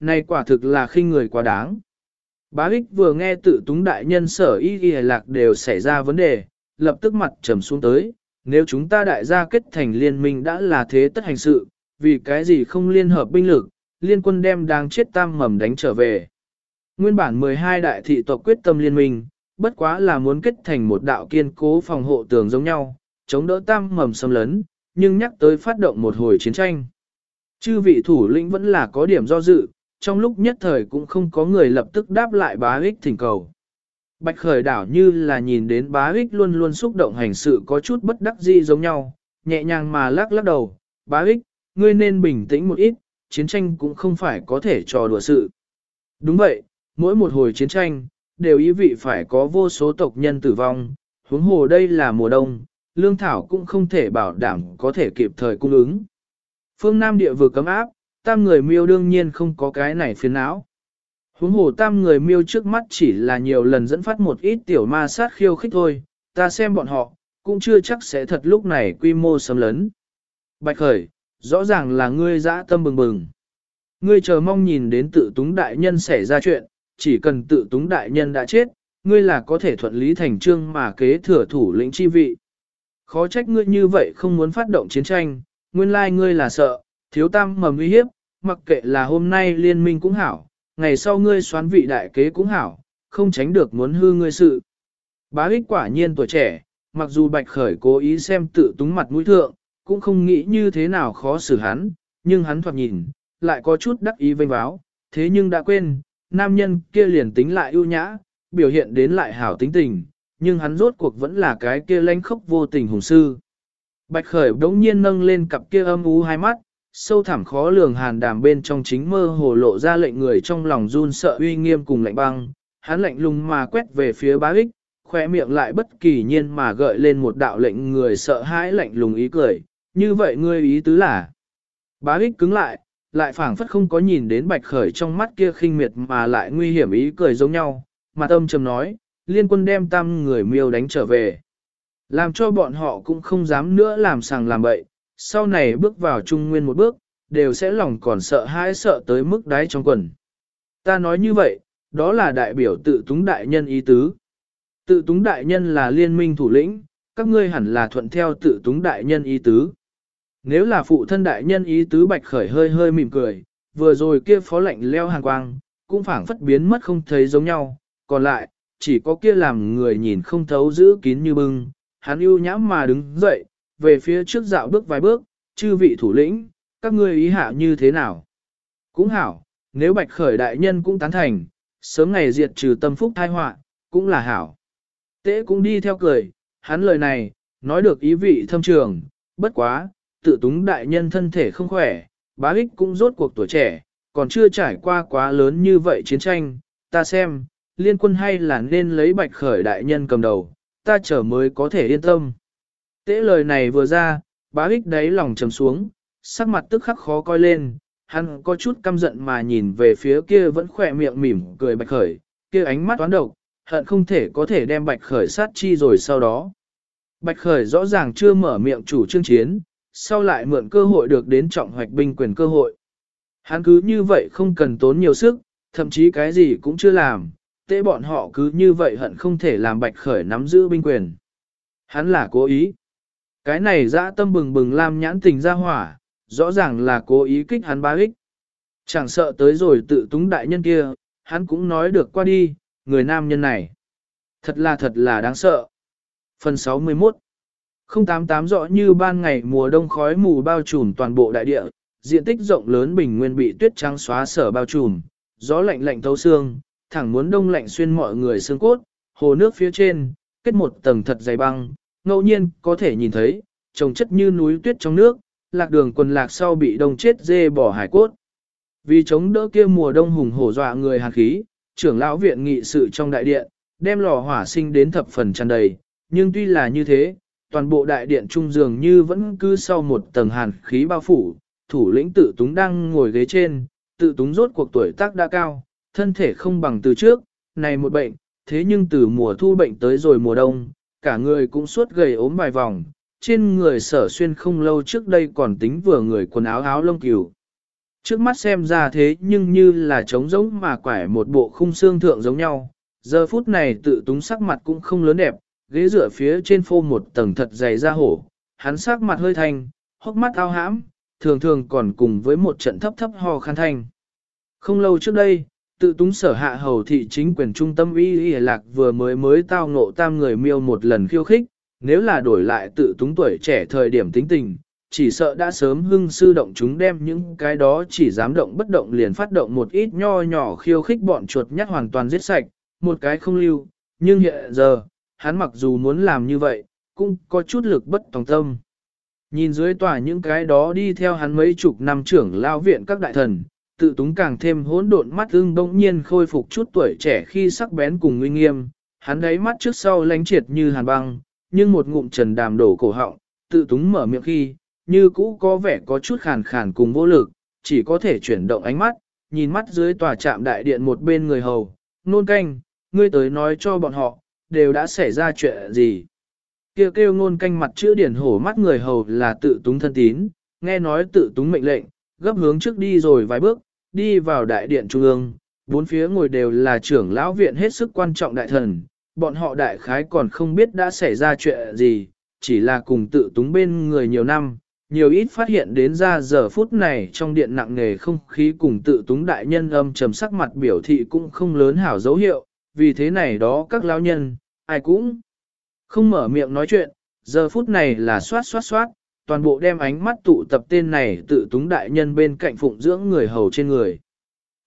Này quả thực là khinh người quá đáng. Bá ích vừa nghe tự túng đại nhân sở y y lạc đều xảy ra vấn đề, lập tức mặt trầm xuống tới, nếu chúng ta đại gia kết thành liên minh đã là thế tất hành sự, vì cái gì không liên hợp binh lực, liên quân đem đang chết tam mầm đánh trở về. Nguyên bản 12 đại thị tộc quyết tâm liên minh, bất quá là muốn kết thành một đạo kiên cố phòng hộ tường giống nhau, chống đỡ tam mầm xâm lấn, nhưng nhắc tới phát động một hồi chiến tranh. Chư vị thủ lĩnh vẫn là có điểm do dự, trong lúc nhất thời cũng không có người lập tức đáp lại bá ích thỉnh cầu. Bạch khởi đảo như là nhìn đến bá ích luôn luôn xúc động hành sự có chút bất đắc dĩ giống nhau, nhẹ nhàng mà lắc lắc đầu, bá ích, ngươi nên bình tĩnh một ít, chiến tranh cũng không phải có thể trò đùa sự. Đúng vậy, mỗi một hồi chiến tranh, đều ý vị phải có vô số tộc nhân tử vong, huống hồ đây là mùa đông, lương thảo cũng không thể bảo đảm có thể kịp thời cung ứng. Phương Nam địa vừa cấm áp, tam người miêu đương nhiên không có cái này phiền não. Huống hồ tam người miêu trước mắt chỉ là nhiều lần dẫn phát một ít tiểu ma sát khiêu khích thôi, ta xem bọn họ, cũng chưa chắc sẽ thật lúc này quy mô sấm lớn. Bạch khởi, rõ ràng là ngươi dã tâm bừng bừng. Ngươi chờ mong nhìn đến tự túng đại nhân xảy ra chuyện, chỉ cần tự túng đại nhân đã chết, ngươi là có thể thuận lý thành trương mà kế thừa thủ lĩnh chi vị. Khó trách ngươi như vậy không muốn phát động chiến tranh, nguyên lai ngươi là sợ, thiếu tam mầm uy hiếp, mặc kệ là hôm nay liên minh cũng hảo, ngày sau ngươi xoán vị đại kế cũng hảo, không tránh được muốn hư ngươi sự. Bá ích quả nhiên tuổi trẻ, mặc dù bạch khởi cố ý xem tự túng mặt mũi thượng, cũng không nghĩ như thế nào khó xử hắn, nhưng hắn thoạt nhìn, lại có chút đắc ý vênh báo, thế nhưng đã quên, nam nhân kia liền tính lại ưu nhã, biểu hiện đến lại hảo tính tình, nhưng hắn rốt cuộc vẫn là cái kia lánh khốc vô tình hùng sư. Bạch khởi đống nhiên nâng lên cặp kia âm u hai mắt, sâu thẳm khó lường hàn đàm bên trong chính mơ hồ lộ ra lệnh người trong lòng run sợ uy nghiêm cùng lạnh băng, hắn lạnh lùng mà quét về phía bá ích, khỏe miệng lại bất kỳ nhiên mà gợi lên một đạo lệnh người sợ hãi lạnh lùng ý cười, như vậy ngươi ý tứ là. Bá ích cứng lại, lại phảng phất không có nhìn đến bạch khởi trong mắt kia khinh miệt mà lại nguy hiểm ý cười giống nhau, mà tâm trầm nói, liên quân đem tam người miêu đánh trở về. Làm cho bọn họ cũng không dám nữa làm sàng làm bậy, sau này bước vào trung nguyên một bước, đều sẽ lòng còn sợ hãi sợ tới mức đáy trong quần. Ta nói như vậy, đó là đại biểu tự túng đại nhân ý tứ. Tự túng đại nhân là liên minh thủ lĩnh, các ngươi hẳn là thuận theo tự túng đại nhân ý tứ. Nếu là phụ thân đại nhân ý tứ bạch khởi hơi hơi mỉm cười, vừa rồi kia phó lệnh leo hàng quang, cũng phảng phất biến mất không thấy giống nhau, còn lại, chỉ có kia làm người nhìn không thấu giữ kín như bưng, hắn ưu nhãm mà đứng dậy, về phía trước dạo bước vài bước, chư vị thủ lĩnh, các ngươi ý hạ như thế nào? Cũng hảo, nếu bạch khởi đại nhân cũng tán thành, sớm ngày diệt trừ tâm phúc thai họa cũng là hảo. Tế cũng đi theo cười, hắn lời này, nói được ý vị thâm trường, bất quá, tự túng đại nhân thân thể không khỏe, bá ích cũng rốt cuộc tuổi trẻ, còn chưa trải qua quá lớn như vậy chiến tranh, ta xem, liên quân hay là nên lấy bạch khởi đại nhân cầm đầu, ta chờ mới có thể yên tâm. Tế lời này vừa ra, bá ích đáy lòng trầm xuống, sắc mặt tức khắc khó coi lên, hắn có chút căm giận mà nhìn về phía kia vẫn khỏe miệng mỉm cười bạch khởi, kia ánh mắt toán độc, hận không thể có thể đem bạch khởi sát chi rồi sau đó. Bạch khởi rõ ràng chưa mở miệng chủ trương chiến, sau lại mượn cơ hội được đến trọng hoạch binh quyền cơ hội. Hắn cứ như vậy không cần tốn nhiều sức, thậm chí cái gì cũng chưa làm, tế bọn họ cứ như vậy hận không thể làm bạch khởi nắm giữ binh quyền. Hắn là cố ý. Cái này dã tâm bừng bừng làm nhãn tình ra hỏa, rõ ràng là cố ý kích hắn bá ích. Chẳng sợ tới rồi tự túng đại nhân kia, hắn cũng nói được qua đi, người nam nhân này. Thật là thật là đáng sợ. Phần 61 088 rõ như ban ngày mùa đông khói mù bao trùm toàn bộ đại địa, diện tích rộng lớn bình nguyên bị tuyết trắng xóa sở bao trùm, gió lạnh lạnh thấu xương, thẳng muốn đông lạnh xuyên mọi người xương cốt, hồ nước phía trên, kết một tầng thật dày băng, ngẫu nhiên có thể nhìn thấy, trồng chất như núi tuyết trong nước, lạc đường quần lạc sau bị đông chết dê bỏ hải cốt. Vì chống đỡ kia mùa đông hùng hổ dọa người hàn khí, trưởng lão viện nghị sự trong đại điện, đem lò hỏa sinh đến thập phần tràn đầy, nhưng tuy là như thế, toàn bộ đại điện trung dường như vẫn cứ sau một tầng hàn khí bao phủ, thủ lĩnh tự túng đang ngồi ghế trên, tự túng rốt cuộc tuổi tác đã cao, thân thể không bằng từ trước, này một bệnh, thế nhưng từ mùa thu bệnh tới rồi mùa đông, cả người cũng suốt gầy ốm vài vòng, trên người sở xuyên không lâu trước đây còn tính vừa người quần áo áo lông cừu. Trước mắt xem ra thế nhưng như là trống giống mà quải một bộ khung xương thượng giống nhau, giờ phút này tự túng sắc mặt cũng không lớn đẹp, ghế dựa phía trên phô một tầng thật dày da hổ, hắn sắc mặt hơi thanh, hốc mắt ao hãm, thường thường còn cùng với một trận thấp thấp ho khan thanh. Không lâu trước đây, tự túng sở hạ hầu thị chính quyền trung tâm y y lạc vừa mới mới tao ngộ tam người miêu một lần khiêu khích, nếu là đổi lại tự túng tuổi trẻ thời điểm tính tình, chỉ sợ đã sớm hưng sư động chúng đem những cái đó chỉ dám động bất động liền phát động một ít nho nhỏ khiêu khích bọn chuột nhắt hoàn toàn giết sạch, một cái không lưu, nhưng hiện giờ, hắn mặc dù muốn làm như vậy, cũng có chút lực bất tòng tâm. Nhìn dưới tòa những cái đó đi theo hắn mấy chục năm trưởng lao viện các đại thần, tự túng càng thêm hỗn độn mắt ưng bỗng nhiên khôi phục chút tuổi trẻ khi sắc bén cùng nguy nghiêm, hắn đáy mắt trước sau lánh triệt như hàn băng, nhưng một ngụm trần đàm đổ cổ họng, tự túng mở miệng khi, như cũ có vẻ có chút khàn khàn cùng vô lực, chỉ có thể chuyển động ánh mắt, nhìn mắt dưới tòa trạm đại điện một bên người hầu, nôn canh, ngươi tới nói cho bọn họ, đều đã xảy ra chuyện gì. Kêu kêu ngôn canh mặt chữ điển hổ mắt người hầu là tự túng thân tín, nghe nói tự túng mệnh lệnh, gấp hướng trước đi rồi vài bước, đi vào đại điện trung ương, bốn phía ngồi đều là trưởng lão viện hết sức quan trọng đại thần, bọn họ đại khái còn không biết đã xảy ra chuyện gì, chỉ là cùng tự túng bên người nhiều năm, nhiều ít phát hiện đến ra giờ phút này trong điện nặng nề không khí cùng tự túng đại nhân âm trầm sắc mặt biểu thị cũng không lớn hảo dấu hiệu, vì thế này đó các lão nhân, ai cũng không mở miệng nói chuyện, giờ phút này là xoát xoát xoát, toàn bộ đem ánh mắt tụ tập tên này tự túng đại nhân bên cạnh phụng dưỡng người hầu trên người.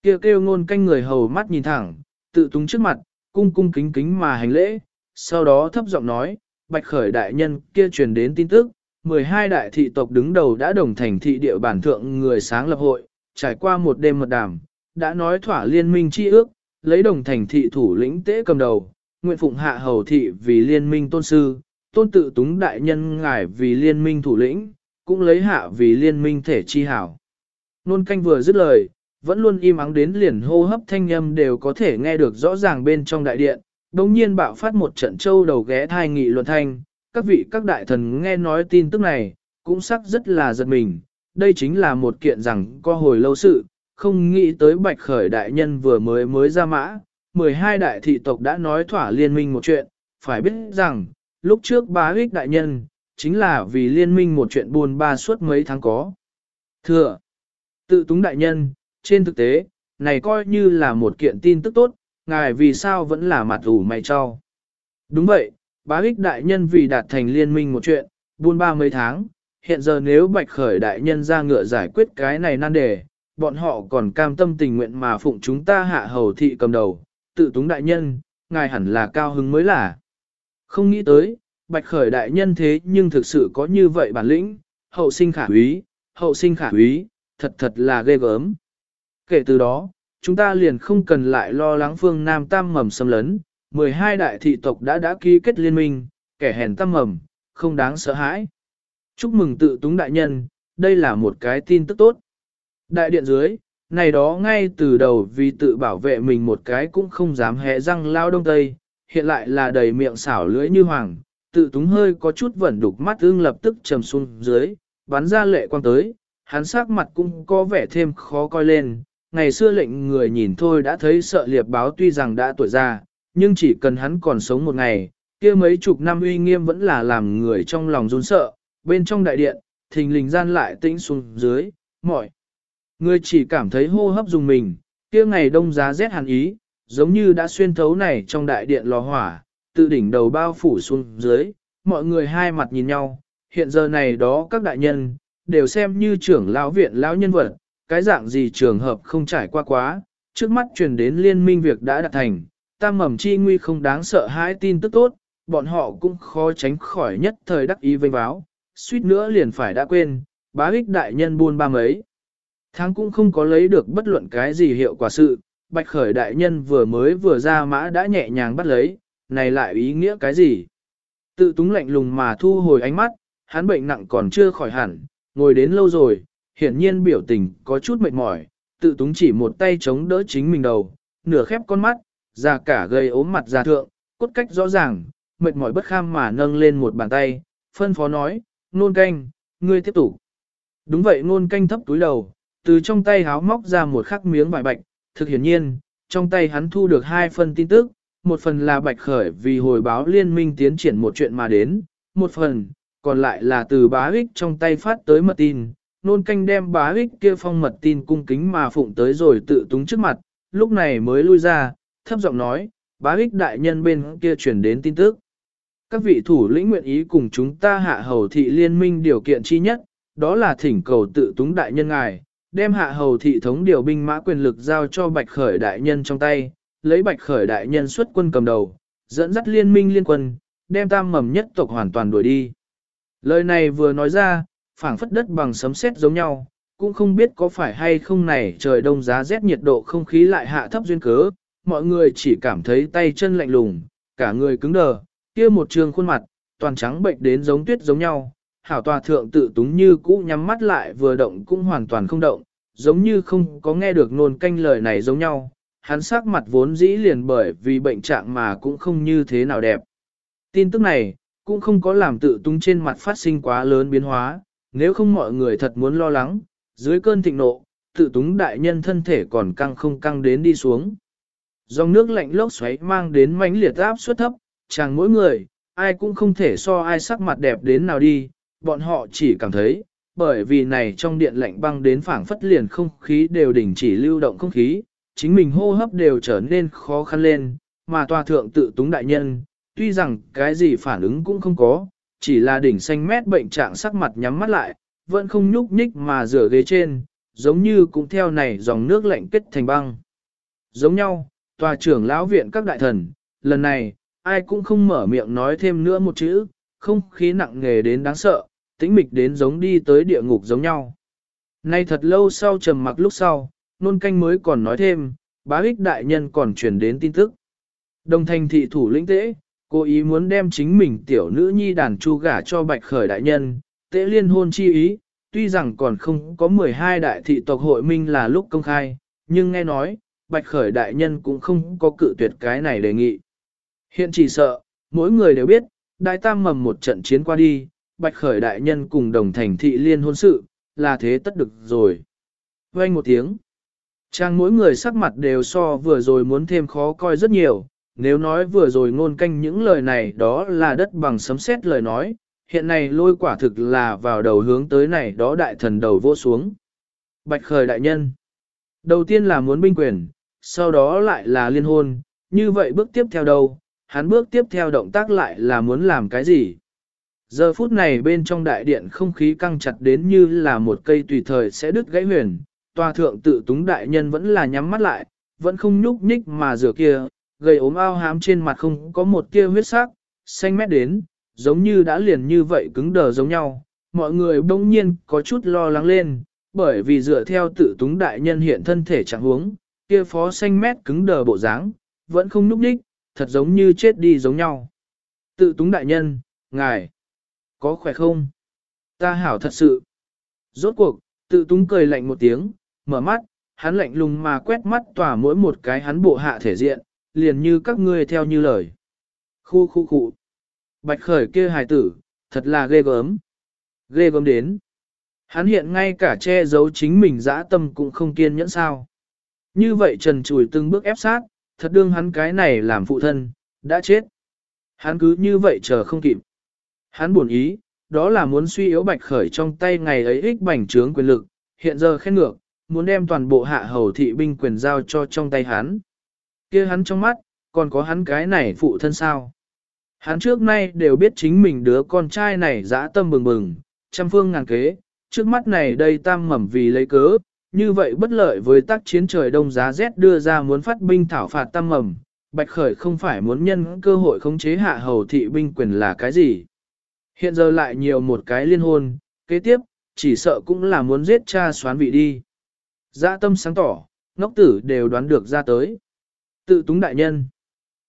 Kêu kêu ngôn canh người hầu mắt nhìn thẳng, tự túng trước mặt, cung cung kính kính mà hành lễ, sau đó thấp giọng nói, bạch khởi đại nhân kia truyền đến tin tức, 12 đại thị tộc đứng đầu đã đồng thành thị địa bản thượng người sáng lập hội, trải qua một đêm mật đàm, đã nói thỏa liên minh chi ước, lấy đồng thành thị thủ lĩnh tế cầm đầu, nguyện phụng hạ hầu thị vì liên minh tôn sư, tôn tự túng đại nhân ngài vì liên minh thủ lĩnh, cũng lấy hạ vì liên minh thể chi hảo. Nôn canh vừa dứt lời, vẫn luôn im ắng đến liền hô hấp thanh âm đều có thể nghe được rõ ràng bên trong đại điện, đồng nhiên bạo phát một trận châu đầu ghé thai nghị luận thanh, các vị các đại thần nghe nói tin tức này, cũng sắc rất là giật mình, đây chính là một kiện rằng có hồi lâu sự, không nghĩ tới bạch khởi đại nhân vừa mới mới ra mã, 12 đại thị tộc đã nói thỏa liên minh một chuyện, phải biết rằng, lúc trước bá ích đại nhân, chính là vì liên minh một chuyện buồn ba suốt mấy tháng có. Thừa, tự túng đại nhân, trên thực tế, này coi như là một kiện tin tức tốt, ngài vì sao vẫn là mặt ủ mày cho. Đúng vậy, bá ích đại nhân vì đạt thành liên minh một chuyện, buôn ba mấy tháng, hiện giờ nếu bạch khởi đại nhân ra ngựa giải quyết cái này nan đề, bọn họ còn cam tâm tình nguyện mà phụng chúng ta hạ hầu thị cầm đầu, tự túng đại nhân, ngài hẳn là cao hứng mới là. Không nghĩ tới, bạch khởi đại nhân thế nhưng thực sự có như vậy bản lĩnh, hậu sinh khả úy, hậu sinh khả úy, thật thật là ghê gớm. Kể từ đó, chúng ta liền không cần lại lo lắng phương Nam Tam mầm xâm lấn, 12 đại thị tộc đã đã ký kết liên minh, kẻ hèn Tam mầm, không đáng sợ hãi. Chúc mừng tự túng đại nhân, đây là một cái tin tức tốt. Đại điện dưới, này đó ngay từ đầu vì tự bảo vệ mình một cái cũng không dám hé răng lao đông tây, hiện lại là đầy miệng xảo lưỡi như hoàng, tự túng hơi có chút vẩn đục mắt ưng lập tức trầm xuống dưới, bắn ra lệ quang tới, hắn sắc mặt cũng có vẻ thêm khó coi lên. Ngày xưa lệnh người nhìn thôi đã thấy sợ liệp báo tuy rằng đã tuổi già, nhưng chỉ cần hắn còn sống một ngày, kia mấy chục năm uy nghiêm vẫn là làm người trong lòng run sợ, bên trong đại điện, thình lình gian lại tĩnh xuống dưới, mỏi. Người chỉ cảm thấy hô hấp dùng mình, kia ngày đông giá rét hàn ý, giống như đã xuyên thấu này trong đại điện lò hỏa, tự đỉnh đầu bao phủ xuống dưới, mọi người hai mặt nhìn nhau, hiện giờ này đó các đại nhân, đều xem như trưởng lão viện lão nhân vật, cái dạng gì trường hợp không trải qua quá, trước mắt truyền đến liên minh việc đã đạt thành, tam mầm chi nguy không đáng sợ hãi tin tức tốt, bọn họ cũng khó tránh khỏi nhất thời đắc ý vênh báo, suýt nữa liền phải đã quên, bá ích đại nhân buôn ba mấy. Tháng cũng không có lấy được bất luận cái gì hiệu quả sự, bạch khởi đại nhân vừa mới vừa ra mã đã nhẹ nhàng bắt lấy, này lại ý nghĩa cái gì? Tự túng lạnh lùng mà thu hồi ánh mắt, hắn bệnh nặng còn chưa khỏi hẳn, ngồi đến lâu rồi, hiển nhiên biểu tình có chút mệt mỏi, tự túng chỉ một tay chống đỡ chính mình đầu, nửa khép con mắt, già cả gây ốm mặt già thượng, cốt cách rõ ràng, mệt mỏi bất kham mà nâng lên một bàn tay, phân phó nói, nôn canh, ngươi tiếp tục. Đúng vậy nôn canh thấp túi đầu, từ trong tay háo móc ra một khắc miếng vải bạch, thực hiển nhiên, trong tay hắn thu được hai phần tin tức, một phần là bạch khởi vì hồi báo liên minh tiến triển một chuyện mà đến, một phần, còn lại là từ bá ích trong tay phát tới mật tin, nôn canh đem bá ích kia phong mật tin cung kính mà phụng tới rồi tự túng trước mặt, lúc này mới lui ra, thấp giọng nói, bá ích đại nhân bên kia chuyển đến tin tức. Các vị thủ lĩnh nguyện ý cùng chúng ta hạ hầu thị liên minh điều kiện chi nhất, đó là thỉnh cầu tự túng đại nhân ngài, đem hạ hầu thị thống điều binh mã quyền lực giao cho bạch khởi đại nhân trong tay, lấy bạch khởi đại nhân xuất quân cầm đầu, dẫn dắt liên minh liên quân, đem tam mầm nhất tộc hoàn toàn đuổi đi. Lời này vừa nói ra, phảng phất đất bằng sấm sét giống nhau, cũng không biết có phải hay không này trời đông giá rét nhiệt độ không khí lại hạ thấp duyên cớ, mọi người chỉ cảm thấy tay chân lạnh lùng, cả người cứng đờ, kia một trường khuôn mặt, toàn trắng bệnh đến giống tuyết giống nhau, hảo tòa thượng tự túng như cũ nhắm mắt lại vừa động cũng hoàn toàn không động, giống như không có nghe được nôn canh lời này giống nhau, hắn sắc mặt vốn dĩ liền bởi vì bệnh trạng mà cũng không như thế nào đẹp. Tin tức này, cũng không có làm tự túng trên mặt phát sinh quá lớn biến hóa, nếu không mọi người thật muốn lo lắng, dưới cơn thịnh nộ, tự túng đại nhân thân thể còn căng không căng đến đi xuống. Dòng nước lạnh lốc xoáy mang đến mãnh liệt áp suất thấp, chàng mỗi người, ai cũng không thể so ai sắc mặt đẹp đến nào đi, bọn họ chỉ cảm thấy, bởi vì này trong điện lạnh băng đến phảng phất liền không khí đều đình chỉ lưu động không khí, chính mình hô hấp đều trở nên khó khăn lên, mà tòa thượng tự túng đại nhân, tuy rằng cái gì phản ứng cũng không có, chỉ là đỉnh xanh mét bệnh trạng sắc mặt nhắm mắt lại, vẫn không nhúc nhích mà rửa ghế trên, giống như cũng theo này dòng nước lạnh kết thành băng. Giống nhau, tòa trưởng lão viện các đại thần, lần này, ai cũng không mở miệng nói thêm nữa một chữ, không khí nặng nề đến đáng sợ, tĩnh mịch đến giống đi tới địa ngục giống nhau. Nay thật lâu sau trầm mặc lúc sau, nôn canh mới còn nói thêm, bá ích đại nhân còn truyền đến tin tức. Đồng thành thị thủ lĩnh tế, cố ý muốn đem chính mình tiểu nữ nhi đàn chu gả cho bạch khởi đại nhân, tế liên hôn chi ý, tuy rằng còn không có 12 đại thị tộc hội minh là lúc công khai, nhưng nghe nói, bạch khởi đại nhân cũng không có cự tuyệt cái này đề nghị. Hiện chỉ sợ, mỗi người đều biết, đại tam mầm một trận chiến qua đi, bạch khởi đại nhân cùng đồng thành thị liên hôn sự, là thế tất được rồi. Vang một tiếng. Trang mỗi người sắc mặt đều so vừa rồi muốn thêm khó coi rất nhiều, nếu nói vừa rồi ngôn canh những lời này đó là đất bằng sấm sét lời nói, hiện nay lôi quả thực là vào đầu hướng tới này đó đại thần đầu vô xuống. Bạch khởi đại nhân. Đầu tiên là muốn binh quyền, sau đó lại là liên hôn, như vậy bước tiếp theo đâu, hắn bước tiếp theo động tác lại là muốn làm cái gì. Giờ phút này bên trong đại điện không khí căng chặt đến như là một cây tùy thời sẽ đứt gãy huyền, tòa thượng tự túng đại nhân vẫn là nhắm mắt lại, vẫn không nhúc nhích mà rửa kia, gầy ốm ao hám trên mặt không có một tia huyết sắc, xanh mét đến, giống như đã liền như vậy cứng đờ giống nhau. Mọi người bỗng nhiên có chút lo lắng lên, bởi vì dựa theo tự túng đại nhân hiện thân thể trạng huống, kia phó xanh mét cứng đờ bộ dáng, vẫn không nhúc nhích, thật giống như chết đi giống nhau. Tự túng đại nhân, ngài, có khỏe không? Ta hảo thật sự. Rốt cuộc, tự túng cười lạnh một tiếng, mở mắt, hắn lạnh lùng mà quét mắt tỏa mỗi một cái hắn bộ hạ thể diện, liền như các ngươi theo như lời. Khu khu khu. Bạch khởi kia hài tử, thật là ghê gớm. Ghê gớm đến. Hắn hiện ngay cả che giấu chính mình dã tâm cũng không kiên nhẫn sao. Như vậy trần trùi từng bước ép sát, thật đương hắn cái này làm phụ thân, đã chết. Hắn cứ như vậy chờ không kịp. Hắn buồn ý, đó là muốn suy yếu bạch khởi trong tay ngày ấy ích bành trướng quyền lực, hiện giờ khen ngược, muốn đem toàn bộ hạ hầu thị binh quyền giao cho trong tay hắn. kia hắn trong mắt, còn có hắn cái này phụ thân sao. Hắn trước nay đều biết chính mình đứa con trai này dã tâm bừng bừng, trăm phương ngàn kế, trước mắt này đây tam mầm vì lấy cớ, như vậy bất lợi với tác chiến trời đông giá rét đưa ra muốn phát binh thảo phạt tam mầm, Bạch Khởi không phải muốn nhân cơ hội khống chế hạ hầu thị binh quyền là cái gì. Hiện giờ lại nhiều một cái liên hôn, kế tiếp, chỉ sợ cũng là muốn giết cha xoán vị đi. Dạ tâm sáng tỏ, ngốc tử đều đoán được ra tới. Tự túng đại nhân.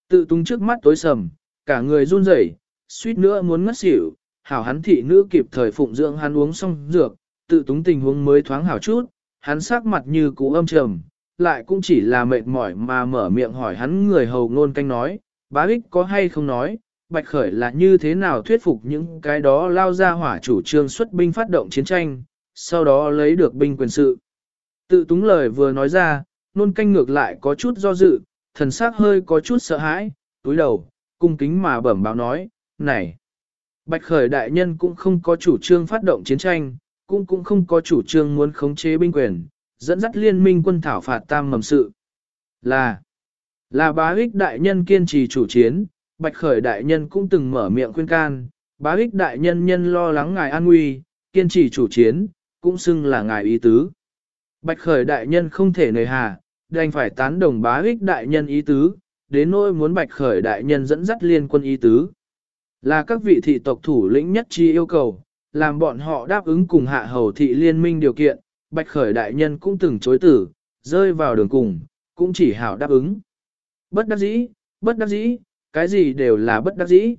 Tự túng trước mắt tối sầm, cả người run rẩy, suýt nữa muốn ngất xỉu, hảo hắn thị nữ kịp thời phụng dưỡng hắn uống xong dược, tự túng tình huống mới thoáng hảo chút, hắn sắc mặt như cũ âm trầm, lại cũng chỉ là mệt mỏi mà mở miệng hỏi hắn người hầu ngôn canh nói, bá ích có hay không nói, Bạch Khởi là như thế nào thuyết phục những cái đó lao ra hỏa chủ trương xuất binh phát động chiến tranh, sau đó lấy được binh quyền sự. Tự túng lời vừa nói ra, nôn canh ngược lại có chút do dự, thần sắc hơi có chút sợ hãi, túi đầu, cung kính mà bẩm báo nói, này, Bạch Khởi đại nhân cũng không có chủ trương phát động chiến tranh, cũng cũng không có chủ trương muốn khống chế binh quyền, dẫn dắt liên minh quân thảo phạt tam mầm sự. Là, là bá ích đại nhân kiên trì chủ chiến, Bạch Khởi đại nhân cũng từng mở miệng khuyên can, bá ích đại nhân nhân lo lắng ngài an nguy, kiên trì chủ chiến, cũng xưng là ngài ý tứ. Bạch Khởi đại nhân không thể nề hà, đành phải tán đồng bá ích đại nhân ý tứ, đến nỗi muốn Bạch Khởi đại nhân dẫn dắt liên quân ý tứ. Là các vị thị tộc thủ lĩnh nhất chi yêu cầu, làm bọn họ đáp ứng cùng hạ hầu thị liên minh điều kiện, Bạch Khởi đại nhân cũng từng chối tử, rơi vào đường cùng, cũng chỉ hảo đáp ứng. Bất đắc dĩ, bất đắc dĩ, cái gì đều là bất đắc dĩ.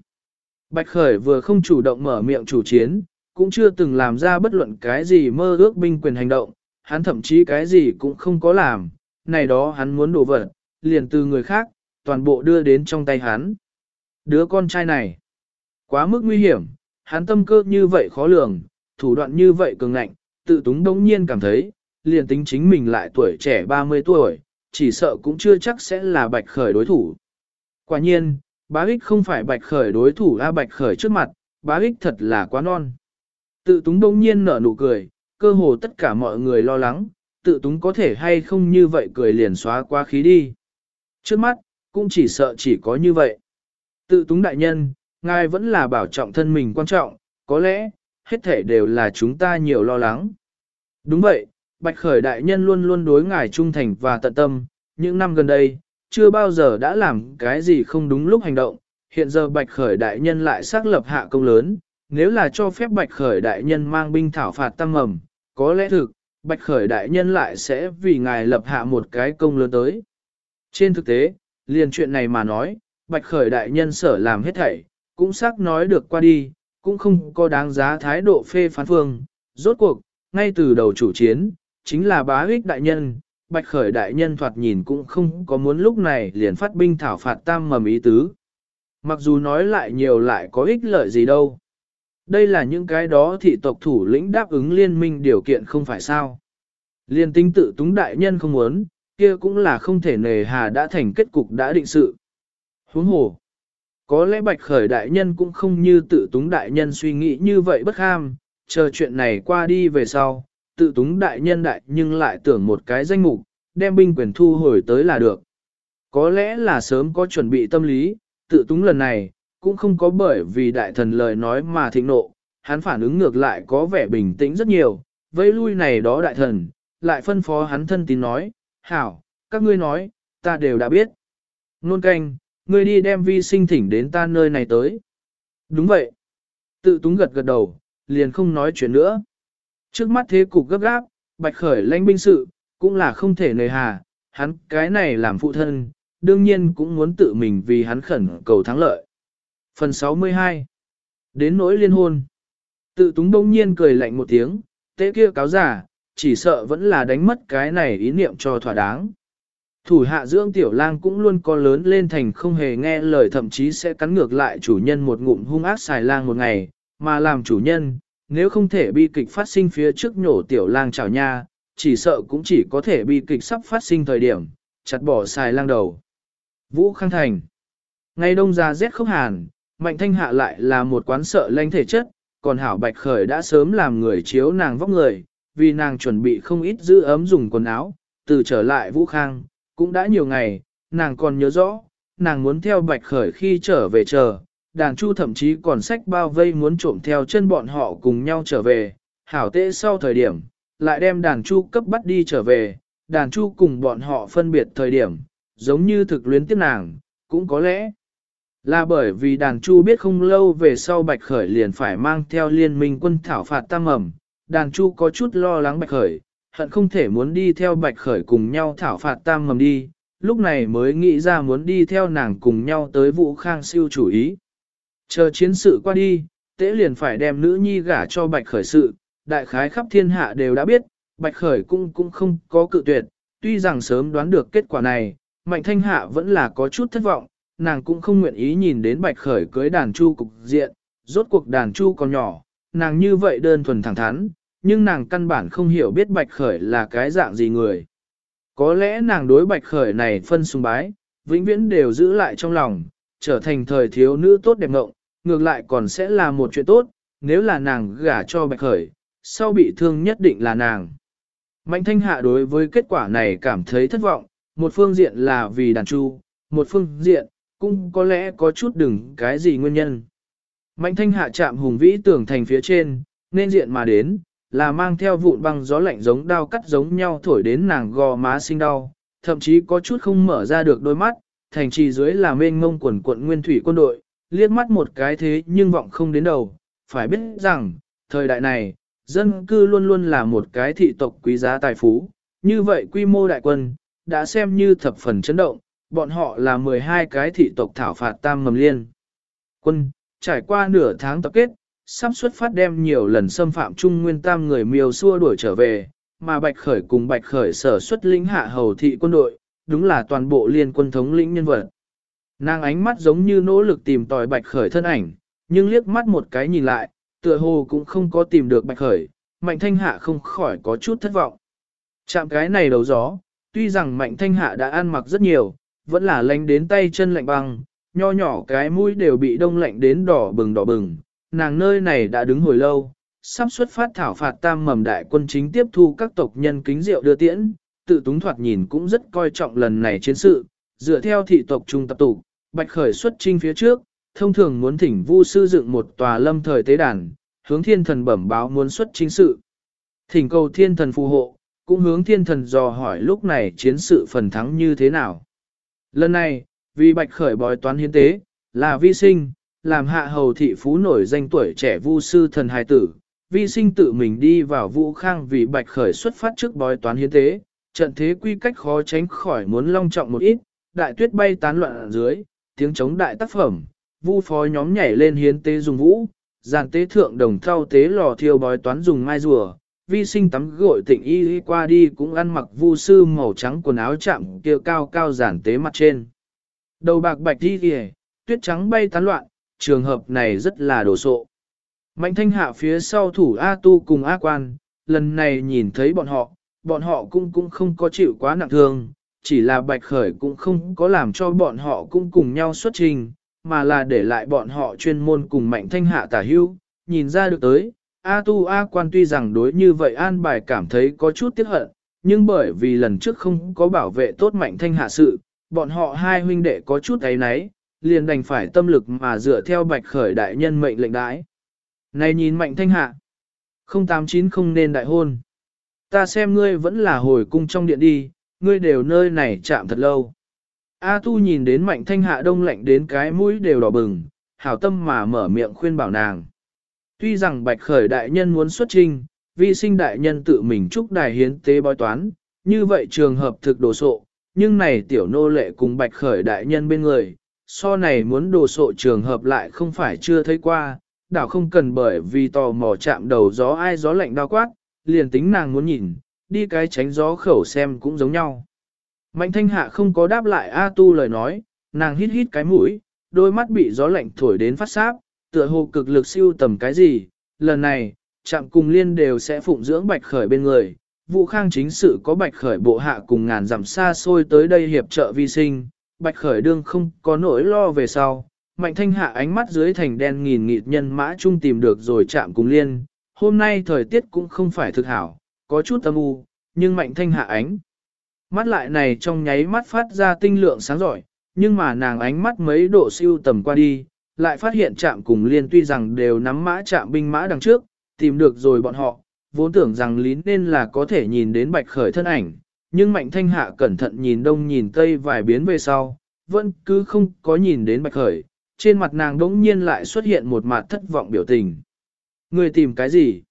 Bạch Khởi vừa không chủ động mở miệng chủ chiến, cũng chưa từng làm ra bất luận cái gì mơ ước binh quyền hành động, hắn thậm chí cái gì cũng không có làm, này đó hắn muốn đổ vật, liền từ người khác, toàn bộ đưa đến trong tay hắn. Đứa con trai này, quá mức nguy hiểm, hắn tâm cơ như vậy khó lường, thủ đoạn như vậy cường ngạnh, tự túng đống nhiên cảm thấy, liền tính chính mình lại tuổi trẻ 30 tuổi, chỉ sợ cũng chưa chắc sẽ là bạch khởi đối thủ. Quả nhiên, bá ích không phải bạch khởi đối thủ a bạch khởi trước mặt, bá ích thật là quá non. Tự túng đông nhiên nở nụ cười, cơ hồ tất cả mọi người lo lắng, tự túng có thể hay không như vậy cười liền xóa qua khí đi. Trước mắt, cũng chỉ sợ chỉ có như vậy. Tự túng đại nhân, ngài vẫn là bảo trọng thân mình quan trọng, có lẽ, hết thể đều là chúng ta nhiều lo lắng. Đúng vậy, Bạch Khởi đại nhân luôn luôn đối ngài trung thành và tận tâm, những năm gần đây, chưa bao giờ đã làm cái gì không đúng lúc hành động, hiện giờ Bạch Khởi đại nhân lại xác lập hạ công lớn, nếu là cho phép Bạch Khởi đại nhân mang binh thảo phạt tăng mầm, có lẽ thực, Bạch Khởi đại nhân lại sẽ vì ngài lập hạ một cái công lớn tới. Trên thực tế, liền chuyện này mà nói, Bạch Khởi đại nhân sở làm hết thảy, cũng xác nói được qua đi, cũng không có đáng giá thái độ phê phán phương. Rốt cuộc, ngay từ đầu chủ chiến, chính là bá ích đại nhân, Bạch Khởi đại nhân thoạt nhìn cũng không có muốn lúc này liền phát binh thảo phạt tam mầm ý tứ. Mặc dù nói lại nhiều lại có ích lợi gì đâu. Đây là những cái đó thị tộc thủ lĩnh đáp ứng liên minh điều kiện không phải sao. Liên tinh tự túng đại nhân không muốn, kia cũng là không thể nề hà đã thành kết cục đã định sự. Huống hồ, có lẽ bạch khởi đại nhân cũng không như tự túng đại nhân suy nghĩ như vậy bất ham, chờ chuyện này qua đi về sau, tự túng đại nhân đại nhưng lại tưởng một cái danh mục, đem binh quyền thu hồi tới là được. Có lẽ là sớm có chuẩn bị tâm lý, tự túng lần này, cũng không có bởi vì đại thần lời nói mà thịnh nộ, hắn phản ứng ngược lại có vẻ bình tĩnh rất nhiều, vây lui này đó đại thần, lại phân phó hắn thân tín nói, hảo, các ngươi nói, ta đều đã biết. Nôn canh, ngươi đi đem vi sinh thỉnh đến ta nơi này tới. Đúng vậy. Tự túng gật gật đầu, liền không nói chuyện nữa. Trước mắt thế cục gấp gáp, bạch khởi lãnh binh sự, cũng là không thể nề hà, hắn cái này làm phụ thân, đương nhiên cũng muốn tự mình vì hắn khẩn cầu thắng lợi. Phần 62 Đến nỗi liên hôn Tự túng đông nhiên cười lạnh một tiếng, tế kia cáo giả, chỉ sợ vẫn là đánh mất cái này ý niệm cho thỏa đáng. Thủ hạ dưỡng tiểu lang cũng luôn có lớn lên thành không hề nghe lời thậm chí sẽ cắn ngược lại chủ nhân một ngụm hung ác xài lang một ngày, mà làm chủ nhân, nếu không thể bi kịch phát sinh phía trước nhổ tiểu lang chảo nha, chỉ sợ cũng chỉ có thể bi kịch sắp phát sinh thời điểm, chặt bỏ xài lang đầu. Vũ Khang Thành Ngày đông ra rét khốc hàn, mạnh thanh hạ lại là một quán sợ lanh thể chất, còn hảo bạch khởi đã sớm làm người chiếu nàng vóc người, vì nàng chuẩn bị không ít giữ ấm dùng quần áo, từ trở lại Vũ Khang, cũng đã nhiều ngày, nàng còn nhớ rõ, nàng muốn theo bạch khởi khi trở về chờ, đàn chu thậm chí còn sách bao vây muốn trộm theo chân bọn họ cùng nhau trở về, hảo tệ sau thời điểm, lại đem đàn chu cấp bắt đi trở về, đàn chu cùng bọn họ phân biệt thời điểm, giống như thực luyến tiếp nàng, cũng có lẽ là bởi vì đàn chu biết không lâu về sau bạch khởi liền phải mang theo liên minh quân thảo phạt tam ẩm, đàn chu có chút lo lắng bạch khởi, hận không thể muốn đi theo bạch khởi cùng nhau thảo phạt tam mầm đi, lúc này mới nghĩ ra muốn đi theo nàng cùng nhau tới vũ khang siêu chủ ý. Chờ chiến sự qua đi, tế liền phải đem nữ nhi gả cho bạch khởi sự, đại khái khắp thiên hạ đều đã biết, bạch khởi cũng cũng không có cự tuyệt, tuy rằng sớm đoán được kết quả này, mạnh thanh hạ vẫn là có chút thất vọng, nàng cũng không nguyện ý nhìn đến bạch khởi cưới đàn chu cục diện, rốt cuộc đàn chu còn nhỏ, nàng như vậy đơn thuần thẳng thắn, nhưng nàng căn bản không hiểu biết bạch khởi là cái dạng gì người. Có lẽ nàng đối bạch khởi này phân sùng bái, vĩnh viễn đều giữ lại trong lòng, trở thành thời thiếu nữ tốt đẹp ngộng, ngược lại còn sẽ là một chuyện tốt, nếu là nàng gả cho bạch khởi, sau bị thương nhất định là nàng. Mạnh thanh hạ đối với kết quả này cảm thấy thất vọng, một phương diện là vì đàn chu, một phương diện, cũng có lẽ có chút đừng cái gì nguyên nhân. Mạnh thanh hạ chạm hùng vĩ tưởng thành phía trên, nên diện mà đến, là mang theo vụn băng gió lạnh giống đao cắt giống nhau thổi đến nàng gò má sinh đau, thậm chí có chút không mở ra được đôi mắt, thành trì dưới là mênh mông quần quận nguyên thủy quân đội, liếc mắt một cái thế nhưng vọng không đến đầu, phải biết rằng, thời đại này, dân cư luôn luôn là một cái thị tộc quý giá tài phú, như vậy quy mô đại quân, đã xem như thập phần chấn động, bọn họ là 12 cái thị tộc thảo phạt tam mầm liên. Quân, trải qua nửa tháng tập kết, sắp xuất phát đem nhiều lần xâm phạm Trung Nguyên Tam người miêu xua đuổi trở về, mà Bạch Khởi cùng Bạch Khởi sở xuất lĩnh hạ hầu thị quân đội, đúng là toàn bộ liên quân thống lĩnh nhân vật. Nàng ánh mắt giống như nỗ lực tìm tòi Bạch Khởi thân ảnh, nhưng liếc mắt một cái nhìn lại, tựa hồ cũng không có tìm được Bạch Khởi, Mạnh Thanh Hạ không khỏi có chút thất vọng. Chạm cái này đầu gió, tuy rằng Mạnh Thanh Hạ đã ăn mặc rất nhiều, vẫn là lánh đến tay chân lạnh băng, nho nhỏ cái mũi đều bị đông lạnh đến đỏ bừng đỏ bừng, nàng nơi này đã đứng hồi lâu, sắp xuất phát thảo phạt tam mầm đại quân chính tiếp thu các tộc nhân kính rượu đưa tiễn, tự túng thoạt nhìn cũng rất coi trọng lần này chiến sự, dựa theo thị tộc trung tập tụ, bạch khởi xuất trinh phía trước, thông thường muốn thỉnh vu sư dựng một tòa lâm thời tế đàn, hướng thiên thần bẩm báo muốn xuất chính sự. Thỉnh cầu thiên thần phù hộ, cũng hướng thiên thần dò hỏi lúc này chiến sự phần thắng như thế nào. Lần này, vì bạch khởi bói toán hiến tế, là vi sinh, làm hạ hầu thị phú nổi danh tuổi trẻ vu sư thần hài tử, vi sinh tự mình đi vào vũ khang vì bạch khởi xuất phát trước bói toán hiến tế, trận thế quy cách khó tránh khỏi muốn long trọng một ít, đại tuyết bay tán loạn ở dưới, tiếng chống đại tác phẩm, vu phó nhóm nhảy lên hiến tế dùng vũ, giàn tế thượng đồng thao tế lò thiêu bói toán dùng mai rùa, vi sinh tắm gội tịnh y qua đi cũng ăn mặc vu sư màu trắng quần áo chạm kia cao cao giản tế mặt trên. Đầu bạc bạch đi kìa, tuyết trắng bay tán loạn, trường hợp này rất là đồ sộ. Mạnh thanh hạ phía sau thủ A tu cùng A quan, lần này nhìn thấy bọn họ, bọn họ cũng cũng không có chịu quá nặng thương, chỉ là bạch khởi cũng không có làm cho bọn họ cũng cùng nhau xuất trình, mà là để lại bọn họ chuyên môn cùng mạnh thanh hạ tả hưu, nhìn ra được tới. A tu A quan tuy rằng đối như vậy an bài cảm thấy có chút tiếc hận, nhưng bởi vì lần trước không có bảo vệ tốt mạnh thanh hạ sự, bọn họ hai huynh đệ có chút ấy nấy, liền đành phải tâm lực mà dựa theo bạch khởi đại nhân mệnh lệnh đãi. Này nhìn mạnh thanh hạ, 089 không nên đại hôn. Ta xem ngươi vẫn là hồi cung trong điện đi, ngươi đều nơi này chạm thật lâu. A tu nhìn đến mạnh thanh hạ đông lạnh đến cái mũi đều đỏ bừng, hảo tâm mà mở miệng khuyên bảo nàng. Tuy rằng bạch khởi đại nhân muốn xuất trinh, vi sinh đại nhân tự mình chúc đài hiến tế bói toán, như vậy trường hợp thực đồ sộ, nhưng này tiểu nô lệ cùng bạch khởi đại nhân bên người, so này muốn đồ sộ trường hợp lại không phải chưa thấy qua, đảo không cần bởi vì tò mò chạm đầu gió ai gió lạnh đau quát, liền tính nàng muốn nhìn, đi cái tránh gió khẩu xem cũng giống nhau. Mạnh thanh hạ không có đáp lại A tu lời nói, nàng hít hít cái mũi, đôi mắt bị gió lạnh thổi đến phát sáp, tựa hồ cực lực siêu tầm cái gì, lần này, chạm cùng liên đều sẽ phụng dưỡng bạch khởi bên người. Vũ khang chính sự có bạch khởi bộ hạ cùng ngàn dặm xa xôi tới đây hiệp trợ vi sinh, bạch khởi đương không có nỗi lo về sau. Mạnh thanh hạ ánh mắt dưới thành đen nghìn nghịt nhân mã chung tìm được rồi chạm cùng liên. Hôm nay thời tiết cũng không phải thực hảo, có chút âm u, nhưng mạnh thanh hạ ánh. Mắt lại này trong nháy mắt phát ra tinh lượng sáng giỏi, nhưng mà nàng ánh mắt mấy độ siêu tầm qua đi, lại phát hiện chạm cùng liên tuy rằng đều nắm mã chạm binh mã đằng trước, tìm được rồi bọn họ, vốn tưởng rằng lín nên là có thể nhìn đến bạch khởi thân ảnh, nhưng mạnh thanh hạ cẩn thận nhìn đông nhìn tây vài biến về sau, vẫn cứ không có nhìn đến bạch khởi, trên mặt nàng đống nhiên lại xuất hiện một mặt thất vọng biểu tình. Người tìm cái gì?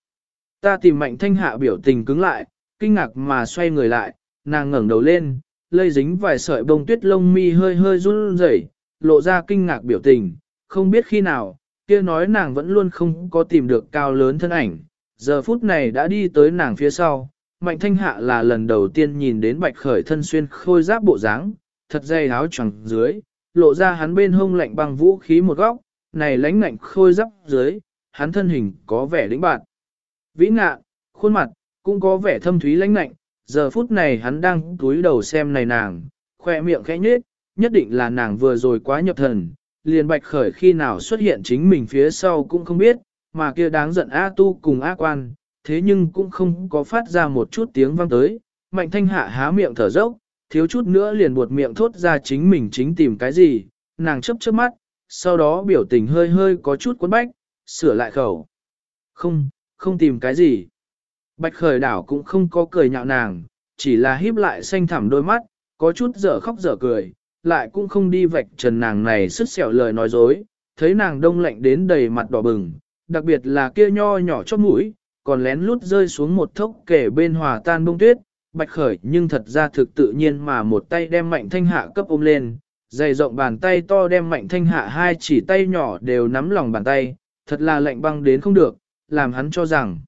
Ta tìm mạnh thanh hạ biểu tình cứng lại, kinh ngạc mà xoay người lại, nàng ngẩng đầu lên, lây dính vài sợi bông tuyết lông mi hơi hơi run rẩy, lộ ra kinh ngạc biểu tình, không biết khi nào, kia nói nàng vẫn luôn không có tìm được cao lớn thân ảnh, giờ phút này đã đi tới nàng phía sau, mạnh thanh hạ là lần đầu tiên nhìn đến bạch khởi thân xuyên khôi giáp bộ dáng, thật dày áo choàng dưới, lộ ra hắn bên hông lạnh bằng vũ khí một góc, này lánh lạnh khôi giáp dưới, hắn thân hình có vẻ lĩnh bạn. Vĩ ngạ, khuôn mặt, cũng có vẻ thâm thúy lãnh lạnh, giờ phút này hắn đang túi đầu xem này nàng, khoe miệng khẽ nhếch, nhất định là nàng vừa rồi quá nhập thần, liền bạch khởi khi nào xuất hiện chính mình phía sau cũng không biết, mà kia đáng giận A tu cùng A quan, thế nhưng cũng không có phát ra một chút tiếng vang tới, mạnh thanh hạ há miệng thở dốc, thiếu chút nữa liền buột miệng thốt ra chính mình chính tìm cái gì, nàng chấp chớp mắt, sau đó biểu tình hơi hơi có chút cuốn bách, sửa lại khẩu. Không, không tìm cái gì. Bạch khởi đảo cũng không có cười nhạo nàng, chỉ là híp lại xanh thẳm đôi mắt, có chút dở khóc dở cười, lại cũng không đi vạch trần nàng này sức sẹo lời nói dối, thấy nàng đông lạnh đến đầy mặt đỏ bừng, đặc biệt là kia nho nhỏ chót mũi, còn lén lút rơi xuống một thốc kể bên hòa tan bông tuyết, bạch khởi nhưng thật ra thực tự nhiên mà một tay đem mạnh thanh hạ cấp ôm lên, dày rộng bàn tay to đem mạnh thanh hạ hai chỉ tay nhỏ đều nắm lòng bàn tay, thật là lạnh băng đến không được, làm hắn cho rằng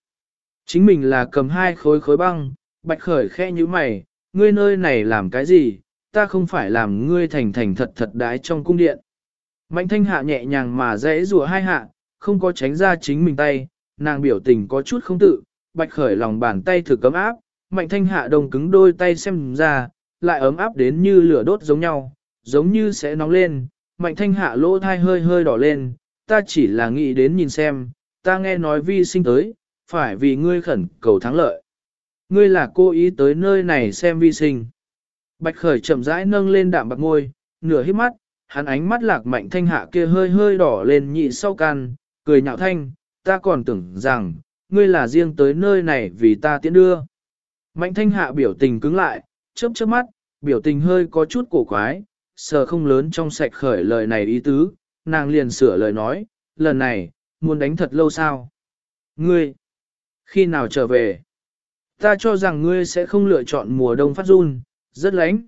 chính mình là cầm hai khối khối băng, bạch khởi khe như mày, ngươi nơi này làm cái gì, ta không phải làm ngươi thành thành thật thật đái trong cung điện. Mạnh thanh hạ nhẹ nhàng mà dễ rùa hai hạ, không có tránh ra chính mình tay, nàng biểu tình có chút không tự, bạch khởi lòng bàn tay thử cấm áp, mạnh thanh hạ đồng cứng đôi tay xem ra, lại ấm áp đến như lửa đốt giống nhau, giống như sẽ nóng lên, mạnh thanh hạ lỗ thai hơi hơi đỏ lên, ta chỉ là nghĩ đến nhìn xem, ta nghe nói vi sinh tới, phải vì ngươi khẩn cầu thắng lợi. Ngươi là cô ý tới nơi này xem vi sinh. Bạch khởi chậm rãi nâng lên đạm bạc môi, nửa hít mắt, hắn ánh mắt lạc mạnh thanh hạ kia hơi hơi đỏ lên nhị sau can, cười nhạo thanh, ta còn tưởng rằng, ngươi là riêng tới nơi này vì ta tiễn đưa. Mạnh thanh hạ biểu tình cứng lại, chớp chớp mắt, biểu tình hơi có chút cổ quái, sờ không lớn trong sạch khởi lời này ý tứ, nàng liền sửa lời nói, lần này, muốn đánh thật lâu sao? Ngươi, khi nào trở về? Ta cho rằng ngươi sẽ không lựa chọn mùa đông phát run, rất lánh.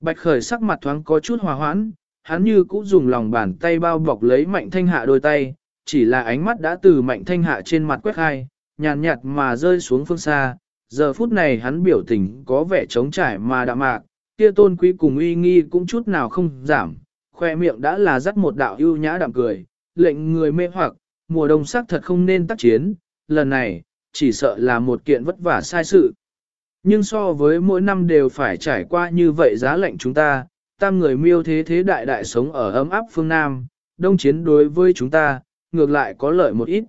Bạch khởi sắc mặt thoáng có chút hòa hoãn, hắn như cũ dùng lòng bàn tay bao bọc lấy mạnh thanh hạ đôi tay, chỉ là ánh mắt đã từ mạnh thanh hạ trên mặt quét hai, nhàn nhạt mà rơi xuống phương xa. Giờ phút này hắn biểu tình có vẻ trống trải mà đạm mạc, kia tôn quý cùng uy nghi cũng chút nào không giảm, khoe miệng đã là dắt một đạo ưu nhã đạm cười, lệnh người mê hoặc, mùa đông sắc thật không nên tác chiến, lần này, chỉ sợ là một kiện vất vả sai sự. Nhưng so với mỗi năm đều phải trải qua như vậy giá lệnh chúng ta, tam người miêu thế thế đại đại sống ở ấm áp phương Nam, đông chiến đối với chúng ta, ngược lại có lợi một ít.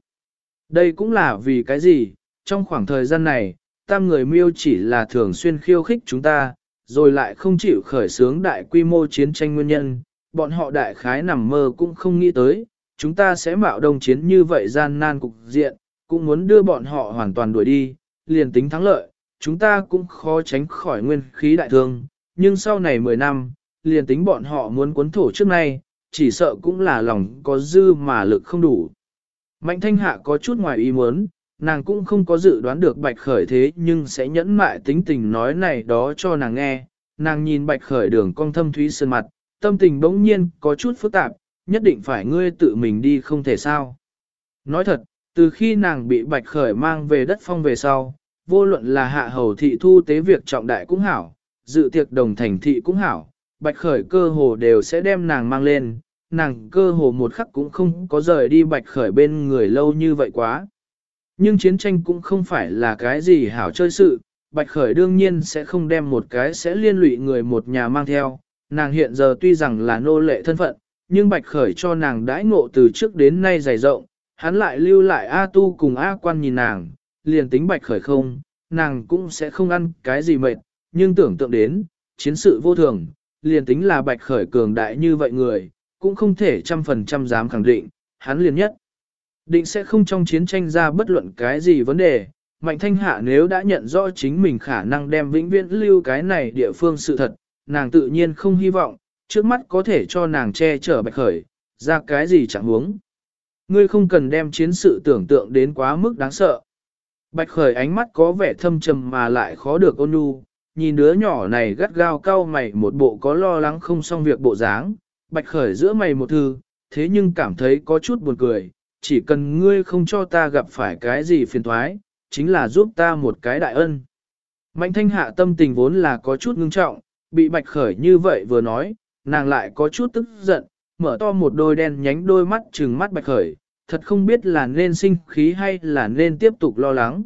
Đây cũng là vì cái gì, trong khoảng thời gian này, tam người miêu chỉ là thường xuyên khiêu khích chúng ta, rồi lại không chịu khởi xướng đại quy mô chiến tranh nguyên nhân, bọn họ đại khái nằm mơ cũng không nghĩ tới, chúng ta sẽ mạo đông chiến như vậy gian nan cục diện, cũng muốn đưa bọn họ hoàn toàn đuổi đi, liền tính thắng lợi, chúng ta cũng khó tránh khỏi nguyên khí đại thương, nhưng sau này 10 năm, liền tính bọn họ muốn cuốn thổ trước nay, chỉ sợ cũng là lòng có dư mà lực không đủ. Mạnh thanh hạ có chút ngoài ý muốn, nàng cũng không có dự đoán được bạch khởi thế nhưng sẽ nhẫn mại tính tình nói này đó cho nàng nghe. Nàng nhìn bạch khởi đường cong thâm thúy sơn mặt, tâm tình bỗng nhiên có chút phức tạp, nhất định phải ngươi tự mình đi không thể sao. Nói thật, từ khi nàng bị bạch khởi mang về đất phong về sau, vô luận là hạ hầu thị thu tế việc trọng đại cũng hảo, dự tiệc đồng thành thị cũng hảo, bạch khởi cơ hồ đều sẽ đem nàng mang lên, nàng cơ hồ một khắc cũng không có rời đi bạch khởi bên người lâu như vậy quá. Nhưng chiến tranh cũng không phải là cái gì hảo chơi sự, bạch khởi đương nhiên sẽ không đem một cái sẽ liên lụy người một nhà mang theo, nàng hiện giờ tuy rằng là nô lệ thân phận, nhưng bạch khởi cho nàng đãi ngộ từ trước đến nay dày rộng, hắn lại lưu lại A tu cùng A quan nhìn nàng, liền tính bạch khởi không, nàng cũng sẽ không ăn cái gì mệt, nhưng tưởng tượng đến, chiến sự vô thường, liền tính là bạch khởi cường đại như vậy người, cũng không thể trăm phần trăm dám khẳng định, hắn liền nhất. Định sẽ không trong chiến tranh ra bất luận cái gì vấn đề, Mạnh Thanh Hạ nếu đã nhận rõ chính mình khả năng đem vĩnh viễn lưu cái này địa phương sự thật, nàng tự nhiên không hy vọng, trước mắt có thể cho nàng che chở bạch khởi, ra cái gì chẳng huống. Ngươi không cần đem chiến sự tưởng tượng đến quá mức đáng sợ. Bạch khởi ánh mắt có vẻ thâm trầm mà lại khó được ôn nhu, nhìn đứa nhỏ này gắt gao cau mày một bộ có lo lắng không xong việc bộ dáng, bạch khởi giữa mày một thư, thế nhưng cảm thấy có chút buồn cười, chỉ cần ngươi không cho ta gặp phải cái gì phiền thoái, chính là giúp ta một cái đại ân. Mạnh thanh hạ tâm tình vốn là có chút ngưng trọng, bị bạch khởi như vậy vừa nói, nàng lại có chút tức giận, mở to một đôi đen nhánh đôi mắt trừng mắt bạch khởi, thật không biết là nên sinh khí hay là nên tiếp tục lo lắng.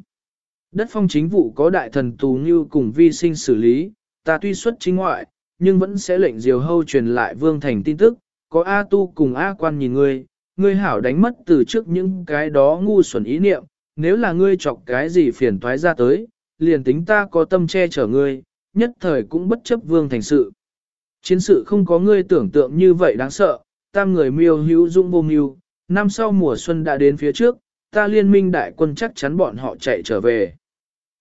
Đất phong chính vụ có đại thần tù như cùng vi sinh xử lý, ta tuy xuất chính ngoại, nhưng vẫn sẽ lệnh diều hâu truyền lại vương thành tin tức, có A tu cùng A quan nhìn ngươi, ngươi hảo đánh mất từ trước những cái đó ngu xuẩn ý niệm, nếu là ngươi chọc cái gì phiền toái ra tới, liền tính ta có tâm che chở ngươi, nhất thời cũng bất chấp vương thành sự. Chiến sự không có ngươi tưởng tượng như vậy đáng sợ, tam người miêu hữu dung vô mưu, năm sau mùa xuân đã đến phía trước, ta liên minh đại quân chắc chắn bọn họ chạy trở về.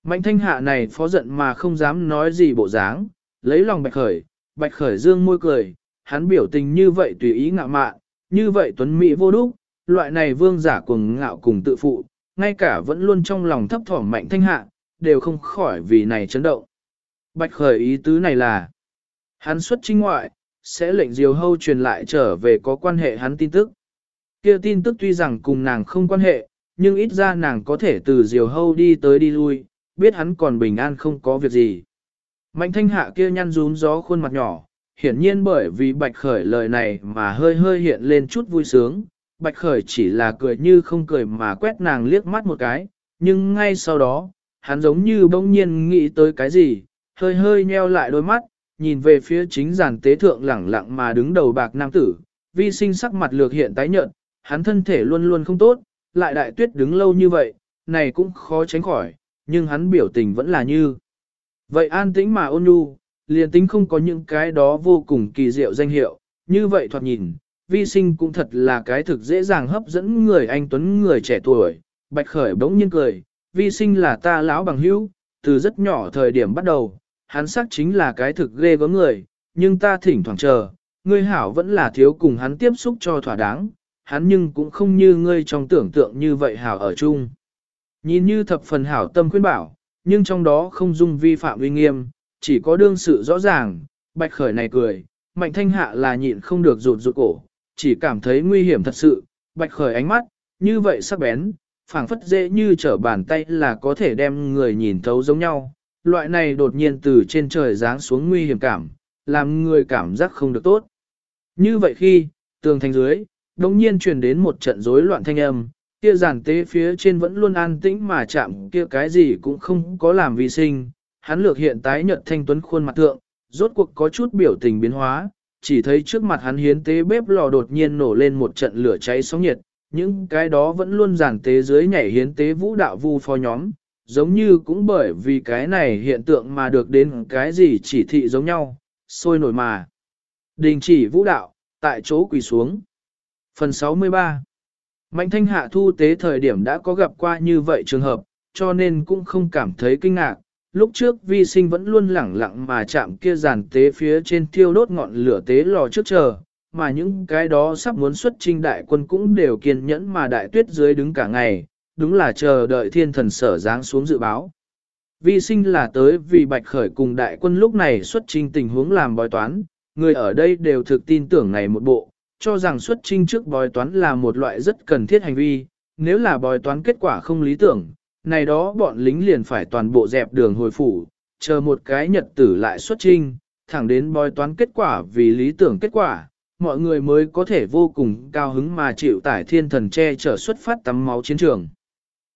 Mạnh thanh hạ này phó giận mà không dám nói gì bộ dáng, lấy lòng bạch khởi, bạch khởi dương môi cười, hắn biểu tình như vậy tùy ý ngạo mạn, như vậy tuấn mỹ vô đúc, loại này vương giả cùng ngạo cùng tự phụ, ngay cả vẫn luôn trong lòng thấp thỏm mạnh thanh hạ, đều không khỏi vì này chấn động. Bạch khởi ý tứ này là, hắn xuất trinh ngoại, sẽ lệnh diều hâu truyền lại trở về có quan hệ hắn tin tức. kia tin tức tuy rằng cùng nàng không quan hệ, nhưng ít ra nàng có thể từ diều hâu đi tới đi lui, biết hắn còn bình an không có việc gì. Mạnh thanh hạ kia nhăn rún gió khuôn mặt nhỏ, hiển nhiên bởi vì bạch khởi lời này mà hơi hơi hiện lên chút vui sướng. Bạch khởi chỉ là cười như không cười mà quét nàng liếc mắt một cái, nhưng ngay sau đó, hắn giống như bỗng nhiên nghĩ tới cái gì, hơi hơi nheo lại đôi mắt, nhìn về phía chính giàn tế thượng lẳng lặng mà đứng đầu bạc nam tử, vi sinh sắc mặt lược hiện tái nhợt, hắn thân thể luôn luôn không tốt, lại đại tuyết đứng lâu như vậy, này cũng khó tránh khỏi, nhưng hắn biểu tình vẫn là như. Vậy an tĩnh mà ôn nhu, liền tính không có những cái đó vô cùng kỳ diệu danh hiệu, như vậy thoạt nhìn, vi sinh cũng thật là cái thực dễ dàng hấp dẫn người anh tuấn người trẻ tuổi. Bạch khởi bỗng nhiên cười, vi sinh là ta lão bằng hữu, từ rất nhỏ thời điểm bắt đầu, hắn xác chính là cái thực ghê gớm người, nhưng ta thỉnh thoảng chờ, ngươi hảo vẫn là thiếu cùng hắn tiếp xúc cho thỏa đáng, hắn nhưng cũng không như ngươi trong tưởng tượng như vậy hảo ở chung. Nhìn như thập phần hảo tâm khuyên bảo, nhưng trong đó không dung vi phạm uy nghiêm, chỉ có đương sự rõ ràng, bạch khởi này cười, mạnh thanh hạ là nhịn không được rụt rụt cổ, chỉ cảm thấy nguy hiểm thật sự, bạch khởi ánh mắt, như vậy sắc bén, phảng phất dễ như trở bàn tay là có thể đem người nhìn thấu giống nhau, loại này đột nhiên từ trên trời giáng xuống nguy hiểm cảm, làm người cảm giác không được tốt. Như vậy khi, tường thành dưới, đồng nhiên truyền đến một trận rối loạn thanh âm, kia giàn tế phía trên vẫn luôn an tĩnh mà chạm kia cái gì cũng không có làm vi sinh, hắn lược hiện tái nhợt thanh tuấn khuôn mặt thượng, rốt cuộc có chút biểu tình biến hóa, chỉ thấy trước mặt hắn hiến tế bếp lò đột nhiên nổ lên một trận lửa cháy sóng nhiệt, những cái đó vẫn luôn giàn tế dưới nhảy hiến tế vũ đạo vu phó nhóm, giống như cũng bởi vì cái này hiện tượng mà được đến cái gì chỉ thị giống nhau, sôi nổi mà. Đình chỉ vũ đạo, tại chỗ quỳ xuống. Phần 63 Mạnh thanh hạ thu tế thời điểm đã có gặp qua như vậy trường hợp, cho nên cũng không cảm thấy kinh ngạc. Lúc trước vi sinh vẫn luôn lẳng lặng mà chạm kia giàn tế phía trên thiêu đốt ngọn lửa tế lò trước chờ, mà những cái đó sắp muốn xuất trinh đại quân cũng đều kiên nhẫn mà đại tuyết dưới đứng cả ngày, đúng là chờ đợi thiên thần sở giáng xuống dự báo. Vi sinh là tới vì bạch khởi cùng đại quân lúc này xuất trình tình huống làm bói toán, người ở đây đều thực tin tưởng này một bộ, cho rằng xuất trình trước bói toán là một loại rất cần thiết hành vi, nếu là bói toán kết quả không lý tưởng, này đó bọn lính liền phải toàn bộ dẹp đường hồi phủ, chờ một cái nhật tử lại xuất trình, thẳng đến bói toán kết quả vì lý tưởng kết quả, mọi người mới có thể vô cùng cao hứng mà chịu tải thiên thần che chở xuất phát tắm máu chiến trường.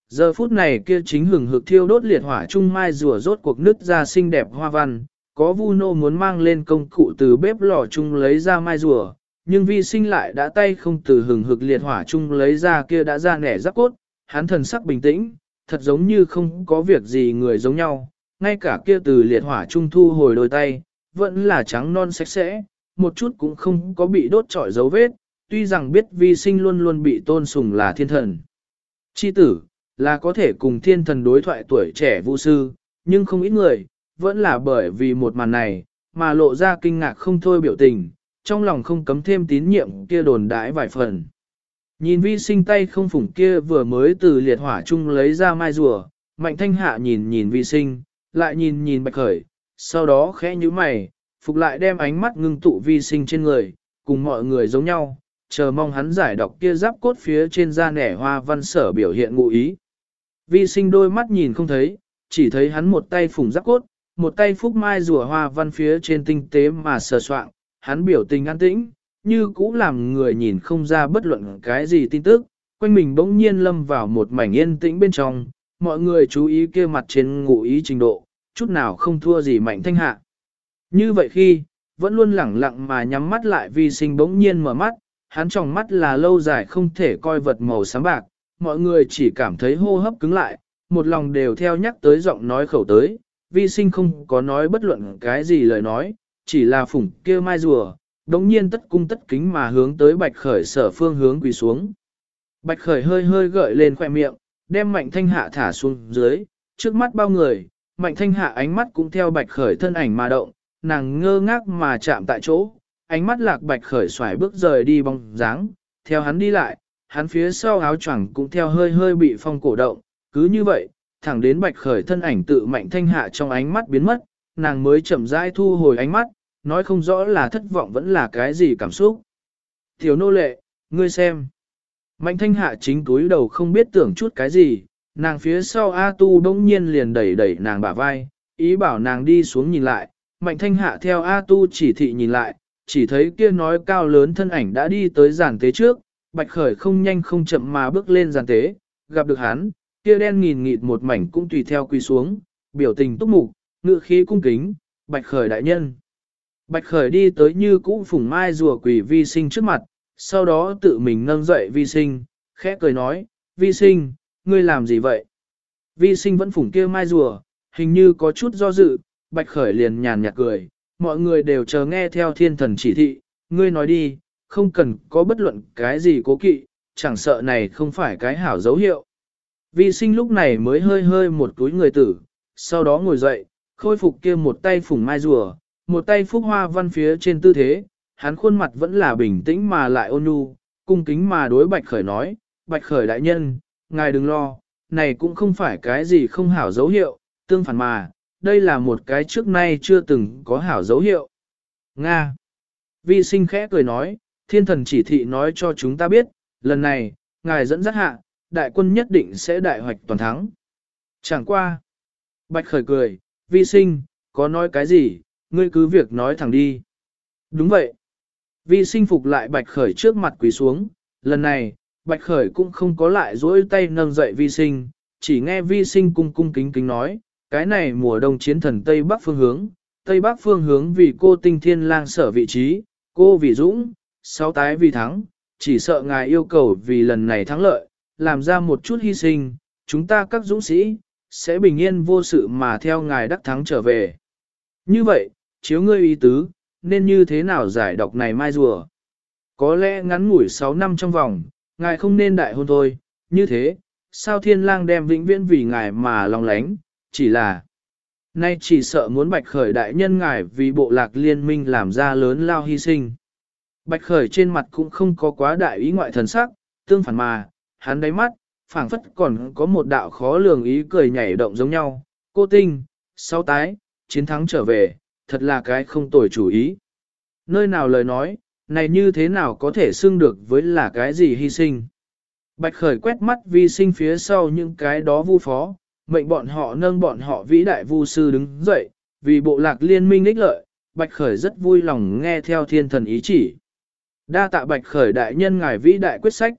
Giờ phút này kia chính hừng hực thiêu đốt liệt hỏa trung mai rùa rốt cuộc nứt ra xinh đẹp hoa văn, có vu nô muốn mang lên công cụ từ bếp lò chung lấy ra mai rùa, nhưng vi sinh lại đã tay không từ hừng hực liệt hỏa chung lấy ra kia đã ra nẻ giáp cốt, hắn thần sắc bình tĩnh, thật giống như không có việc gì người giống nhau, ngay cả kia từ liệt hỏa trung thu hồi đôi tay, vẫn là trắng non sạch sẽ, một chút cũng không có bị đốt trọi dấu vết, tuy rằng biết vi sinh luôn luôn bị tôn sùng là thiên thần. Chi tử, là có thể cùng thiên thần đối thoại tuổi trẻ vũ sư, nhưng không ít người, vẫn là bởi vì một màn này, mà lộ ra kinh ngạc không thôi biểu tình, trong lòng không cấm thêm tín nhiệm kia đồn đãi vài phần. Nhìn vi sinh tay không phủng kia vừa mới từ liệt hỏa chung lấy ra mai rùa, mạnh thanh hạ nhìn nhìn vi sinh, lại nhìn nhìn bạch khởi, sau đó khẽ như mày, phục lại đem ánh mắt ngưng tụ vi sinh trên người, cùng mọi người giống nhau, chờ mong hắn giải đọc kia giáp cốt phía trên da nẻ hoa văn sở biểu hiện ngụ ý. Vi sinh đôi mắt nhìn không thấy, chỉ thấy hắn một tay phủng giáp cốt, một tay phúc mai rùa hoa văn phía trên tinh tế mà sờ soạng, hắn biểu tình an tĩnh, như cũ làm người nhìn không ra bất luận cái gì tin tức, quanh mình bỗng nhiên lâm vào một mảnh yên tĩnh bên trong, mọi người chú ý kia mặt trên ngụ ý trình độ, chút nào không thua gì mạnh thanh hạ. Như vậy khi, vẫn luôn lẳng lặng mà nhắm mắt lại vi sinh bỗng nhiên mở mắt, hắn trong mắt là lâu dài không thể coi vật màu xám bạc, mọi người chỉ cảm thấy hô hấp cứng lại, một lòng đều theo nhắc tới giọng nói khẩu tới, vi sinh không có nói bất luận cái gì lời nói, chỉ là phủng kia mai rùa, đống nhiên tất cung tất kính mà hướng tới bạch khởi sở phương hướng quỳ xuống. Bạch khởi hơi hơi gợi lên khoẻ miệng, đem mạnh thanh hạ thả xuống dưới, trước mắt bao người, mạnh thanh hạ ánh mắt cũng theo bạch khởi thân ảnh mà động, nàng ngơ ngác mà chạm tại chỗ, ánh mắt lạc bạch khởi xoải bước rời đi bóng dáng, theo hắn đi lại, hắn phía sau áo choàng cũng theo hơi hơi bị phong cổ động, cứ như vậy, thẳng đến bạch khởi thân ảnh tự mạnh thanh hạ trong ánh mắt biến mất, nàng mới chậm rãi thu hồi ánh mắt, nói không rõ là thất vọng vẫn là cái gì cảm xúc. Tiểu nô lệ, ngươi xem. Mạnh thanh hạ chính túi đầu không biết tưởng chút cái gì, nàng phía sau A tu đông nhiên liền đẩy đẩy nàng bả vai, ý bảo nàng đi xuống nhìn lại, mạnh thanh hạ theo A tu chỉ thị nhìn lại, chỉ thấy kia nói cao lớn thân ảnh đã đi tới giàn tế trước, bạch khởi không nhanh không chậm mà bước lên giàn tế, gặp được hắn, kia đen nghìn nghịt một mảnh cũng tùy theo quy xuống, biểu tình túc mục, ngựa khí cung kính, bạch khởi đại nhân. Bạch khởi đi tới như cũ phùng mai rùa quỷ vi sinh trước mặt, sau đó tự mình nâng dậy vi sinh, khẽ cười nói, vi sinh, ngươi làm gì vậy? Vi sinh vẫn phủng kia mai rùa, hình như có chút do dự, bạch khởi liền nhàn nhạt cười, mọi người đều chờ nghe theo thiên thần chỉ thị, ngươi nói đi, không cần có bất luận cái gì cố kỵ, chẳng sợ này không phải cái hảo dấu hiệu. Vi sinh lúc này mới hơi hơi một túi người tử, sau đó ngồi dậy, khôi phục kia một tay phủng mai rùa, một tay phúc hoa văn phía trên tư thế, hắn khuôn mặt vẫn là bình tĩnh mà lại ôn nhu, cung kính mà đối Bạch Khởi nói, Bạch Khởi đại nhân, ngài đừng lo, này cũng không phải cái gì không hảo dấu hiệu, tương phản mà, đây là một cái trước nay chưa từng có hảo dấu hiệu. Nga. Vi sinh khẽ cười nói, thiên thần chỉ thị nói cho chúng ta biết, lần này, ngài dẫn dắt hạ, đại quân nhất định sẽ đại hoạch toàn thắng. Chẳng qua. Bạch khởi cười, vi sinh, có nói cái gì, ngươi cứ việc nói thẳng đi. Đúng vậy. Vi sinh phục lại bạch khởi trước mặt quỳ xuống, lần này, bạch khởi cũng không có lại dỗi tay nâng dậy vi sinh, chỉ nghe vi sinh cung cung kính kính nói, cái này mùa đông chiến thần Tây Bắc phương hướng, Tây Bắc phương hướng vì cô tinh thiên lang sở vị trí, cô vì dũng, sáu tái vì thắng, chỉ sợ ngài yêu cầu vì lần này thắng lợi, làm ra một chút hy sinh, chúng ta các dũng sĩ, sẽ bình yên vô sự mà theo ngài đắc thắng trở về. Như vậy, chiếu ngươi ý tứ, nên như thế nào giải độc này mai rùa? Có lẽ ngắn ngủi 6 năm trong vòng, ngài không nên đại hôn thôi, như thế, sao thiên lang đem vĩnh viễn vì ngài mà lòng lánh, chỉ là... Nay chỉ sợ muốn bạch khởi đại nhân ngài vì bộ lạc liên minh làm ra lớn lao hy sinh. Bạch khởi trên mặt cũng không có quá đại ý ngoại thần sắc, tương phản mà, hắn đáy mắt, phảng phất còn có một đạo khó lường ý cười nhảy động giống nhau. Cô tinh, sau tái, chiến thắng trở về, thật là cái không tồi chủ ý. Nơi nào lời nói, này như thế nào có thể xưng được với là cái gì hy sinh. Bạch khởi quét mắt vi sinh phía sau những cái đó vu phó, mệnh bọn họ nâng bọn họ vĩ đại vu sư đứng dậy, vì bộ lạc liên minh ích lợi, Bạch khởi rất vui lòng nghe theo thiên thần ý chỉ. Đa tạ Bạch khởi đại nhân ngài vĩ đại quyết sách.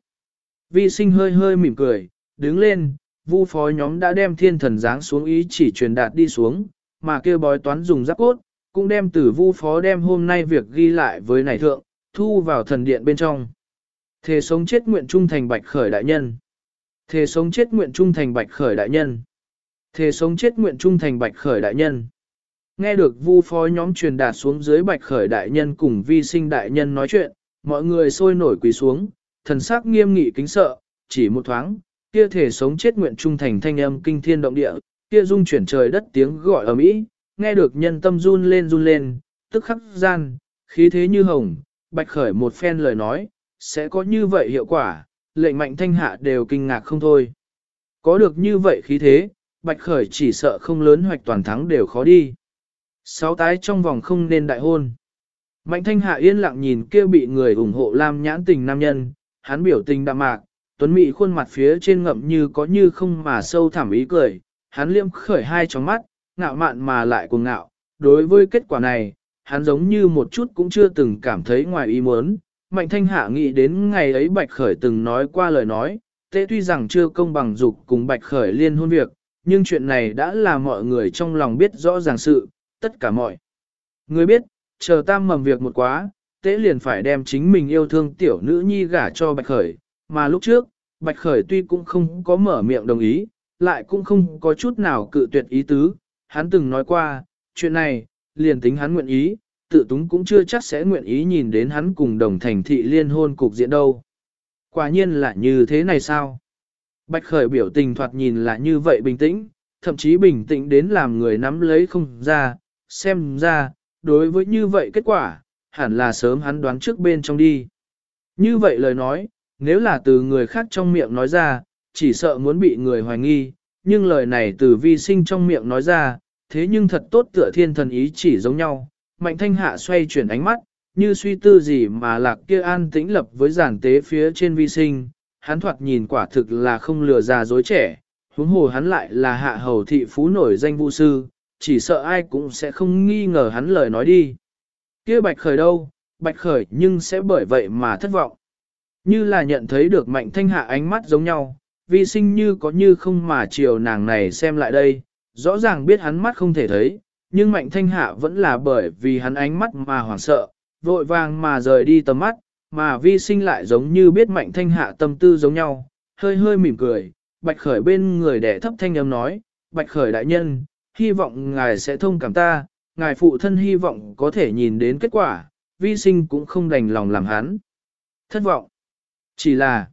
Vi sinh hơi hơi mỉm cười, đứng lên, vu phó nhóm đã đem thiên thần giáng xuống ý chỉ truyền đạt đi xuống, mà kêu bói toán dùng giáp cốt, cũng đem tử vu phó đem hôm nay việc ghi lại với này thượng, thu vào thần điện bên trong. Thề sống chết nguyện trung thành bạch khởi đại nhân. Thề sống chết nguyện trung thành bạch khởi đại nhân. Thề sống chết nguyện trung thành bạch khởi đại nhân. Nghe được vu phó nhóm truyền đạt xuống dưới bạch khởi đại nhân cùng vi sinh đại nhân nói chuyện, mọi người sôi nổi quỳ xuống, thần sắc nghiêm nghị kính sợ, chỉ một thoáng, kia thể sống chết nguyện trung thành thanh âm kinh thiên động địa, kia dung chuyển trời đất tiếng gọi ở mỹ, nghe được nhân tâm run lên run lên, tức khắc gian, khí thế như hồng, bạch khởi một phen lời nói, sẽ có như vậy hiệu quả, lệnh mạnh thanh hạ đều kinh ngạc không thôi. Có được như vậy khí thế, bạch khởi chỉ sợ không lớn hoạch toàn thắng đều khó đi. Sáu tái trong vòng không nên đại hôn. Mạnh thanh hạ yên lặng nhìn kia bị người ủng hộ lam nhãn tình nam nhân, hắn biểu tình đạm mạc, tuấn mỹ khuôn mặt phía trên ngậm như có như không mà sâu thẳm ý cười, hắn liêm khởi hai tròng mắt, ngạo mạn mà lại cuồng ngạo. Đối với kết quả này, hắn giống như một chút cũng chưa từng cảm thấy ngoài ý muốn. Mạnh thanh hạ nghĩ đến ngày ấy bạch khởi từng nói qua lời nói, tế tuy rằng chưa công bằng dục cùng bạch khởi liên hôn việc, nhưng chuyện này đã là mọi người trong lòng biết rõ ràng sự, tất cả mọi người biết, chờ tam mầm việc một quá, tế liền phải đem chính mình yêu thương tiểu nữ nhi gả cho bạch khởi, mà lúc trước, bạch khởi tuy cũng không có mở miệng đồng ý, lại cũng không có chút nào cự tuyệt ý tứ, hắn từng nói qua, chuyện này, liền tính hắn nguyện ý, tự túng cũng chưa chắc sẽ nguyện ý nhìn đến hắn cùng đồng thành thị liên hôn cục diện đâu. Quả nhiên là như thế này sao? Bạch khởi biểu tình thoạt nhìn là như vậy bình tĩnh, thậm chí bình tĩnh đến làm người nắm lấy không ra, xem ra, đối với như vậy kết quả, hẳn là sớm hắn đoán trước bên trong đi. Như vậy lời nói, nếu là từ người khác trong miệng nói ra, chỉ sợ muốn bị người hoài nghi, nhưng lời này từ vi sinh trong miệng nói ra, thế nhưng thật tốt tựa thiên thần ý chỉ giống nhau. Mạnh thanh hạ xoay chuyển ánh mắt, như suy tư gì mà lạc kia an tĩnh lập với giản tế phía trên vi sinh, hắn thoạt nhìn quả thực là không lừa già dối trẻ, huống hồ hắn lại là hạ hầu thị phú nổi danh vũ sư, chỉ sợ ai cũng sẽ không nghi ngờ hắn lời nói đi. kia bạch khởi đâu, bạch khởi nhưng sẽ bởi vậy mà thất vọng. Như là nhận thấy được mạnh thanh hạ ánh mắt giống nhau, vi sinh như có như không mà chiều nàng này xem lại đây, rõ ràng biết hắn mắt không thể thấy, nhưng mạnh thanh hạ vẫn là bởi vì hắn ánh mắt mà hoảng sợ, vội vàng mà rời đi tầm mắt, mà vi sinh lại giống như biết mạnh thanh hạ tâm tư giống nhau, hơi hơi mỉm cười, bạch khởi bên người đẻ thấp thanh âm nói, bạch khởi đại nhân, hy vọng ngài sẽ thông cảm ta, ngài phụ thân hy vọng có thể nhìn đến kết quả, vi sinh cũng không đành lòng làm hắn. Thất vọng. Chỉ là,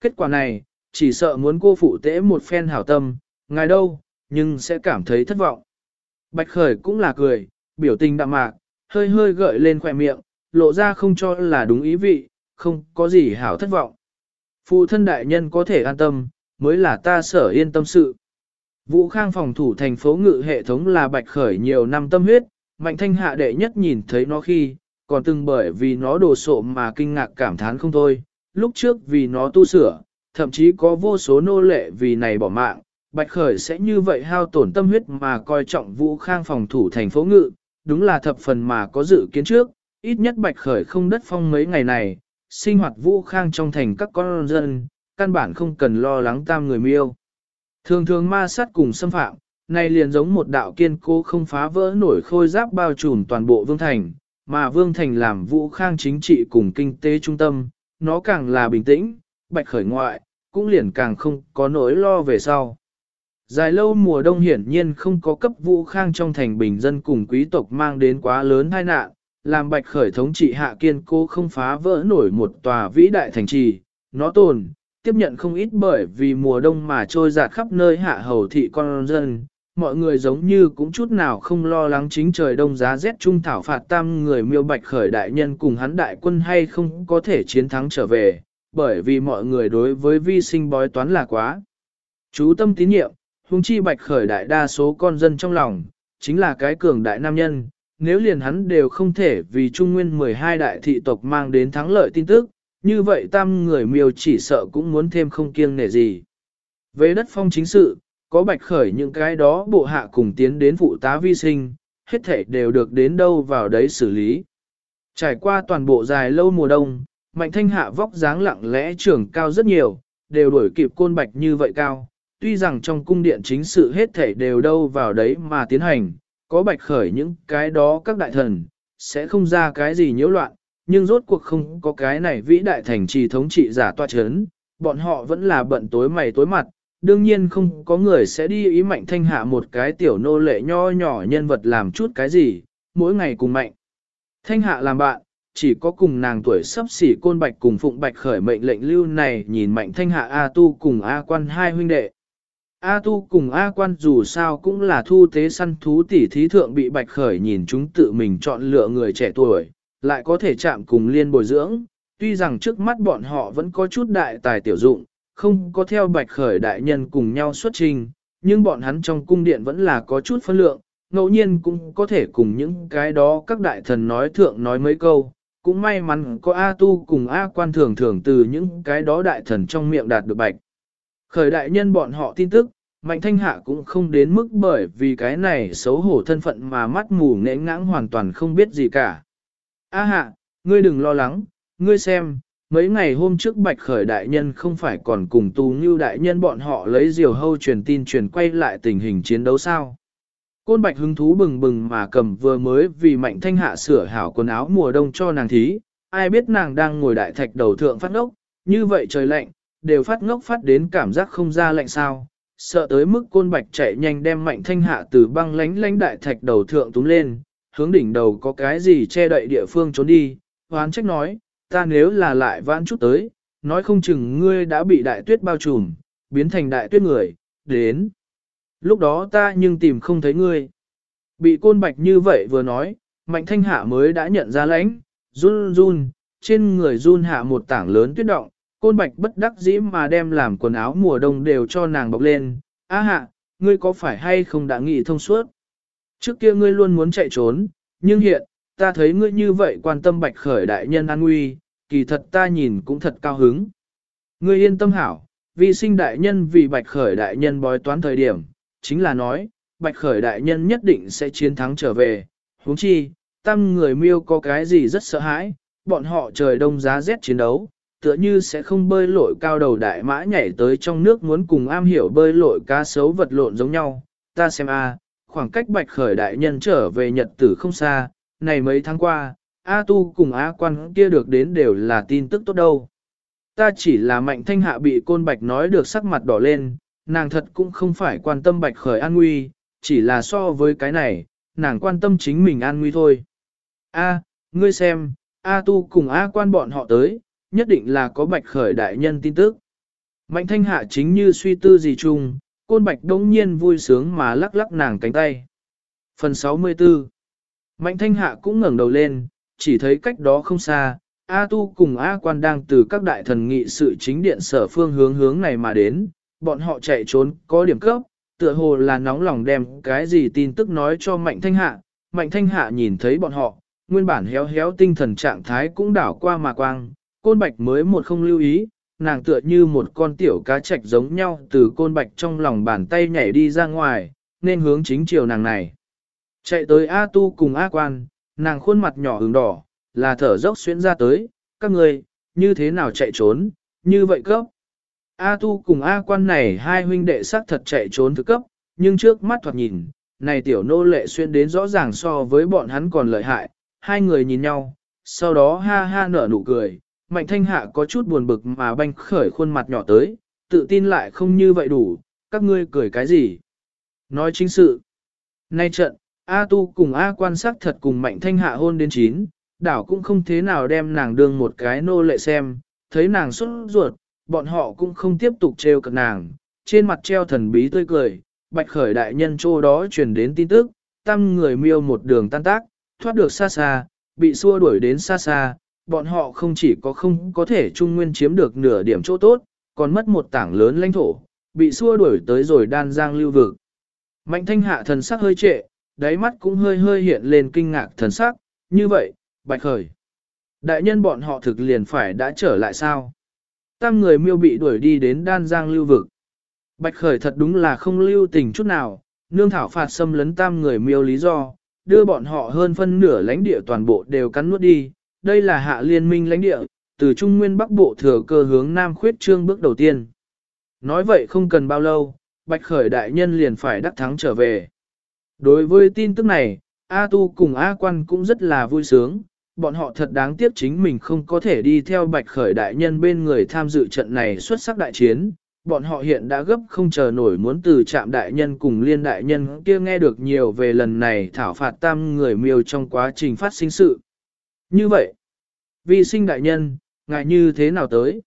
kết quả này, chỉ sợ muốn cô phụ tễ một phen hảo tâm, ngài đâu, nhưng sẽ cảm thấy thất vọng. Bạch khởi cũng là cười, biểu tình đạm mạc, hơi hơi gợi lên khỏe miệng, lộ ra không cho là đúng ý vị, không có gì hảo thất vọng. Phụ thân đại nhân có thể an tâm, mới là ta sở yên tâm sự. Vũ Khang phòng thủ thành phố ngự hệ thống là bạch khởi nhiều năm tâm huyết, mạnh thanh hạ đệ nhất nhìn thấy nó khi, còn từng bởi vì nó đồ sộ mà kinh ngạc cảm thán không thôi, lúc trước vì nó tu sửa, thậm chí có vô số nô lệ vì này bỏ mạng, bạch khởi sẽ như vậy hao tổn tâm huyết mà coi trọng Vũ Khang phòng thủ thành phố ngự, đúng là thập phần mà có dự kiến trước, ít nhất bạch khởi không đất phong mấy ngày này, sinh hoạt Vũ Khang trong thành các con dân, căn bản không cần lo lắng tam người miêu. Thường thường ma sát cùng xâm phạm, này liền giống một đạo kiên cố không phá vỡ nổi khôi giáp bao trùm toàn bộ vương thành, mà vương thành làm vũ khang chính trị cùng kinh tế trung tâm, nó càng là bình tĩnh, bạch khởi ngoại, cũng liền càng không có nỗi lo về sau. Dài lâu mùa đông hiển nhiên không có cấp vũ khang trong thành bình dân cùng quý tộc mang đến quá lớn tai nạn, làm bạch khởi thống trị hạ kiên cố không phá vỡ nổi một tòa vĩ đại thành trì, nó tồn, tiếp nhận không ít bởi vì mùa đông mà trôi giạt khắp nơi hạ hầu thị con dân. Mọi người giống như cũng chút nào không lo lắng chính trời đông giá rét trung thảo phạt tam người miêu bạch khởi đại nhân cùng hắn đại quân hay không có thể chiến thắng trở về, bởi vì mọi người đối với vi sinh bói toán là quá. Chú tâm tín nhiệm, hung chi bạch khởi đại đa số con dân trong lòng, chính là cái cường đại nam nhân, nếu liền hắn đều không thể vì trung nguyên 12 đại thị tộc mang đến thắng lợi tin tức, như vậy tam người miêu chỉ sợ cũng muốn thêm không kiêng nể gì. Về đất phong chính sự, có bạch khởi những cái đó bộ hạ cùng tiến đến phụ tá vi sinh, hết thể đều được đến đâu vào đấy xử lý. Trải qua toàn bộ dài lâu mùa đông, mạnh thanh hạ vóc dáng lặng lẽ trưởng cao rất nhiều, đều đuổi kịp côn bạch như vậy cao. Tuy rằng trong cung điện chính sự hết thể đều đâu vào đấy mà tiến hành, có bạch khởi những cái đó các đại thần, sẽ không ra cái gì nhiễu loạn, nhưng rốt cuộc không có cái này vĩ đại thành trì thống trị giả toa chấn, bọn họ vẫn là bận tối mày tối mặt, đương nhiên không có người sẽ đi ý mạnh thanh hạ một cái tiểu nô lệ nho nhỏ nhân vật làm chút cái gì, mỗi ngày cùng mạnh. Thanh hạ làm bạn, chỉ có cùng nàng tuổi sắp xỉ côn bạch cùng phụng bạch khởi mệnh lệnh lưu này nhìn mạnh thanh hạ A tu cùng A quan hai huynh đệ. A tu cùng A quan dù sao cũng là thu tế săn thú tỷ thí thượng bị bạch khởi nhìn chúng tự mình chọn lựa người trẻ tuổi, lại có thể chạm cùng liên bồi dưỡng, tuy rằng trước mắt bọn họ vẫn có chút đại tài tiểu dụng, không có theo bạch khởi đại nhân cùng nhau xuất trình, nhưng bọn hắn trong cung điện vẫn là có chút phân lượng, ngẫu nhiên cũng có thể cùng những cái đó các đại thần nói thượng nói mấy câu, cũng may mắn có A tu cùng A quan thường thường từ những cái đó đại thần trong miệng đạt được bạch. Khởi đại nhân bọn họ tin tức, Mạnh thanh hạ cũng không đến mức bởi vì cái này xấu hổ thân phận mà mắt mù nễ ngãng hoàn toàn không biết gì cả. A hạ, ngươi đừng lo lắng, ngươi xem, mấy ngày hôm trước Bạch Khởi đại nhân không phải còn cùng tù như đại nhân bọn họ lấy diều hâu truyền tin truyền quay lại tình hình chiến đấu sao. Côn Bạch hứng thú bừng bừng mà cầm vừa mới vì mạnh thanh hạ sửa hảo quần áo mùa đông cho nàng thí, ai biết nàng đang ngồi đại thạch đầu thượng phát ngốc, như vậy trời lạnh, đều phát ngốc phát đến cảm giác không ra lạnh sao, sợ tới mức côn bạch chạy nhanh đem mạnh thanh hạ từ băng lánh lánh đại thạch đầu thượng túm lên, hướng đỉnh đầu có cái gì che đậy địa phương trốn đi, hoán trách nói, ta nếu là lại vãn chút tới, nói không chừng ngươi đã bị đại tuyết bao trùm, biến thành đại tuyết người, đến. Lúc đó ta nhưng tìm không thấy ngươi. Bị côn bạch như vậy vừa nói, mạnh thanh hạ mới đã nhận ra lãnh, run run, trên người run hạ một tảng lớn tuyết động, côn bạch bất đắc dĩ mà đem làm quần áo mùa đông đều cho nàng bọc lên. Á hạ, ngươi có phải hay không đã nghĩ thông suốt? Trước kia ngươi luôn muốn chạy trốn, nhưng hiện, ta thấy ngươi như vậy quan tâm bạch khởi đại nhân an nguy, kỳ thật ta nhìn cũng thật cao hứng. Ngươi yên tâm hảo, vì sinh đại nhân vì bạch khởi đại nhân bói toán thời điểm, chính là nói, bạch khởi đại nhân nhất định sẽ chiến thắng trở về. huống chi, tam người miêu có cái gì rất sợ hãi, bọn họ trời đông giá rét chiến đấu, tựa như sẽ không bơi lội cao đầu đại mã nhảy tới trong nước muốn cùng am hiểu bơi lội cá sấu vật lộn giống nhau. Ta xem a, khoảng cách bạch khởi đại nhân trở về nhật tử không xa, này mấy tháng qua, A tu cùng A quan kia được đến đều là tin tức tốt đâu. Ta chỉ là mạnh thanh hạ bị côn bạch nói được sắc mặt đỏ lên, nàng thật cũng không phải quan tâm bạch khởi an nguy, chỉ là so với cái này, nàng quan tâm chính mình an nguy thôi. A, ngươi xem, A tu cùng A quan bọn họ tới, nhất định là có bạch khởi đại nhân tin tức. Mạnh thanh hạ chính như suy tư gì chung, côn bạch đống nhiên vui sướng mà lắc lắc nàng cánh tay. Phần 64 Mạnh thanh hạ cũng ngẩng đầu lên, chỉ thấy cách đó không xa, A tu cùng A quan đang từ các đại thần nghị sự chính điện sở phương hướng hướng này mà đến, bọn họ chạy trốn có điểm cấp, tựa hồ là nóng lòng đem cái gì tin tức nói cho mạnh thanh hạ, mạnh thanh hạ nhìn thấy bọn họ, nguyên bản héo héo tinh thần trạng thái cũng đảo qua mà quang, côn bạch mới một không lưu ý, nàng tựa như một con tiểu cá trạch giống nhau từ côn bạch trong lòng bàn tay nhảy đi ra ngoài, nên hướng chính chiều nàng này. Chạy tới A tu cùng A quan, nàng khuôn mặt nhỏ hứng đỏ, là thở dốc xuyên ra tới, các người, như thế nào chạy trốn, như vậy cấp. A tu cùng A quan này hai huynh đệ sắc thật chạy trốn thứ cấp, nhưng trước mắt thoạt nhìn, này tiểu nô lệ xuyên đến rõ ràng so với bọn hắn còn lợi hại, hai người nhìn nhau, sau đó ha ha nở nụ cười, mạnh thanh hạ có chút buồn bực mà banh khởi khuôn mặt nhỏ tới, tự tin lại không như vậy đủ, các ngươi cười cái gì? Nói chính sự. Nay trận, A tu cùng A quan sát thật cùng mạnh thanh hạ hôn đến chín, đảo cũng không thế nào đem nàng đương một cái nô lệ xem, thấy nàng xuất ruột, bọn họ cũng không tiếp tục trêu cợt nàng, trên mặt treo thần bí tươi cười, bạch khởi đại nhân chỗ đó truyền đến tin tức, tăng người miêu một đường tan tác, thoát được xa xa, bị xua đuổi đến xa xa, bọn họ không chỉ có không có thể trung nguyên chiếm được nửa điểm chỗ tốt, còn mất một tảng lớn lãnh thổ, bị xua đuổi tới rồi đan giang lưu vực. Mạnh thanh hạ thần sắc hơi trệ, đáy mắt cũng hơi hơi hiện lên kinh ngạc thần sắc, như vậy, bạch khởi. Đại nhân bọn họ thực liền phải đã trở lại sao? Tam người miêu bị đuổi đi đến đan giang lưu vực. Bạch khởi thật đúng là không lưu tình chút nào, nương thảo phạt xâm lấn tam người miêu lý do, đưa bọn họ hơn phân nửa lãnh địa toàn bộ đều cắn nuốt đi. Đây là hạ liên minh lãnh địa, từ Trung Nguyên Bắc Bộ thừa cơ hướng Nam khuyết trương bước đầu tiên. Nói vậy không cần bao lâu, Bạch Khởi đại nhân liền phải đắc thắng trở về. Đối với tin tức này, A Tu cùng A Quan cũng rất là vui sướng, bọn họ thật đáng tiếc chính mình không có thể đi theo bạch khởi đại nhân bên người tham dự trận này xuất sắc đại chiến. Bọn họ hiện đã gấp không chờ nổi muốn từ trạm đại nhân cùng liên đại nhân kia nghe được nhiều về lần này thảo phạt tam người miêu trong quá trình phát sinh sự. Như vậy, Vi sinh đại nhân, ngài như thế nào tới?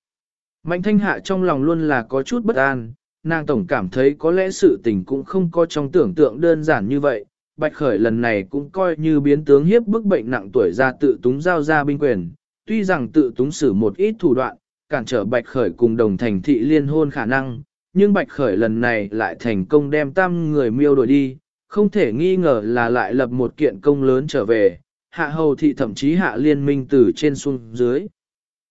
Mạnh thanh hạ trong lòng luôn là có chút bất an, nàng tổng cảm thấy có lẽ sự tình cũng không có trong tưởng tượng đơn giản như vậy, Bạch Khởi lần này cũng coi như biến tướng hiếp bức bệnh nặng tuổi ra tự túng giao ra binh quyền, tuy rằng tự túng xử một ít thủ đoạn, cản trở Bạch Khởi cùng đồng thành thị liên hôn khả năng, nhưng Bạch Khởi lần này lại thành công đem tam người miêu đổi đi, không thể nghi ngờ là lại lập một kiện công lớn trở về, hạ hầu thị thậm chí hạ liên minh từ trên xuống dưới.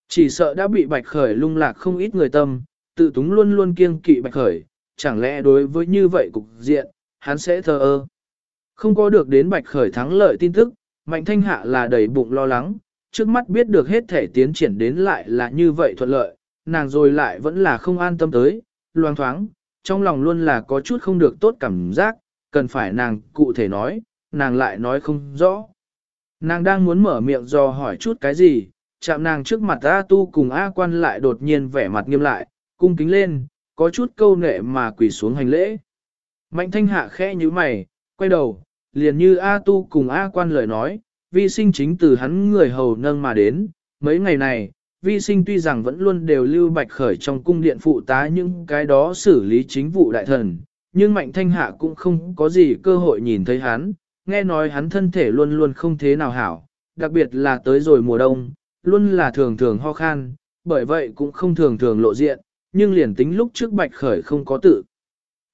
Chỉ sợ đã bị Bạch Khởi lung lạc không ít người tâm, tự túng luôn luôn kiêng kỵ Bạch Khởi, chẳng lẽ đối với như vậy cục diện, hắn sẽ thờ ơ. Không có được đến bạch khởi thắng lợi tin tức, mạnh thanh hạ là đầy bụng lo lắng, trước mắt biết được hết thể tiến triển đến lại là như vậy thuận lợi, nàng rồi lại vẫn là không an tâm tới, loang thoáng, trong lòng luôn là có chút không được tốt cảm giác, cần phải nàng cụ thể nói, nàng lại nói không rõ. Nàng đang muốn mở miệng do hỏi chút cái gì, chạm nàng trước mặt A tu cùng A quan lại đột nhiên vẻ mặt nghiêm lại, cung kính lên, có chút câu nệ mà quỳ xuống hành lễ. Mạnh thanh hạ khẽ như mày, quay đầu, liền như A tu cùng A quan lời nói, vi sinh chính từ hắn người hầu nâng mà đến, mấy ngày này, vi sinh tuy rằng vẫn luôn đều lưu bạch khởi trong cung điện phụ tá những cái đó xử lý chính vụ đại thần, nhưng mạnh thanh hạ cũng không có gì cơ hội nhìn thấy hắn, nghe nói hắn thân thể luôn luôn không thế nào hảo, đặc biệt là tới rồi mùa đông, luôn là thường thường ho khan, bởi vậy cũng không thường thường lộ diện, nhưng liền tính lúc trước bạch khởi không có tự.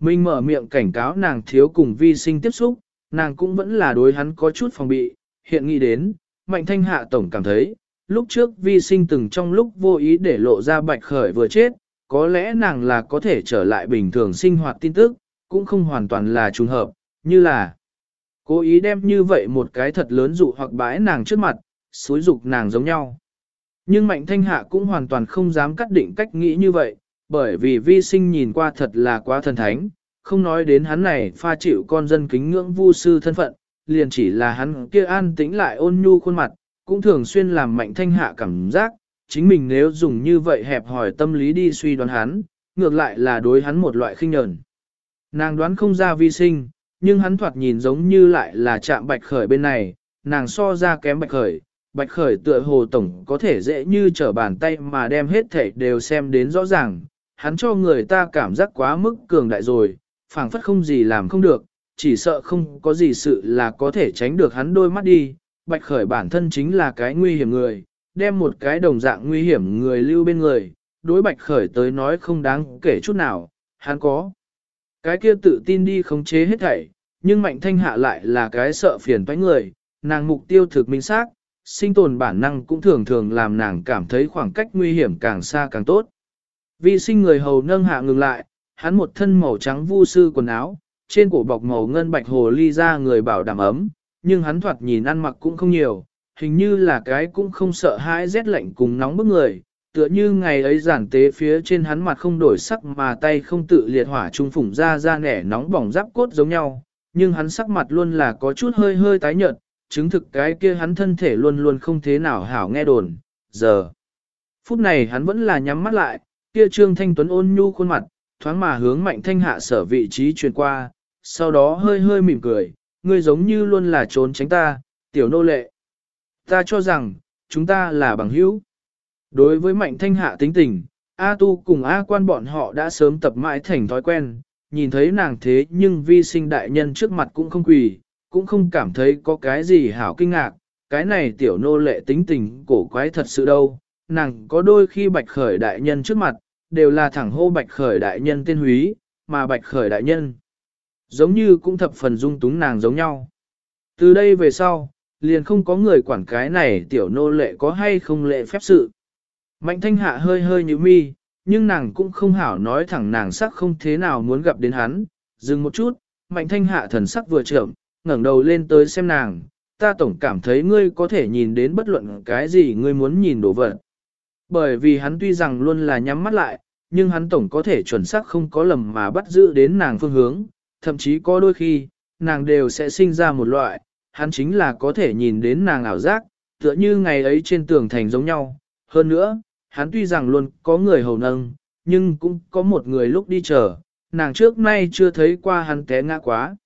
Mình mở miệng cảnh cáo nàng thiếu cùng vi sinh tiếp xúc, nàng cũng vẫn là đối hắn có chút phòng bị, hiện nghĩ đến, mạnh thanh hạ tổng cảm thấy, lúc trước vi sinh từng trong lúc vô ý để lộ ra bạch khởi vừa chết, có lẽ nàng là có thể trở lại bình thường sinh hoạt tin tức, cũng không hoàn toàn là trùng hợp, như là cố ý đem như vậy một cái thật lớn dụ hoặc bãi nàng trước mặt, xối dục nàng giống nhau. Nhưng mạnh thanh hạ cũng hoàn toàn không dám cắt định cách nghĩ như vậy, bởi vì vi sinh nhìn qua thật là quá thần thánh, không nói đến hắn này pha chịu con dân kính ngưỡng vu sư thân phận, liền chỉ là hắn kia an tĩnh lại ôn nhu khuôn mặt, cũng thường xuyên làm mạnh thanh hạ cảm giác, chính mình nếu dùng như vậy hẹp hỏi tâm lý đi suy đoán hắn, ngược lại là đối hắn một loại khinh nhẫn. Nàng đoán không ra vi sinh, nhưng hắn thoạt nhìn giống như lại là chạm bạch khởi bên này, nàng so ra kém bạch khởi, bạch khởi tựa hồ tổng có thể dễ như trở bàn tay mà đem hết thể đều xem đến rõ ràng, hắn cho người ta cảm giác quá mức cường đại rồi, phảng phất không gì làm không được, chỉ sợ không có gì sự là có thể tránh được hắn đôi mắt đi, bạch khởi bản thân chính là cái nguy hiểm người, đem một cái đồng dạng nguy hiểm người lưu bên người, đối bạch khởi tới nói không đáng kể chút nào, hắn có. Cái kia tự tin đi khống chế hết thảy, nhưng mạnh thanh hạ lại là cái sợ phiền toái người, nàng mục tiêu thực minh xác, sinh tồn bản năng cũng thường thường làm nàng cảm thấy khoảng cách nguy hiểm càng xa càng tốt. Vi sinh người hầu nâng hạ ngừng lại, hắn một thân màu trắng vu sư quần áo, trên cổ bọc màu ngân bạch hồ ly ra người bảo đảm ấm, nhưng hắn thoạt nhìn ăn mặc cũng không nhiều, hình như là cái cũng không sợ hãi rét lạnh cùng nóng bức người, tựa như ngày ấy giản tế phía trên hắn mặt không đổi sắc mà tay không tự liệt hỏa trung phủng ra ra nẻ nóng bỏng giáp cốt giống nhau, nhưng hắn sắc mặt luôn là có chút hơi hơi tái nhợt, chứng thực cái kia hắn thân thể luôn luôn không thế nào hảo nghe đồn, giờ. Phút này hắn vẫn là nhắm mắt lại, kia trương thanh tuấn ôn nhu khuôn mặt, thoáng mà hướng mạnh thanh hạ sở vị trí truyền qua, sau đó hơi hơi mỉm cười, ngươi giống như luôn là trốn tránh ta, tiểu nô lệ. Ta cho rằng, chúng ta là bằng hữu. Đối với mạnh thanh hạ tính tình, A tu cùng A quan bọn họ đã sớm tập mãi thành thói quen, nhìn thấy nàng thế nhưng vi sinh đại nhân trước mặt cũng không quỳ, cũng không cảm thấy có cái gì hảo kinh ngạc, cái này tiểu nô lệ tính tình cổ quái thật sự đâu, nàng có đôi khi bạch khởi đại nhân trước mặt, đều là thẳng hô bạch khởi đại nhân tên húy, mà bạch khởi đại nhân giống như cũng thập phần dung túng nàng giống nhau. Từ đây về sau, liền không có người quản cái này tiểu nô lệ có hay không lệ phép sự. Mạnh thanh hạ hơi hơi như mi, nhưng nàng cũng không hảo nói thẳng nàng sắc không thế nào muốn gặp đến hắn. Dừng một chút, mạnh thanh hạ thần sắc vừa trợm, ngẩng đầu lên tới xem nàng, ta tổng cảm thấy ngươi có thể nhìn đến bất luận cái gì ngươi muốn nhìn đồ vật. Bởi vì hắn tuy rằng luôn là nhắm mắt lại, nhưng hắn tổng có thể chuẩn xác không có lầm mà bắt giữ đến nàng phương hướng, thậm chí có đôi khi, nàng đều sẽ sinh ra một loại, hắn chính là có thể nhìn đến nàng ảo giác, tựa như ngày ấy trên tường thành giống nhau. Hơn nữa, hắn tuy rằng luôn có người hầu nâng, nhưng cũng có một người lúc đi chờ, nàng trước nay chưa thấy qua hắn té ngã quá.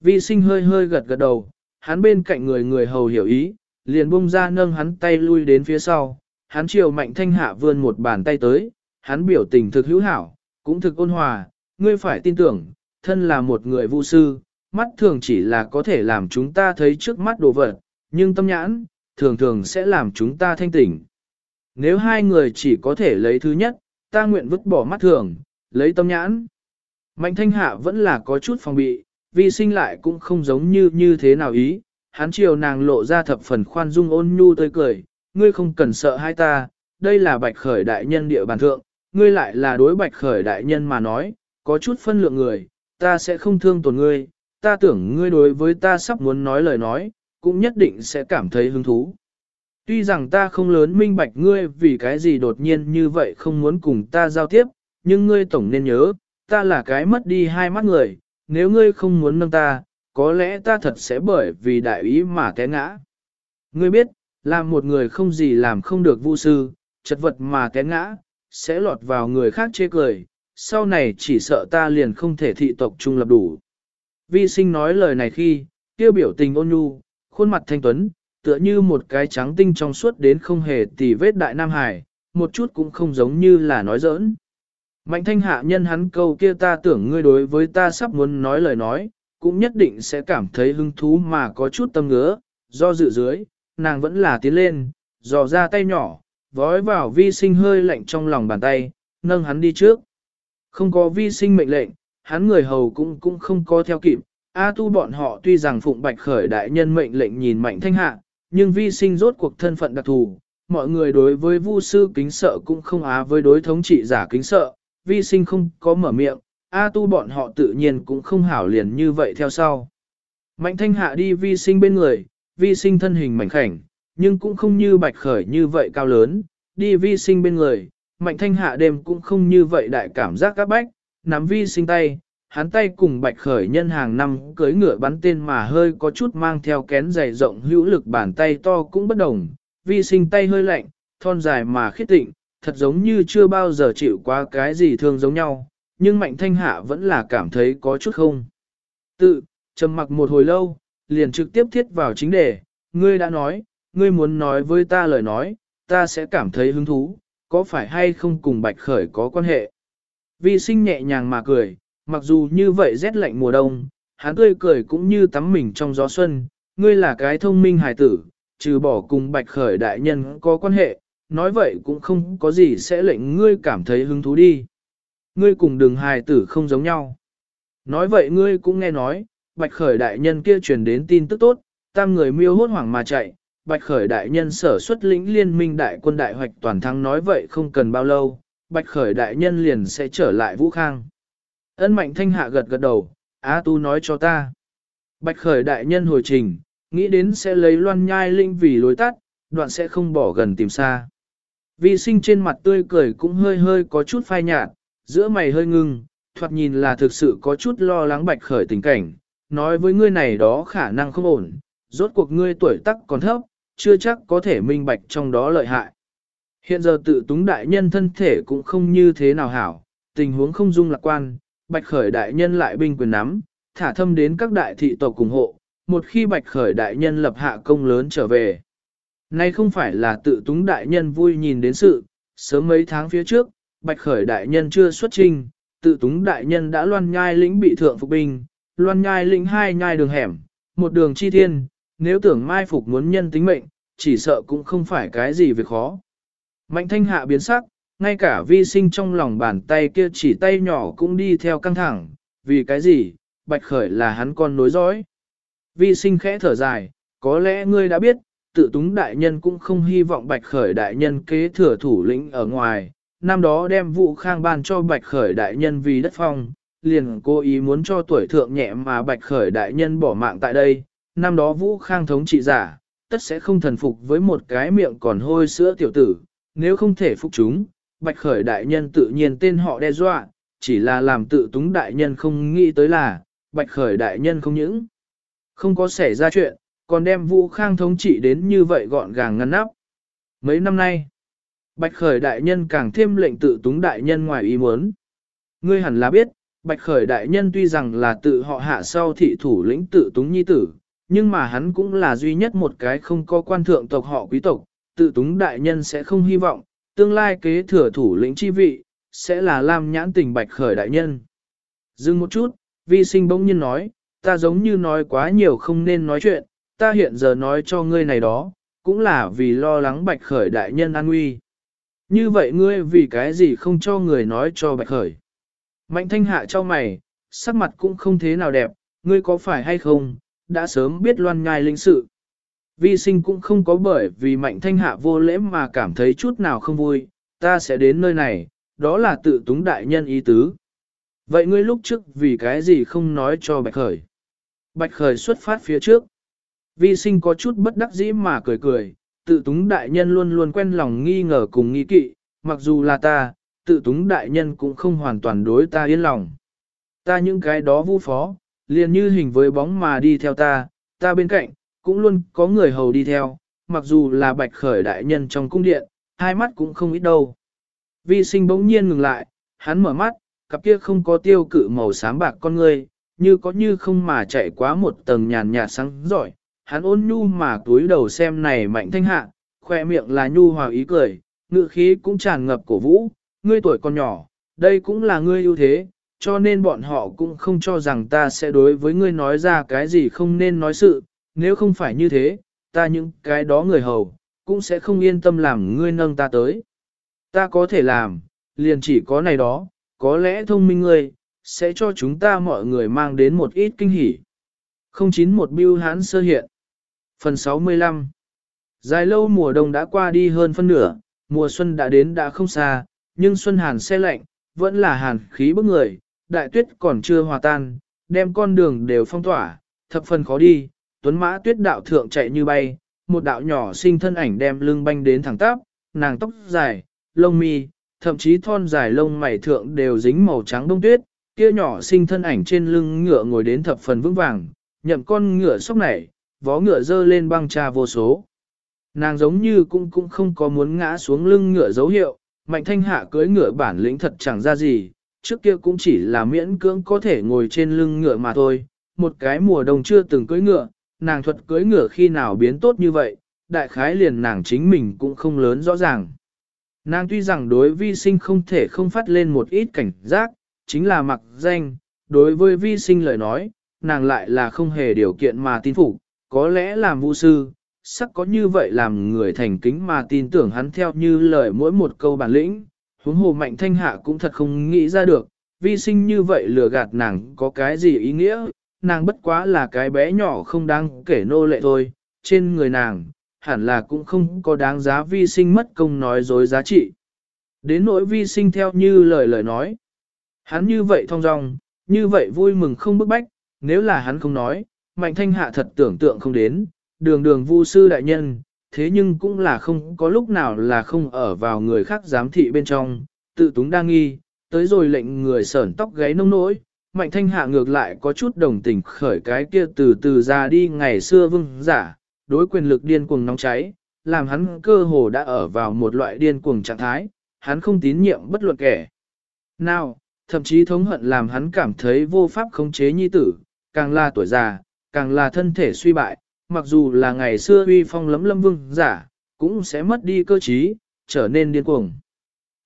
Vi sinh hơi hơi gật gật đầu, hắn bên cạnh người người hầu hiểu ý, liền bung ra nâng hắn tay lui đến phía sau, hắn chiều mạnh thanh hạ vươn một bàn tay tới, hắn biểu tình thực hữu hảo, cũng thực ôn hòa, ngươi phải tin tưởng, thân là một người vu sư, mắt thường chỉ là có thể làm chúng ta thấy trước mắt đồ vật, nhưng tâm nhãn, thường thường sẽ làm chúng ta thanh tỉnh. Nếu hai người chỉ có thể lấy thứ nhất, ta nguyện vứt bỏ mắt thường, lấy tâm nhãn. Mạnh thanh hạ vẫn là có chút phòng bị, vì sinh lại cũng không giống như như thế nào ý, hắn chiều nàng lộ ra thập phần khoan dung ôn nhu tươi cười, ngươi không cần sợ hai ta, đây là bạch khởi đại nhân địa bàn thượng, ngươi lại là đối bạch khởi đại nhân mà nói, có chút phân lượng người, ta sẽ không thương tổn ngươi, ta tưởng ngươi đối với ta sắp muốn nói lời nói, cũng nhất định sẽ cảm thấy hứng thú. Tuy rằng ta không lớn minh bạch ngươi vì cái gì đột nhiên như vậy không muốn cùng ta giao tiếp, nhưng ngươi tổng nên nhớ, ta là cái mất đi hai mắt người, nếu ngươi không muốn nâng ta, có lẽ ta thật sẽ bởi vì đại ý mà té ngã. Ngươi biết, làm một người không gì làm không được vu sư, chật vật mà té ngã, sẽ lọt vào người khác chê cười, sau này chỉ sợ ta liền không thể thị tộc trung lập đủ. Vi sinh nói lời này khi, tiêu biểu tình ôn nhu, khuôn mặt thanh tuấn, tựa như một cái trắng tinh trong suốt đến không hề tì vết đại Nam Hải, một chút cũng không giống như là nói giỡn. Mạnh thanh hạ nhân hắn câu kia ta tưởng ngươi đối với ta sắp muốn nói lời nói, cũng nhất định sẽ cảm thấy hứng thú mà có chút tâm ngứa, do dự dưới, nàng vẫn là tiến lên, dò ra tay nhỏ, vói vào vi sinh hơi lạnh trong lòng bàn tay, nâng hắn đi trước. Không có vi sinh mệnh lệnh, hắn người hầu cũng cũng không có theo kịp, A tu bọn họ tuy rằng phụng bạch khởi đại nhân mệnh lệnh nhìn mạnh thanh hạ, nhưng vi sinh rốt cuộc thân phận đặc thù, mọi người đối với vu sư kính sợ cũng không á với đối thống trị giả kính sợ, vi sinh không có mở miệng, A tu bọn họ tự nhiên cũng không hảo liền như vậy theo sau. Mạnh thanh hạ đi vi sinh bên người, vi sinh thân hình mảnh khảnh, nhưng cũng không như bạch khởi như vậy cao lớn, đi vi sinh bên người, mạnh thanh hạ đêm cũng không như vậy đại cảm giác các bách, nắm vi sinh tay, hắn tay cùng bạch khởi nhân hàng năm cưới ngựa bắn tên mà hơi có chút mang theo kén dày rộng hữu lực bàn tay to cũng bất đồng, vi sinh tay hơi lạnh, thon dài mà khiết tịnh, thật giống như chưa bao giờ chịu qua cái gì thương giống nhau, nhưng mạnh thanh hạ vẫn là cảm thấy có chút không. Tự, trầm mặc một hồi lâu, liền trực tiếp thiết vào chính đề, ngươi đã nói, ngươi muốn nói với ta lời nói, ta sẽ cảm thấy hứng thú, có phải hay không cùng bạch khởi có quan hệ. Vi sinh nhẹ nhàng mà cười, mặc dù như vậy rét lạnh mùa đông, hắn tươi cười cũng như tắm mình trong gió xuân, ngươi là cái thông minh hài tử, trừ bỏ cùng bạch khởi đại nhân có quan hệ, nói vậy cũng không có gì sẽ lệnh ngươi cảm thấy hứng thú đi. Ngươi cùng đường hài tử không giống nhau. Nói vậy ngươi cũng nghe nói, bạch khởi đại nhân kia truyền đến tin tức tốt, tam người miêu hốt hoảng mà chạy, bạch khởi đại nhân sở xuất lĩnh liên minh đại quân đại hoạch toàn thắng nói vậy không cần bao lâu, bạch khởi đại nhân liền sẽ trở lại vũ khang. Ân mạnh thanh hạ gật gật đầu, Á tu nói cho ta. Bạch khởi đại nhân hồi trình, nghĩ đến sẽ lấy loan nhai linh vì lối tắt, đoạn sẽ không bỏ gần tìm xa. Vi sinh trên mặt tươi cười cũng hơi hơi có chút phai nhạt, giữa mày hơi ngưng, thoạt nhìn là thực sự có chút lo lắng bạch khởi tình cảnh, nói với ngươi này đó khả năng không ổn, rốt cuộc ngươi tuổi tác còn thấp, chưa chắc có thể minh bạch trong đó lợi hại. Hiện giờ tự túng đại nhân thân thể cũng không như thế nào hảo, tình huống không dung lạc quan, bạch khởi đại nhân lại binh quyền nắm, thả thâm đến các đại thị tộc cùng hộ, một khi bạch khởi đại nhân lập hạ công lớn trở về. Nay không phải là tự túng đại nhân vui nhìn đến sự, sớm mấy tháng phía trước, bạch khởi đại nhân chưa xuất trình, tự túng đại nhân đã loan nhai lĩnh bị thượng phục binh, loan nhai lĩnh hai nhai đường hẻm, một đường chi thiên, nếu tưởng mai phục muốn nhân tính mệnh, chỉ sợ cũng không phải cái gì việc khó. Mạnh thanh hạ biến sắc, ngay cả vi sinh trong lòng bàn tay kia chỉ tay nhỏ cũng đi theo căng thẳng, vì cái gì, bạch khởi là hắn con nối dõi. Vi sinh khẽ thở dài, có lẽ ngươi đã biết, tự túng đại nhân cũng không hy vọng bạch khởi đại nhân kế thừa thủ lĩnh ở ngoài, năm đó đem vụ khang ban cho bạch khởi đại nhân vì đất phong, liền cố ý muốn cho tuổi thượng nhẹ mà bạch khởi đại nhân bỏ mạng tại đây, năm đó vũ khang thống trị giả, tất sẽ không thần phục với một cái miệng còn hôi sữa tiểu tử, nếu không thể phục chúng, bạch khởi đại nhân tự nhiên tên họ đe dọa, chỉ là làm tự túng đại nhân không nghĩ tới là, bạch khởi đại nhân không những không có xảy ra chuyện, còn đem vũ khang thống trị đến như vậy gọn gàng ngăn nắp. Mấy năm nay, bạch khởi đại nhân càng thêm lệnh tự túng đại nhân ngoài ý muốn. Ngươi hẳn là biết, bạch khởi đại nhân tuy rằng là tự họ hạ sau thị thủ lĩnh tự túng nhi tử, nhưng mà hắn cũng là duy nhất một cái không có quan thượng tộc họ quý tộc, tự túng đại nhân sẽ không hy vọng, tương lai kế thừa thủ lĩnh chi vị, sẽ là Lam nhãn tình bạch khởi đại nhân. Dừng một chút, vi sinh bỗng nhiên nói, ta giống như nói quá nhiều không nên nói chuyện, ta hiện giờ nói cho ngươi này đó, cũng là vì lo lắng bạch khởi đại nhân an nguy. Như vậy ngươi vì cái gì không cho người nói cho bạch khởi. Mạnh thanh hạ cho mày, sắc mặt cũng không thế nào đẹp, ngươi có phải hay không, đã sớm biết loan nhai linh sự. Vi sinh cũng không có bởi vì mạnh thanh hạ vô lễ mà cảm thấy chút nào không vui, ta sẽ đến nơi này, đó là tự túng đại nhân ý tứ. Vậy ngươi lúc trước vì cái gì không nói cho Bạch Khởi? Bạch Khởi xuất phát phía trước. Vi sinh có chút bất đắc dĩ mà cười cười, tự túng đại nhân luôn luôn quen lòng nghi ngờ cùng nghi kỵ, mặc dù là ta, tự túng đại nhân cũng không hoàn toàn đối ta yên lòng. Ta những cái đó vu phó, liền như hình với bóng mà đi theo ta, ta bên cạnh, cũng luôn có người hầu đi theo, mặc dù là bạch khởi đại nhân trong cung điện, hai mắt cũng không ít đâu. Vi sinh bỗng nhiên ngừng lại, hắn mở mắt, cặp kia không có tiêu cự màu xám bạc con người, như có như không mà chạy quá một tầng nhàn nhạt sáng giỏi. Hắn ôn nhu mà túi đầu xem này mạnh thanh hạ, khoe miệng là nhu hòa ý cười, ngự khí cũng tràn ngập cổ vũ, ngươi tuổi còn nhỏ, đây cũng là ngươi ưu thế, cho nên bọn họ cũng không cho rằng ta sẽ đối với ngươi nói ra cái gì không nên nói sự, nếu không phải như thế, ta những cái đó người hầu, cũng sẽ không yên tâm làm ngươi nâng ta tới. Ta có thể làm, liền chỉ có này đó, có lẽ thông minh ngươi, sẽ cho chúng ta mọi người mang đến một ít kinh hỉ. 091 Biêu Hán Sơ Hiện Phần 65 Dài lâu mùa đông đã qua đi hơn phân nửa, mùa xuân đã đến đã không xa, nhưng xuân hàn xe lạnh, vẫn là hàn khí bức người, đại tuyết còn chưa hòa tan, đem con đường đều phong tỏa, thập phần khó đi, tuấn mã tuyết đạo thượng chạy như bay, một đạo nhỏ sinh thân ảnh đem lưng banh đến thẳng tắp, nàng tóc dài, lông mi, thậm chí thon dài lông mày thượng đều dính màu trắng đông tuyết, kia nhỏ sinh thân ảnh trên lưng ngựa ngồi đến thập phần vững vàng, nhậm con ngựa sốc nảy, vó ngựa dơ lên băng trà vô số. Nàng giống như cũng cũng không có muốn ngã xuống lưng ngựa dấu hiệu, mạnh thanh hạ cưới ngựa bản lĩnh thật chẳng ra gì, trước kia cũng chỉ là miễn cưỡng có thể ngồi trên lưng ngựa mà thôi, một cái mùa đông chưa từng cưới ngựa, nàng thuật cưới ngựa khi nào biến tốt như vậy, đại khái liền nàng chính mình cũng không lớn rõ ràng. Nàng tuy rằng đối vi sinh không thể không phát lên một ít cảnh giác, chính là mặc danh, đối với vi sinh lời nói, nàng lại là không hề điều kiện mà tin phục, có lẽ làm vu sư, sắc có như vậy làm người thành kính mà tin tưởng hắn theo như lời mỗi một câu bản lĩnh, huống hồ mạnh thanh hạ cũng thật không nghĩ ra được, vi sinh như vậy lừa gạt nàng có cái gì ý nghĩa, nàng bất quá là cái bé nhỏ không đáng kể nô lệ thôi, trên người nàng, hẳn là cũng không có đáng giá vi sinh mất công nói dối giá trị. Đến nỗi vi sinh theo như lời lời nói, hắn như vậy thong dong, như vậy vui mừng không bức bách, nếu là hắn không nói, mạnh thanh hạ thật tưởng tượng không đến, đường đường vu sư đại nhân, thế nhưng cũng là không có lúc nào là không ở vào người khác giám thị bên trong, tự túng đang nghi, tới rồi lệnh người sởn tóc gáy nông nỗi, mạnh thanh hạ ngược lại có chút đồng tình khởi cái kia từ từ ra đi ngày xưa vương giả, đối quyền lực điên cuồng nóng cháy, làm hắn cơ hồ đã ở vào một loại điên cuồng trạng thái, hắn không tín nhiệm bất luận kẻ. Nào, thậm chí thống hận làm hắn cảm thấy vô pháp khống chế nhi tử, càng là tuổi già, càng là thân thể suy bại, mặc dù là ngày xưa uy phong lấm lâm vương giả, cũng sẽ mất đi cơ trí, trở nên điên cuồng.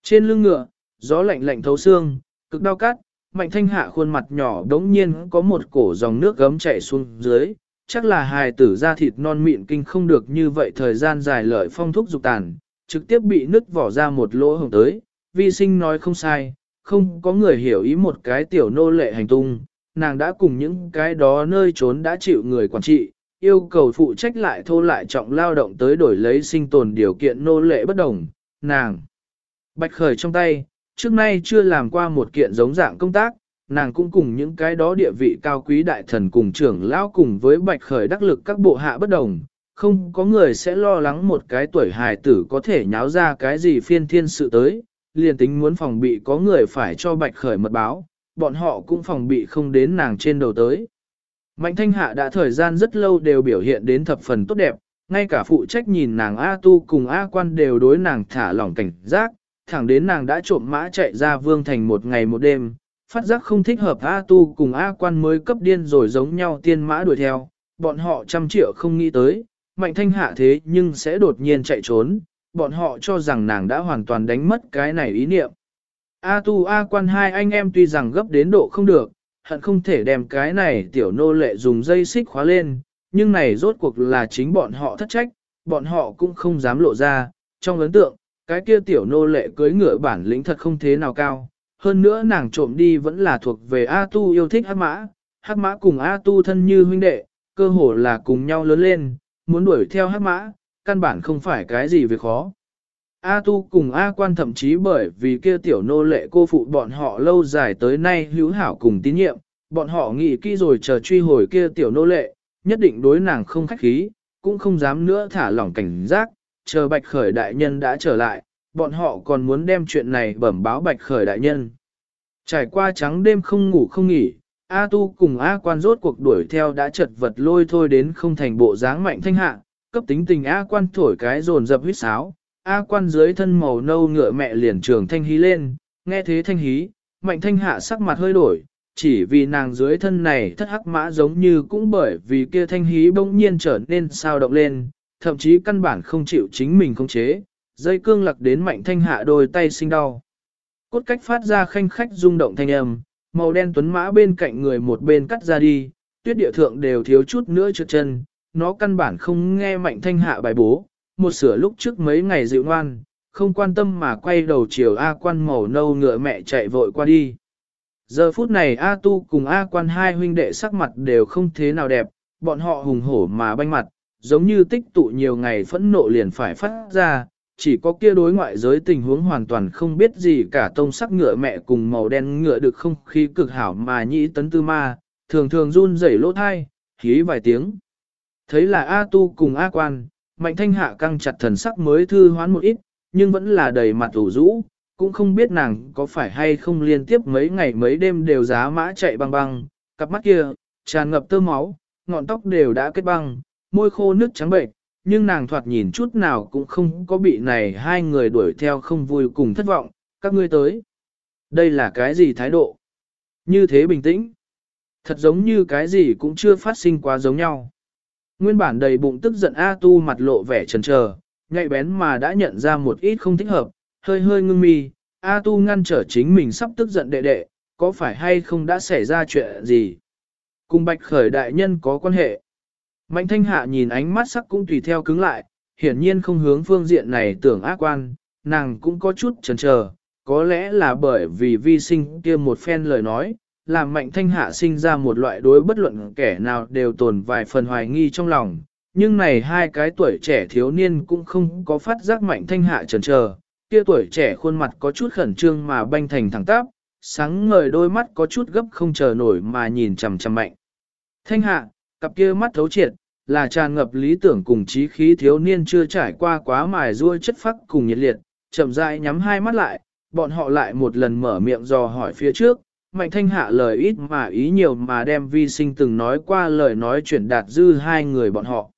Trên lưng ngựa, gió lạnh lạnh thấu xương, cực đau cắt, mạnh thanh hạ khuôn mặt nhỏ đống nhiên có một cổ dòng nước gấm chảy xuống dưới, chắc là hài tử da thịt non mịn kinh không được như vậy thời gian dài lợi phong thúc dục tàn, trực tiếp bị nứt vỏ ra một lỗ hồng tới, vi sinh nói không sai, không có người hiểu ý một cái tiểu nô lệ hành tung, nàng đã cùng những cái đó nơi trốn đã chịu người quản trị, yêu cầu phụ trách lại thô lại trọng lao động tới đổi lấy sinh tồn điều kiện nô lệ bất đồng, nàng. Bạch khởi trong tay, trước nay chưa làm qua một kiện giống dạng công tác, nàng cũng cùng những cái đó địa vị cao quý đại thần cùng trưởng lão cùng với bạch khởi đắc lực các bộ hạ bất đồng. Không có người sẽ lo lắng một cái tuổi hài tử có thể nháo ra cái gì phiên thiên sự tới, liền tính muốn phòng bị có người phải cho bạch khởi mật báo, bọn họ cũng phòng bị không đến nàng trên đầu tới. Mạnh thanh hạ đã thời gian rất lâu đều biểu hiện đến thập phần tốt đẹp, ngay cả phụ trách nhìn nàng A tu cùng A quan đều đối nàng thả lỏng cảnh giác, thẳng đến nàng đã trộm mã chạy ra vương thành một ngày một đêm, phát giác không thích hợp A tu cùng A quan mới cấp điên rồi giống nhau tiên mã đuổi theo, bọn họ trăm triệu không nghĩ tới, mạnh thanh hạ thế nhưng sẽ đột nhiên chạy trốn, bọn họ cho rằng nàng đã hoàn toàn đánh mất cái này ý niệm. A tu A quan hai anh em tuy rằng gấp đến độ không được, hận không thể đem cái này tiểu nô lệ dùng dây xích khóa lên, nhưng này rốt cuộc là chính bọn họ thất trách, bọn họ cũng không dám lộ ra, trong ấn tượng, cái kia tiểu nô lệ cưới ngựa bản lĩnh thật không thế nào cao, hơn nữa nàng trộm đi vẫn là thuộc về A tu yêu thích hắc mã, hắc mã cùng A tu thân như huynh đệ, cơ hồ là cùng nhau lớn lên, muốn đuổi theo hắc mã, căn bản không phải cái gì việc khó. A tu cùng A quan thậm chí bởi vì kia tiểu nô lệ cô phụ bọn họ lâu dài tới nay hữu hảo cùng tín nhiệm, bọn họ nghĩ kỹ rồi chờ truy hồi kia tiểu nô lệ, nhất định đối nàng không khách khí, cũng không dám nữa thả lỏng cảnh giác, chờ bạch khởi đại nhân đã trở lại, bọn họ còn muốn đem chuyện này bẩm báo bạch khởi đại nhân. Trải qua trắng đêm không ngủ không nghỉ, A Tu cùng A quan rốt cuộc đuổi theo đã chật vật lôi thôi đến không thành bộ dáng mạnh thanh hạ, cấp tính tình A quan thổi cái rồn dập huyết sáo, A quan dưới thân màu nâu ngựa mẹ liền trường thanh hí lên, nghe thế thanh hí, mạnh thanh hạ sắc mặt hơi đổi, chỉ vì nàng dưới thân này thất hắc mã giống như cũng bởi vì kia thanh hí bỗng nhiên trở nên sao động lên, thậm chí căn bản không chịu chính mình khống chế, dây cương lặc đến mạnh thanh hạ đôi tay sinh đau. Cốt cách phát ra khanh khách rung động thanh âm, màu đen tuấn mã bên cạnh người một bên cắt ra đi, tuyết địa thượng đều thiếu chút nữa trượt chân, nó căn bản không nghe mạnh thanh hạ bài bố, một sửa lúc trước mấy ngày dịu ngoan, không quan tâm mà quay đầu chiều A quan màu nâu ngựa mẹ chạy vội qua đi. Giờ phút này A tu cùng A quan hai huynh đệ sắc mặt đều không thế nào đẹp, bọn họ hùng hổ mà banh mặt, giống như tích tụ nhiều ngày phẫn nộ liền phải phát ra, chỉ có kia đối ngoại giới tình huống hoàn toàn không biết gì cả tông sắc ngựa mẹ cùng màu đen ngựa được không khí cực hảo mà nhĩ tấn tư ma, thường thường run rẩy lỗ thai, khí vài tiếng. Thấy là A tu cùng A quan, mạnh thanh hạ căng chặt thần sắc mới thư hoán một ít, nhưng vẫn là đầy mặt ủ rũ, cũng không biết nàng có phải hay không liên tiếp mấy ngày mấy đêm đều giá mã chạy băng băng, cặp mắt kia, tràn ngập tơ máu, ngọn tóc đều đã kết băng, môi khô nước trắng bệnh, nhưng nàng thoạt nhìn chút nào cũng không có bị này hai người đuổi theo không vui cùng thất vọng, các ngươi tới. Đây là cái gì thái độ? Như thế bình tĩnh. Thật giống như cái gì cũng chưa phát sinh quá giống nhau. Nguyên bản đầy bụng tức giận A Tu mặt lộ vẻ trần trờ, nhạy bén mà đã nhận ra một ít không thích hợp, hơi hơi ngưng mi, A Tu ngăn trở chính mình sắp tức giận đệ đệ, có phải hay không đã xảy ra chuyện gì? Cùng bạch khởi đại nhân có quan hệ. Mạnh thanh hạ nhìn ánh mắt sắc cũng tùy theo cứng lại, hiển nhiên không hướng phương diện này tưởng ác quan, nàng cũng có chút chần chờ, có lẽ là bởi vì vi sinh kia một phen lời nói, làm mạnh thanh hạ sinh ra một loại đối bất luận kẻ nào đều tồn vài phần hoài nghi trong lòng. Nhưng này hai cái tuổi trẻ thiếu niên cũng không có phát giác mạnh thanh hạ chần chờ, kia tuổi trẻ khuôn mặt có chút khẩn trương mà banh thành thẳng tắp, sáng ngời đôi mắt có chút gấp không chờ nổi mà nhìn chằm chằm mạnh. Thanh hạ, cặp kia mắt thấu triệt, là tràn ngập lý tưởng cùng trí khí thiếu niên chưa trải qua quá mài ruôi chất phác cùng nhiệt liệt, chậm rãi nhắm hai mắt lại, bọn họ lại một lần mở miệng dò hỏi phía trước, mạnh thanh hạ lời ít mà ý nhiều mà đem vi sinh từng nói qua lời nói chuyển đạt dư hai người bọn họ.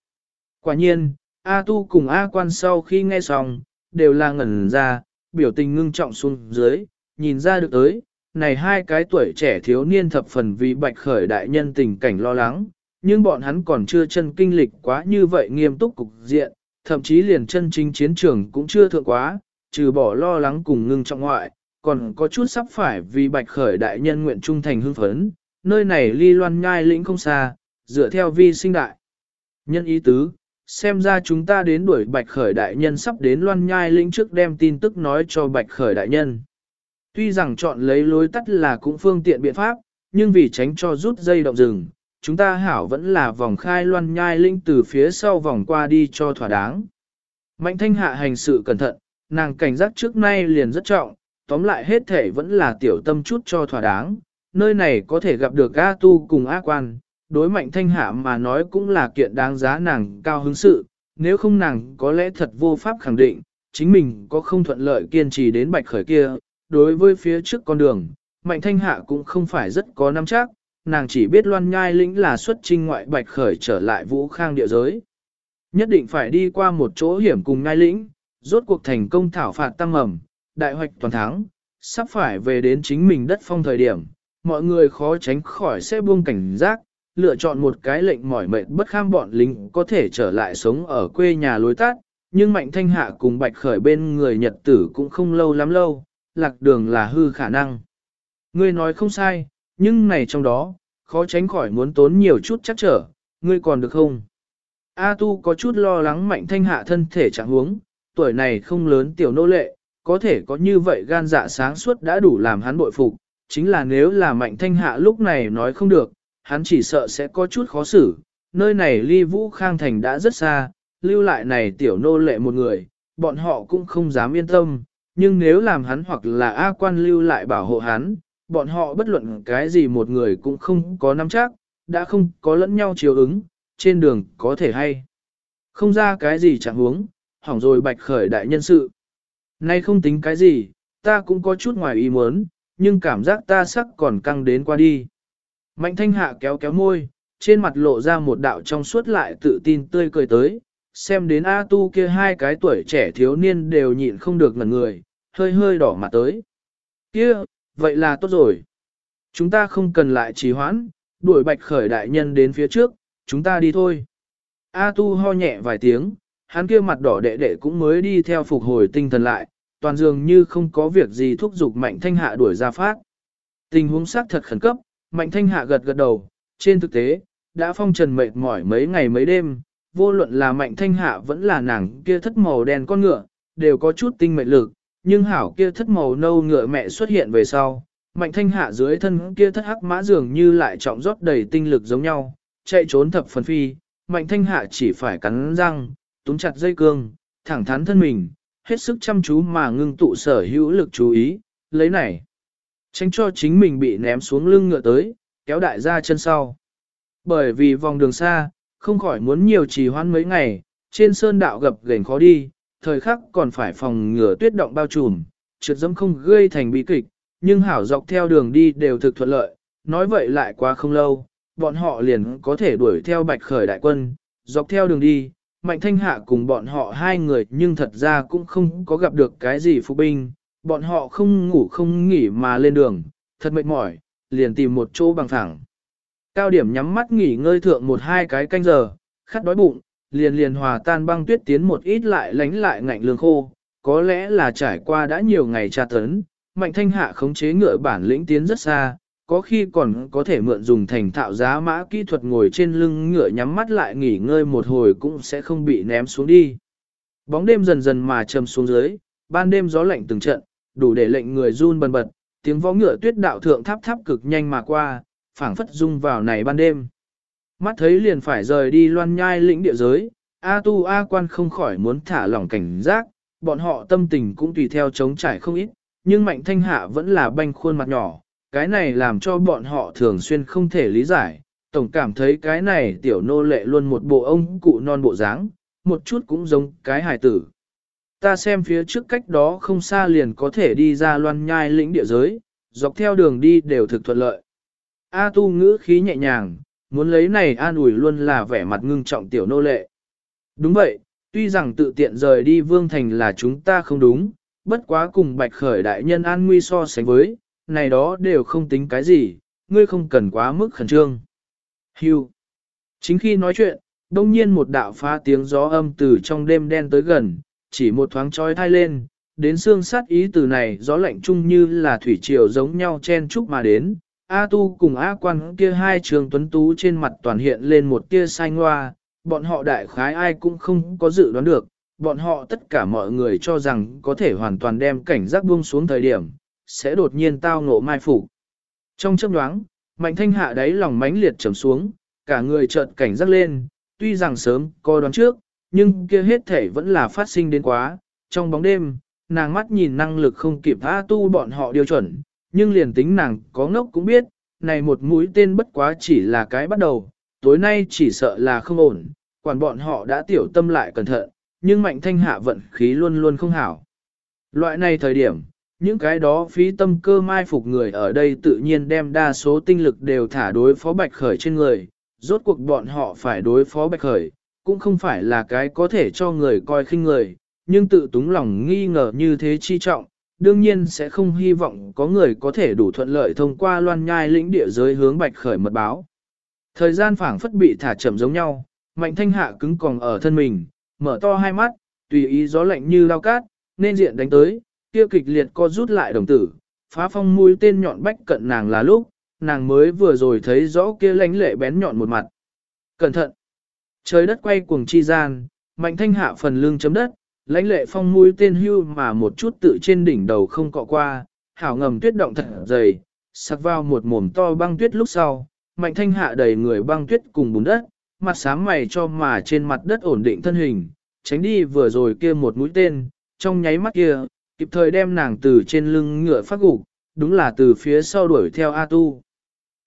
Quả nhiên, A tu cùng A quan sau khi nghe xong, đều là ngẩn ra, biểu tình ngưng trọng xuống dưới, nhìn ra được tới, này hai cái tuổi trẻ thiếu niên thập phần vì bạch khởi đại nhân tình cảnh lo lắng, nhưng bọn hắn còn chưa chân kinh lịch quá như vậy nghiêm túc cục diện, thậm chí liền chân chính chiến trường cũng chưa thượng quá, trừ bỏ lo lắng cùng ngưng trọng ngoại, còn có chút sắp phải vì bạch khởi đại nhân nguyện trung thành hưng phấn, nơi này ly loan nhai lĩnh không xa, dựa theo vi sinh đại. Nhân ý tứ, xem ra chúng ta đến đuổi bạch khởi đại nhân sắp đến loan nhai lĩnh trước đem tin tức nói cho bạch khởi đại nhân. Tuy rằng chọn lấy lối tắt là cũng phương tiện biện pháp, nhưng vì tránh cho rút dây động rừng, chúng ta hảo vẫn là vòng khai loan nhai linh từ phía sau vòng qua đi cho thỏa đáng. Mạnh thanh hạ hành sự cẩn thận, nàng cảnh giác trước nay liền rất trọng, tóm lại hết thể vẫn là tiểu tâm chút cho thỏa đáng, nơi này có thể gặp được A tu cùng A quan, đối mạnh thanh hạ mà nói cũng là kiện đáng giá nàng cao hứng sự, nếu không nàng có lẽ thật vô pháp khẳng định, chính mình có không thuận lợi kiên trì đến bạch khởi kia, đối với phía trước con đường, mạnh thanh hạ cũng không phải rất có nắm chắc, nàng chỉ biết loan nhai lĩnh là xuất trinh ngoại bạch khởi trở lại vũ khang địa giới. Nhất định phải đi qua một chỗ hiểm cùng nhai lĩnh, rốt cuộc thành công thảo phạt tăng ẩm đại hoạch toàn thắng, sắp phải về đến chính mình đất phong thời điểm, mọi người khó tránh khỏi sẽ buông cảnh giác, lựa chọn một cái lệnh mỏi mệt bất kham bọn lính có thể trở lại sống ở quê nhà lối tát, nhưng mạnh thanh hạ cùng bạch khởi bên người nhật tử cũng không lâu lắm lâu, lạc đường là hư khả năng. Ngươi nói không sai, nhưng này trong đó, khó tránh khỏi muốn tốn nhiều chút chắc trở, ngươi còn được không? A tu có chút lo lắng mạnh thanh hạ thân thể trạng huống, tuổi này không lớn tiểu nô lệ, có thể có như vậy gan dạ sáng suốt đã đủ làm hắn bội phục, chính là nếu là mạnh thanh hạ lúc này nói không được, hắn chỉ sợ sẽ có chút khó xử, nơi này ly vũ khang thành đã rất xa, lưu lại này tiểu nô lệ một người, bọn họ cũng không dám yên tâm, nhưng nếu làm hắn hoặc là A quan lưu lại bảo hộ hắn, bọn họ bất luận cái gì một người cũng không có nắm chắc, đã không có lẫn nhau chiều ứng, trên đường có thể hay. Không ra cái gì chẳng huống, hỏng rồi bạch khởi đại nhân sự. Nay không tính cái gì, ta cũng có chút ngoài ý muốn, nhưng cảm giác ta sắc còn căng đến qua đi. Mạnh thanh hạ kéo kéo môi, trên mặt lộ ra một đạo trong suốt lại tự tin tươi cười tới, xem đến A tu kia hai cái tuổi trẻ thiếu niên đều nhịn không được ngần người, hơi hơi đỏ mặt tới. Kia, vậy là tốt rồi. Chúng ta không cần lại trì hoãn, đuổi bạch khởi đại nhân đến phía trước, chúng ta đi thôi. A tu ho nhẹ vài tiếng, hắn kia mặt đỏ đệ đệ cũng mới đi theo phục hồi tinh thần lại, toàn dường như không có việc gì thúc giục mạnh thanh hạ đuổi ra phát. Tình huống xác thật khẩn cấp, mạnh thanh hạ gật gật đầu, trên thực tế, đã phong trần mệt mỏi mấy ngày mấy đêm, vô luận là mạnh thanh hạ vẫn là nàng kia thất màu đen con ngựa, đều có chút tinh mệnh lực, nhưng hảo kia thất màu nâu ngựa mẹ xuất hiện về sau, mạnh thanh hạ dưới thân kia thất hắc mã dường như lại trọng rót đầy tinh lực giống nhau, chạy trốn thập phần phi, mạnh thanh hạ chỉ phải cắn răng, túm chặt dây cương, thẳng thắn thân mình, hết sức chăm chú mà ngưng tụ sở hữu lực chú ý, lấy này. Tránh cho chính mình bị ném xuống lưng ngựa tới, kéo đại ra chân sau. Bởi vì vòng đường xa, không khỏi muốn nhiều trì hoãn mấy ngày, trên sơn đạo gập ghềnh khó đi, thời khắc còn phải phòng ngừa tuyết động bao trùm, trượt dẫm không gây thành bi kịch, nhưng hảo dọc theo đường đi đều thực thuận lợi, nói vậy lại quá không lâu, bọn họ liền có thể đuổi theo bạch khởi đại quân, dọc theo đường đi, mạnh thanh hạ cùng bọn họ hai người nhưng thật ra cũng không có gặp được cái gì phục binh, bọn họ không ngủ không nghỉ mà lên đường, thật mệt mỏi, liền tìm một chỗ bằng thẳng. Cao điểm nhắm mắt nghỉ ngơi thượng một hai cái canh giờ, khát đói bụng, liền liền hòa tan băng tuyết tiến một ít lại lánh lại ngạnh lương khô, có lẽ là trải qua đã nhiều ngày tra tấn, mạnh thanh hạ khống chế ngựa bản lĩnh tiến rất xa, có khi còn có thể mượn dùng thành thạo giá mã kỹ thuật ngồi trên lưng ngựa nhắm mắt lại nghỉ ngơi một hồi cũng sẽ không bị ném xuống đi. Bóng đêm dần dần mà trầm xuống dưới, ban đêm gió lạnh từng trận, đủ để lệnh người run bần bật, tiếng vó ngựa tuyết đạo thượng tháp tháp cực nhanh mà qua, phảng phất rung vào này ban đêm. Mắt thấy liền phải rời đi loan nhai lĩnh địa giới, A tu A quan không khỏi muốn thả lỏng cảnh giác, bọn họ tâm tình cũng tùy theo chống trải không ít, nhưng mạnh thanh hạ vẫn là banh khuôn mặt nhỏ, cái này làm cho bọn họ thường xuyên không thể lý giải, tổng cảm thấy cái này tiểu nô lệ luôn một bộ ông cụ non bộ dáng, một chút cũng giống cái hài tử. Ta xem phía trước cách đó không xa liền có thể đi ra loan nhai lĩnh địa giới, dọc theo đường đi đều thực thuận lợi. A tu ngữ khí nhẹ nhàng, muốn lấy này an ủi luôn là vẻ mặt ngưng trọng tiểu nô lệ. Đúng vậy, tuy rằng tự tiện rời đi vương thành là chúng ta không đúng, bất quá cùng bạch khởi đại nhân an nguy so sánh với, này đó đều không tính cái gì, ngươi không cần quá mức khẩn trương. Hưu. Chính khi nói chuyện, đông nhiên một đạo phá tiếng gió âm từ trong đêm đen tới gần, chỉ một thoáng trói thai lên, đến xương sát ý từ này gió lạnh chung như là thủy triều giống nhau chen chúc mà đến. A tu cùng A quan kia hai trường tuấn tú trên mặt toàn hiện lên một tia xanh hoa, bọn họ đại khái ai cũng không có dự đoán được, bọn họ tất cả mọi người cho rằng có thể hoàn toàn đem cảnh giác buông xuống thời điểm, sẽ đột nhiên tao ngộ mai phục. Trong chấp đoáng, mạnh thanh hạ đáy lòng mãnh liệt trầm xuống, cả người chợt cảnh giác lên, tuy rằng sớm có đoán trước, nhưng kia hết thể vẫn là phát sinh đến quá. Trong bóng đêm, nàng mắt nhìn năng lực không kịp tha tu bọn họ điều chuẩn, nhưng liền tính nàng có ngốc cũng biết, này một mũi tên bất quá chỉ là cái bắt đầu, tối nay chỉ sợ là không ổn, quản bọn họ đã tiểu tâm lại cẩn thận, nhưng mạnh thanh hạ vận khí luôn luôn không hảo. Loại này thời điểm, những cái đó phí tâm cơ mai phục người ở đây tự nhiên đem đa số tinh lực đều thả đối phó bạch khởi trên người, rốt cuộc bọn họ phải đối phó bạch khởi, cũng không phải là cái có thể cho người coi khinh người, nhưng tự túng lòng nghi ngờ như thế chi trọng, đương nhiên sẽ không hy vọng có người có thể đủ thuận lợi thông qua loan nhai lĩnh địa giới hướng bạch khởi mật báo. Thời gian phảng phất bị thả chậm giống nhau, mạnh thanh hạ cứng còn ở thân mình, mở to hai mắt, tùy ý gió lạnh như lao cát, nên diện đánh tới, kia kịch liệt co rút lại đồng tử, phá phong mũi tên nhọn bách cận nàng là lúc, nàng mới vừa rồi thấy rõ kia lánh lệ bén nhọn một mặt. Cẩn thận! Trời đất quay cuồng chi gian, mạnh thanh hạ phần lưng chấm đất, lãnh lệ phong mũi tên hưu mà một chút tự trên đỉnh đầu không cọ qua, hảo ngầm tuyết động thật dày, sặc vào một mồm to băng tuyết lúc sau, mạnh thanh hạ đầy người băng tuyết cùng bùn đất, mặt sám mày cho mà trên mặt đất ổn định thân hình, tránh đi vừa rồi kia một mũi tên, trong nháy mắt kia, kịp thời đem nàng từ trên lưng ngựa phát gục, đúng là từ phía sau đuổi theo A Tu.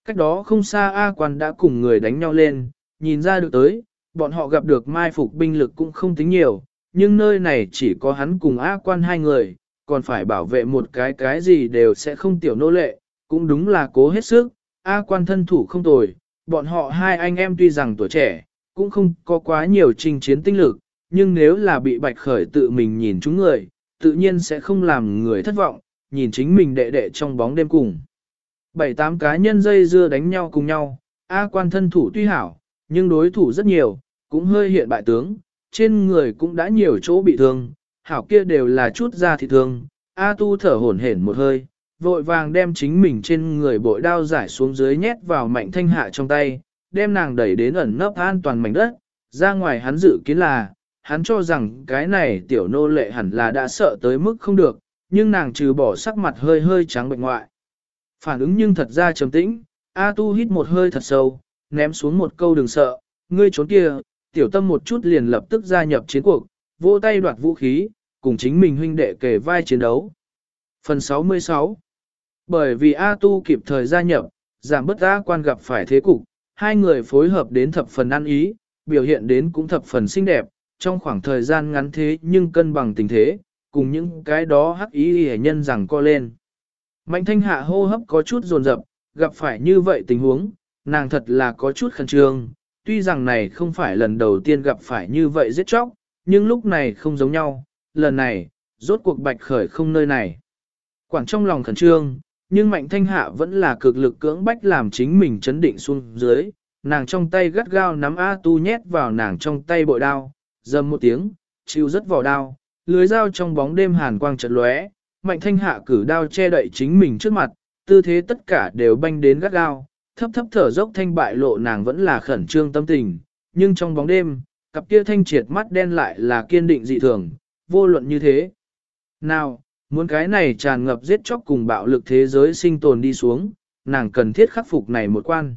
Cách đó không xa A quan đã cùng người đánh nhau lên, nhìn ra được tới, bọn họ gặp được mai phục binh lực cũng không tính nhiều, nhưng nơi này chỉ có hắn cùng A quan hai người, còn phải bảo vệ một cái cái gì đều sẽ không tiểu nô lệ, cũng đúng là cố hết sức, A quan thân thủ không tồi, bọn họ hai anh em tuy rằng tuổi trẻ, cũng không có quá nhiều trình chiến tinh lực, nhưng nếu là bị bạch khởi tự mình nhìn chúng người, tự nhiên sẽ không làm người thất vọng, nhìn chính mình đệ đệ trong bóng đêm cùng. Bảy tám cá nhân dây dưa đánh nhau cùng nhau, A quan thân thủ tuy hảo, nhưng đối thủ rất nhiều, cũng hơi hiện bại tướng, trên người cũng đã nhiều chỗ bị thương, hảo kia đều là chút da thịt thương. A tu thở hổn hển một hơi, vội vàng đem chính mình trên người bội đao giải xuống dưới nhét vào mạnh thanh hạ trong tay, đem nàng đẩy đến ẩn nấp an toàn mảnh đất, ra ngoài hắn dự kiến là, hắn cho rằng cái này tiểu nô lệ hẳn là đã sợ tới mức không được, nhưng nàng trừ bỏ sắc mặt hơi hơi trắng bệnh ngoại. Phản ứng nhưng thật ra trầm tĩnh, A tu hít một hơi thật sâu, ném xuống một câu đừng sợ, ngươi trốn kia, tiểu tâm một chút liền lập tức gia nhập chiến cuộc, vỗ tay đoạt vũ khí, cùng chính mình huynh đệ kề vai chiến đấu. Phần 66 Bởi vì A tu kịp thời gia nhập, giảm bất A quan gặp phải thế cục, hai người phối hợp đến thập phần ăn ý, biểu hiện đến cũng thập phần xinh đẹp, trong khoảng thời gian ngắn thế nhưng cân bằng tình thế, cùng những cái đó hắc ý hề nhân rằng co lên. Mạnh thanh hạ hô hấp có chút dồn dập, gặp phải như vậy tình huống, nàng thật là có chút khẩn trương, tuy rằng này không phải lần đầu tiên gặp phải như vậy giết chóc, nhưng lúc này không giống nhau, lần này, rốt cuộc bạch khởi không nơi này. Quảng trong lòng khẩn trương, nhưng mạnh thanh hạ vẫn là cực lực cưỡng bách làm chính mình chấn định xuống dưới, nàng trong tay gắt gao nắm A tu nhét vào nàng trong tay bội đao, dầm một tiếng, chịu rất vào đao, lưới dao trong bóng đêm hàn quang chật lóe, mạnh thanh hạ cử đao che đậy chính mình trước mặt, tư thế tất cả đều banh đến gắt gao, thấp thấp thở dốc thanh bại lộ nàng vẫn là khẩn trương tâm tình, nhưng trong bóng đêm, cặp kia thanh triệt mắt đen lại là kiên định dị thường, vô luận như thế. Nào, muốn cái này tràn ngập giết chóc cùng bạo lực thế giới sinh tồn đi xuống, nàng cần thiết khắc phục này một quan.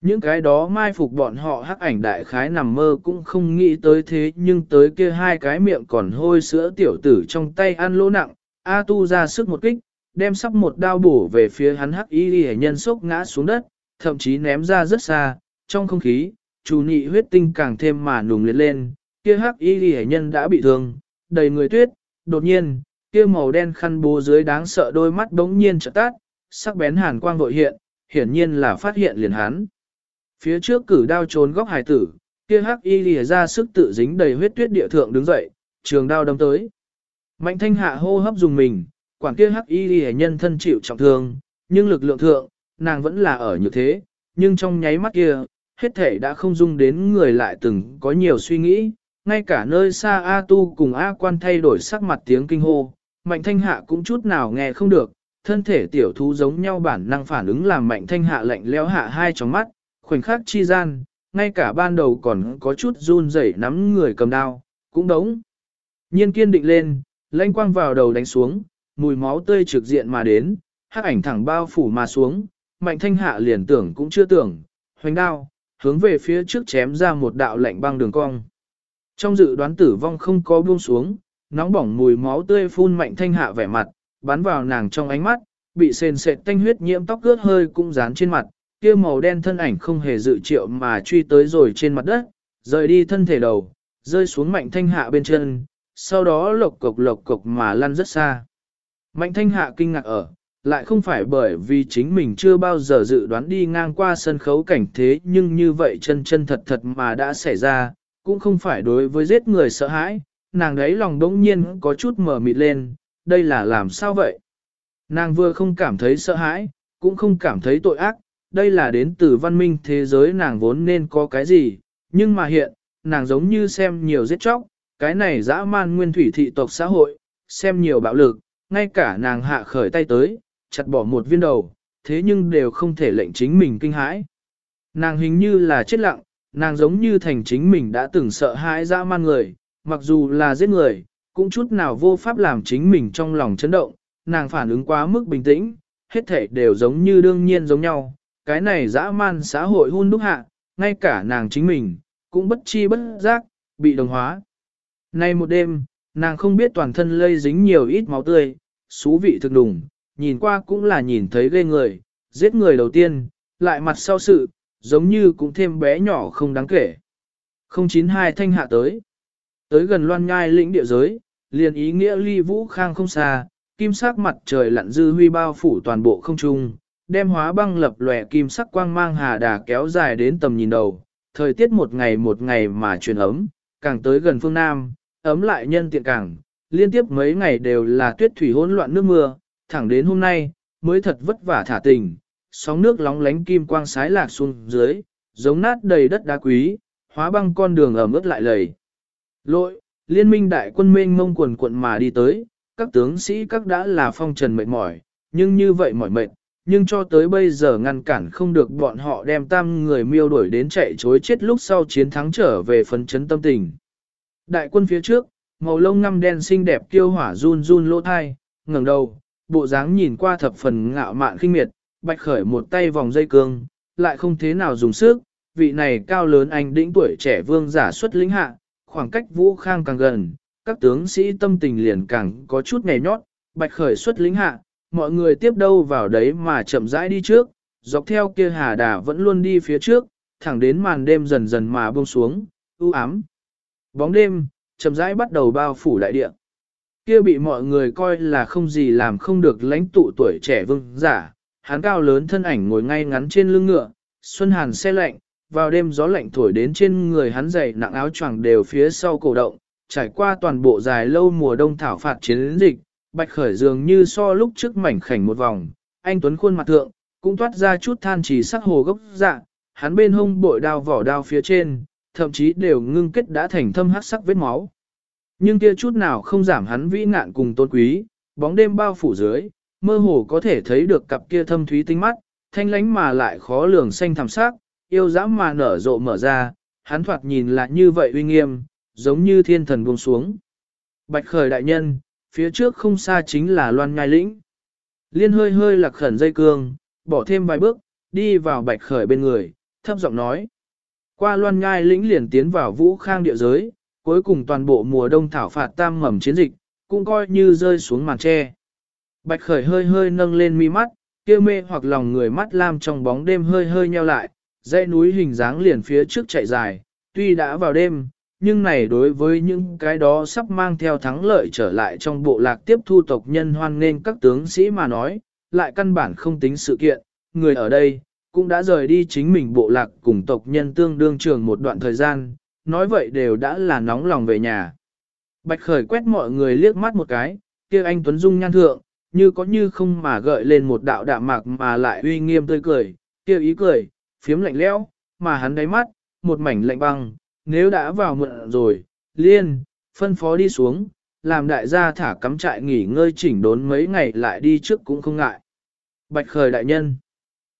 Những cái đó mai phục bọn họ hắc ảnh đại khái nằm mơ cũng không nghĩ tới thế nhưng tới kia hai cái miệng còn hôi sữa tiểu tử trong tay ăn lỗ nặng, A tu ra sức một kích, đem sắp một đao bổ về phía hắn hắc y y nhân sốc ngã xuống đất, thậm chí ném ra rất xa, trong không khí, chủ nị huyết tinh càng thêm mà nùng liệt lên, kia hắc y y nhân đã bị thương, đầy người tuyết, đột nhiên, kia màu đen khăn bố dưới đáng sợ đôi mắt đống nhiên trợ tát, sắc bén hàn quang vội hiện, hiển nhiên là phát hiện liền hắn. Phía trước cử đao trốn góc hải tử, kia hắc y lìa ra sức tự dính đầy huyết tuyết địa thượng đứng dậy, trường đao đâm tới. Mạnh thanh hạ hô hấp dùng mình, quản kia hắc y lìa nhân thân chịu trọng thương, nhưng lực lượng thượng, nàng vẫn là ở như thế, nhưng trong nháy mắt kia, hết thể đã không dung đến người lại từng có nhiều suy nghĩ, ngay cả nơi xa A tu cùng A quan thay đổi sắc mặt tiếng kinh hô, mạnh thanh hạ cũng chút nào nghe không được, thân thể tiểu thú giống nhau bản năng phản ứng làm mạnh thanh hạ lạnh leo hạ hai tròng mắt, khoảnh khắc chi gian, ngay cả ban đầu còn có chút run rẩy nắm người cầm đao, cũng đống. Nhiên kiên định lên, lãnh quang vào đầu đánh xuống, mùi máu tươi trực diện mà đến, hắc ảnh thẳng bao phủ mà xuống, mạnh thanh hạ liền tưởng cũng chưa tưởng, hoành đao, hướng về phía trước chém ra một đạo lạnh băng đường cong. Trong dự đoán tử vong không có buông xuống, nóng bỏng mùi máu tươi phun mạnh thanh hạ vẻ mặt, bắn vào nàng trong ánh mắt, bị sền sệt tanh huyết nhiễm tóc ướt hơi cũng dán trên mặt, kia màu đen thân ảnh không hề dự triệu mà truy tới rồi trên mặt đất, rời đi thân thể đầu, rơi xuống mạnh thanh hạ bên chân, sau đó lộc cộc lộc cộc mà lăn rất xa. Mạnh thanh hạ kinh ngạc ở, lại không phải bởi vì chính mình chưa bao giờ dự đoán đi ngang qua sân khấu cảnh thế nhưng như vậy chân chân thật thật mà đã xảy ra, cũng không phải đối với giết người sợ hãi, nàng đấy lòng đống nhiên có chút mở mịt lên, đây là làm sao vậy? Nàng vừa không cảm thấy sợ hãi, cũng không cảm thấy tội ác, đây là đến từ văn minh thế giới nàng vốn nên có cái gì, nhưng mà hiện, nàng giống như xem nhiều giết chóc, cái này dã man nguyên thủy thị tộc xã hội, xem nhiều bạo lực, ngay cả nàng hạ khởi tay tới, chặt bỏ một viên đầu, thế nhưng đều không thể lệnh chính mình kinh hãi. Nàng hình như là chết lặng, nàng giống như thành chính mình đã từng sợ hãi dã man người, mặc dù là giết người, cũng chút nào vô pháp làm chính mình trong lòng chấn động, nàng phản ứng quá mức bình tĩnh, hết thể đều giống như đương nhiên giống nhau, cái này dã man xã hội hôn đúc hạ, ngay cả nàng chính mình, cũng bất chi bất giác, bị đồng hóa. Nay một đêm, nàng không biết toàn thân lây dính nhiều ít máu tươi, xú vị thực đùng, nhìn qua cũng là nhìn thấy ghê người, giết người đầu tiên, lại mặt sau sự, giống như cũng thêm bé nhỏ không đáng kể. 092 thanh hạ tới. Tới gần loan nhai lĩnh địa giới, liền ý nghĩa ly vũ khang không xa, kim sắc mặt trời lặn dư huy bao phủ toàn bộ không trung, đem hóa băng lập lòe kim sắc quang mang hà đà kéo dài đến tầm nhìn đầu, thời tiết một ngày một ngày mà truyền ấm, càng tới gần phương Nam, ấm lại nhân tiện càng, liên tiếp mấy ngày đều là tuyết thủy hỗn loạn nước mưa, thẳng đến hôm nay, mới thật vất vả thả tình, sóng nước lóng lánh kim quang sái lạc xuống dưới, giống nát đầy đất đá quý, hóa băng con đường ở mức lại lầy. Lội, liên minh đại quân mênh mông quần quận mà đi tới, các tướng sĩ các đã là phong trần mệt mỏi, nhưng như vậy mỏi mệt, nhưng cho tới bây giờ ngăn cản không được bọn họ đem tam người miêu đuổi đến chạy chối chết lúc sau chiến thắng trở về phấn chấn tâm tình. Đại quân phía trước, màu lông ngăm đen xinh đẹp kiêu hỏa run run lỗ thai, ngẩng đầu, bộ dáng nhìn qua thập phần ngạo mạn khinh miệt, bạch khởi một tay vòng dây cương, lại không thế nào dùng sức, vị này cao lớn anh đĩnh tuổi trẻ vương giả xuất lĩnh hạ, khoảng cách vũ khang càng gần, các tướng sĩ tâm tình liền càng có chút ngày nhót, bạch khởi xuất lĩnh hạ, mọi người tiếp đâu vào đấy mà chậm rãi đi trước, dọc theo kia hà đà vẫn luôn đi phía trước, thẳng đến màn đêm dần dần mà buông xuống, u ám. Bóng đêm, chậm rãi bắt đầu bao phủ đại địa. Kia bị mọi người coi là không gì làm không được lãnh tụ tuổi trẻ vương giả, hắn cao lớn thân ảnh ngồi ngay ngắn trên lưng ngựa, xuân hàn xe lạnh, vào đêm gió lạnh thổi đến trên người hắn dày nặng áo choàng đều phía sau cổ động, trải qua toàn bộ dài lâu mùa đông thảo phạt chiến dịch, bạch khởi dường như so lúc trước mảnh khảnh một vòng, anh Tuấn khuôn mặt thượng, cũng toát ra chút than chỉ sắc hồ gốc dạ, hắn bên hông bội đao vỏ đao phía trên, thậm chí đều ngưng kết đã thành thâm hắc sắc vết máu. Nhưng kia chút nào không giảm hắn vĩ ngạn cùng tôn quý, bóng đêm bao phủ dưới, mơ hồ có thể thấy được cặp kia thâm thúy tinh mắt, thanh lánh mà lại khó lường xanh thẳm sắc, yêu dã mà nở rộ mở ra, hắn thoạt nhìn lại như vậy uy nghiêm, giống như thiên thần buông xuống. Bạch khởi đại nhân, phía trước không xa chính là loan ngai lĩnh. Liên hơi hơi lạc khẩn dây cương, bỏ thêm vài bước, đi vào bạch khởi bên người, thấp giọng nói. Qua loan ngai lĩnh liền tiến vào vũ khang địa giới, cuối cùng toàn bộ mùa đông thảo phạt tam mầm chiến dịch, cũng coi như rơi xuống màn tre. Bạch khởi hơi hơi nâng lên mi mắt, kia mê hoặc lòng người mắt lam trong bóng đêm hơi hơi nheo lại, dãy núi hình dáng liền phía trước chạy dài, tuy đã vào đêm, nhưng này đối với những cái đó sắp mang theo thắng lợi trở lại trong bộ lạc tiếp thu tộc nhân hoan nghênh các tướng sĩ mà nói, lại căn bản không tính sự kiện, người ở đây, cũng đã rời đi chính mình bộ lạc cùng tộc nhân tương đương trường một đoạn thời gian, nói vậy đều đã là nóng lòng về nhà. Bạch Khởi quét mọi người liếc mắt một cái, kia anh Tuấn Dung nhan thượng, như có như không mà gợi lên một đạo đạm mạc mà lại uy nghiêm tươi cười, kia ý cười, phiếm lạnh lẽo, mà hắn đáy mắt, một mảnh lạnh băng, nếu đã vào mượn rồi, liên, phân phó đi xuống, làm đại gia thả cắm trại nghỉ ngơi chỉnh đốn mấy ngày lại đi trước cũng không ngại. Bạch Khởi đại nhân,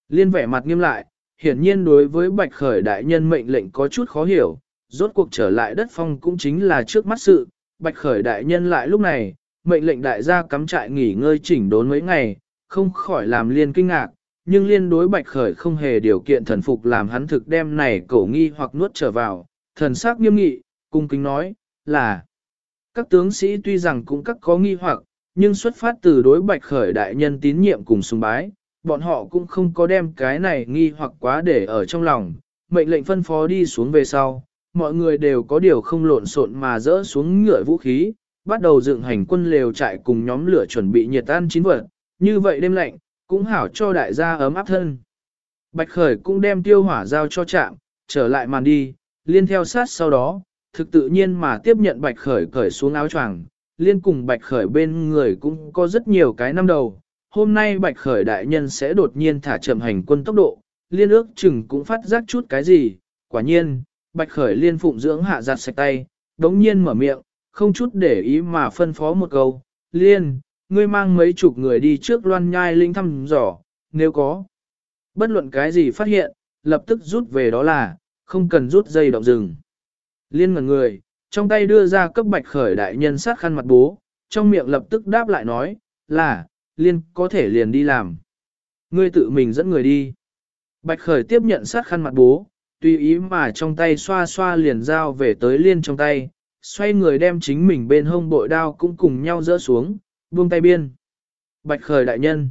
liên vẻ mặt nghiêm lại, hiển nhiên đối với Bạch Khởi đại nhân mệnh lệnh có chút khó hiểu, rốt cuộc trở lại đất phong cũng chính là trước mắt sự, Bạch Khởi đại nhân lại lúc này, mệnh lệnh đại gia cắm trại nghỉ ngơi chỉnh đốn mấy ngày, không khỏi làm liên kinh ngạc, nhưng liên đối Bạch Khởi không hề điều kiện thần phục làm hắn thực đem này cổ nghi hoặc nuốt trở vào, thần sắc nghiêm nghị, cung kính nói, là. Các tướng sĩ tuy rằng cũng các có nghi hoặc, nhưng xuất phát từ đối Bạch Khởi đại nhân tín nhiệm cùng sùng bái, bọn họ cũng không có đem cái này nghi hoặc quá để ở trong lòng, mệnh lệnh phân phó đi xuống về sau, mọi người đều có điều không lộn xộn mà dỡ xuống ngựa vũ khí, bắt đầu dựng hành quân lều trại cùng nhóm lửa chuẩn bị nhiệt ăn chín vật, như vậy đêm lạnh, cũng hảo cho đại gia ấm áp thân. Bạch Khởi cũng đem tiêu hỏa giao cho trạm, trở lại màn đi, liên theo sát sau đó, thực tự nhiên mà tiếp nhận Bạch Khởi cởi xuống áo choàng, liên cùng Bạch Khởi bên người cũng có rất nhiều cái năm đầu. Hôm nay Bạch Khởi đại nhân sẽ đột nhiên thả chậm hành quân tốc độ, liên ước chừng cũng phát giác chút cái gì, quả nhiên, Bạch Khởi liên phụng dưỡng hạ giặt sạch tay, đống nhiên mở miệng, không chút để ý mà phân phó một câu, liên, ngươi mang mấy chục người đi trước loan nhai linh thăm dò, nếu có. Bất luận cái gì phát hiện, lập tức rút về đó là, không cần rút dây động rừng. Liên ngẩn người, trong tay đưa ra cấp bạch khởi đại nhân sát khăn mặt bố, trong miệng lập tức đáp lại nói, là, liên có thể liền đi làm. Ngươi tự mình dẫn người đi. Bạch khởi tiếp nhận sát khăn mặt bố, tùy ý mà trong tay xoa xoa liền giao về tới liên trong tay, xoay người đem chính mình bên hông bội đao cũng cùng nhau dỡ xuống, buông tay biên. Bạch khởi đại nhân.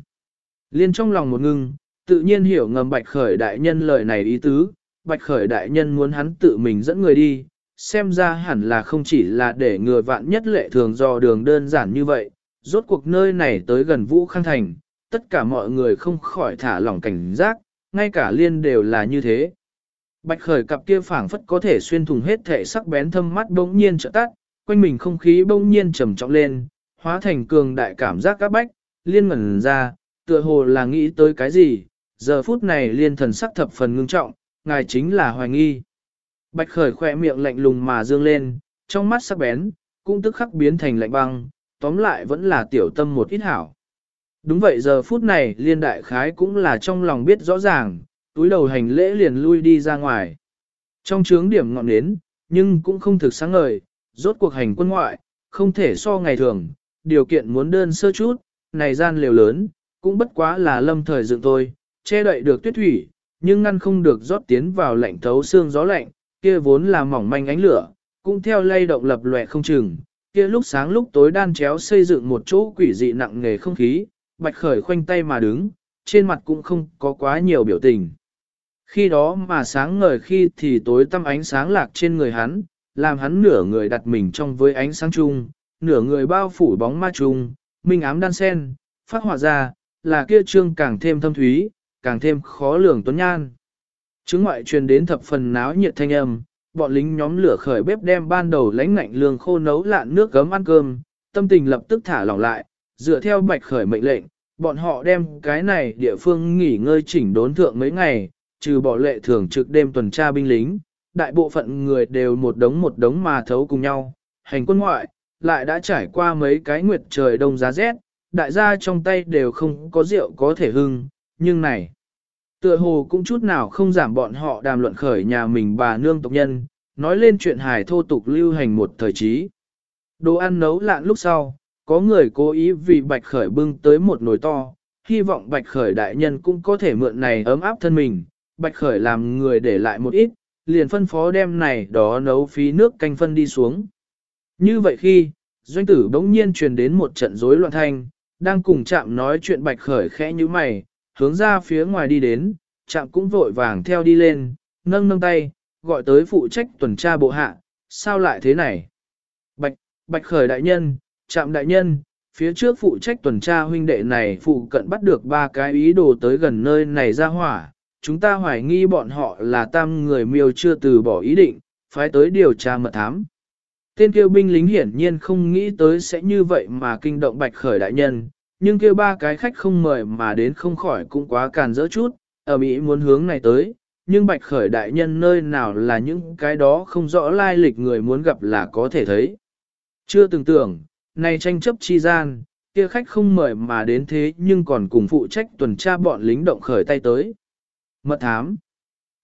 Liên trong lòng một ngưng, tự nhiên hiểu ngầm bạch khởi đại nhân lời này ý tứ, bạch khởi đại nhân muốn hắn tự mình dẫn người đi, xem ra hẳn là không chỉ là để người vạn nhất lệ thường dò đường đơn giản như vậy, rốt cuộc nơi này tới gần Vũ Khang Thành, tất cả mọi người không khỏi thả lỏng cảnh giác, ngay cả liên đều là như thế. Bạch khởi cặp kia phảng phất có thể xuyên thủng hết thể sắc bén thâm mắt bỗng nhiên trợ tắt, quanh mình không khí bỗng nhiên trầm trọng lên, hóa thành cường đại cảm giác các bách, liên ngẩn ra, tựa hồ là nghĩ tới cái gì, giờ phút này liên thần sắc thập phần ngưng trọng, ngài chính là hoài nghi. Bạch khởi khỏe miệng lạnh lùng mà dương lên, trong mắt sắc bén, cũng tức khắc biến thành lạnh băng, tóm lại vẫn là tiểu tâm một ít hảo. Đúng vậy giờ phút này liên đại khái cũng là trong lòng biết rõ ràng, túi đầu hành lễ liền lui đi ra ngoài. Trong trướng điểm ngọn nến, nhưng cũng không thực sáng ngời, rốt cuộc hành quân ngoại, không thể so ngày thường, điều kiện muốn đơn sơ chút, này gian liều lớn, cũng bất quá là lâm thời dựng thôi, che đậy được tuyết thủy, nhưng ngăn không được rót tiến vào lạnh thấu xương gió lạnh, kia vốn là mỏng manh ánh lửa, cũng theo lay động lập lòe không chừng, kia lúc sáng lúc tối đan chéo xây dựng một chỗ quỷ dị nặng nghề không khí, bạch khởi khoanh tay mà đứng, trên mặt cũng không có quá nhiều biểu tình. Khi đó mà sáng ngời khi thì tối tăm ánh sáng lạc trên người hắn, làm hắn nửa người đặt mình trong với ánh sáng chung, nửa người bao phủ bóng ma chung, minh ám đan sen, phát họa ra, là kia trương càng thêm thâm thúy, càng thêm khó lường tuấn nhan. Chứng ngoại truyền đến thập phần náo nhiệt thanh âm, bọn lính nhóm lửa khởi bếp đem ban đầu lánh ngạnh lương khô nấu lạn nước gấm ăn cơm, tâm tình lập tức thả lỏng lại, dựa theo bạch khởi mệnh lệnh, bọn họ đem cái này địa phương nghỉ ngơi chỉnh đốn thượng mấy ngày, trừ bỏ lệ thường trực đêm tuần tra binh lính, đại bộ phận người đều một đống một đống mà thấu cùng nhau, hành quân ngoại, lại đã trải qua mấy cái nguyệt trời đông giá rét, đại gia trong tay đều không có rượu có thể hưng, nhưng này, tựa hồ cũng chút nào không giảm bọn họ đàm luận khởi nhà mình bà nương tộc nhân, nói lên chuyện hài thô tục lưu hành một thời trí. Đồ ăn nấu lạn lúc sau, có người cố ý vì bạch khởi bưng tới một nồi to, hy vọng bạch khởi đại nhân cũng có thể mượn này ấm áp thân mình, bạch khởi làm người để lại một ít, liền phân phó đem này đó nấu phí nước canh phân đi xuống. Như vậy khi, doanh tử bỗng nhiên truyền đến một trận rối loạn thanh, đang cùng chạm nói chuyện bạch khởi khẽ như mày, hướng ra phía ngoài đi đến, chạm cũng vội vàng theo đi lên, nâng nâng tay, gọi tới phụ trách tuần tra bộ hạ, sao lại thế này? Bạch, bạch khởi đại nhân, chạm đại nhân, phía trước phụ trách tuần tra huynh đệ này phụ cận bắt được ba cái ý đồ tới gần nơi này ra hỏa, chúng ta hoài nghi bọn họ là tam người miêu chưa từ bỏ ý định, phải tới điều tra mật thám. Tên kêu binh lính hiển nhiên không nghĩ tới sẽ như vậy mà kinh động bạch khởi đại nhân, nhưng kêu ba cái khách không mời mà đến không khỏi cũng quá càn dỡ chút, ở Mỹ muốn hướng này tới, nhưng bạch khởi đại nhân nơi nào là những cái đó không rõ lai lịch người muốn gặp là có thể thấy. Chưa từng tưởng, này tranh chấp chi gian, kia khách không mời mà đến thế nhưng còn cùng phụ trách tuần tra bọn lính động khởi tay tới. Mật thám.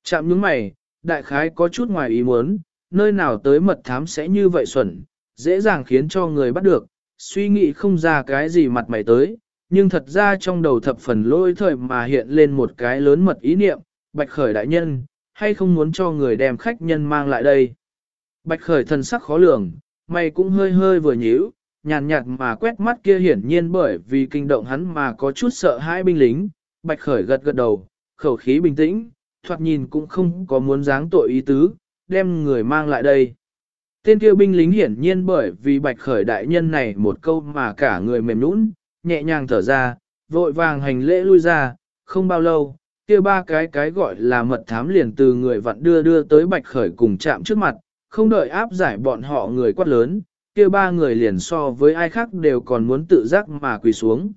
Chạm những mày, đại khái có chút ngoài ý muốn, nơi nào tới mật thám sẽ như vậy xuẩn, dễ dàng khiến cho người bắt được, suy nghĩ không ra cái gì mặt mày tới, nhưng thật ra trong đầu thập phần lôi thời mà hiện lên một cái lớn mật ý niệm, bạch khởi đại nhân, hay không muốn cho người đem khách nhân mang lại đây. Bạch khởi thần sắc khó lường, mày cũng hơi hơi vừa nhíu, nhàn nhạt mà quét mắt kia hiển nhiên bởi vì kinh động hắn mà có chút sợ hai binh lính, bạch khởi gật gật đầu, khẩu khí bình tĩnh, thoạt nhìn cũng không có muốn dáng tội ý tứ, đem người mang lại đây. Tên kia binh lính hiển nhiên bởi vì bạch khởi đại nhân này một câu mà cả người mềm nũng, nhẹ nhàng thở ra, vội vàng hành lễ lui ra, không bao lâu, kia ba cái cái gọi là mật thám liền từ người vặn đưa đưa tới bạch khởi cùng chạm trước mặt, không đợi áp giải bọn họ người quát lớn, kia ba người liền so với ai khác đều còn muốn tự giác mà quỳ xuống.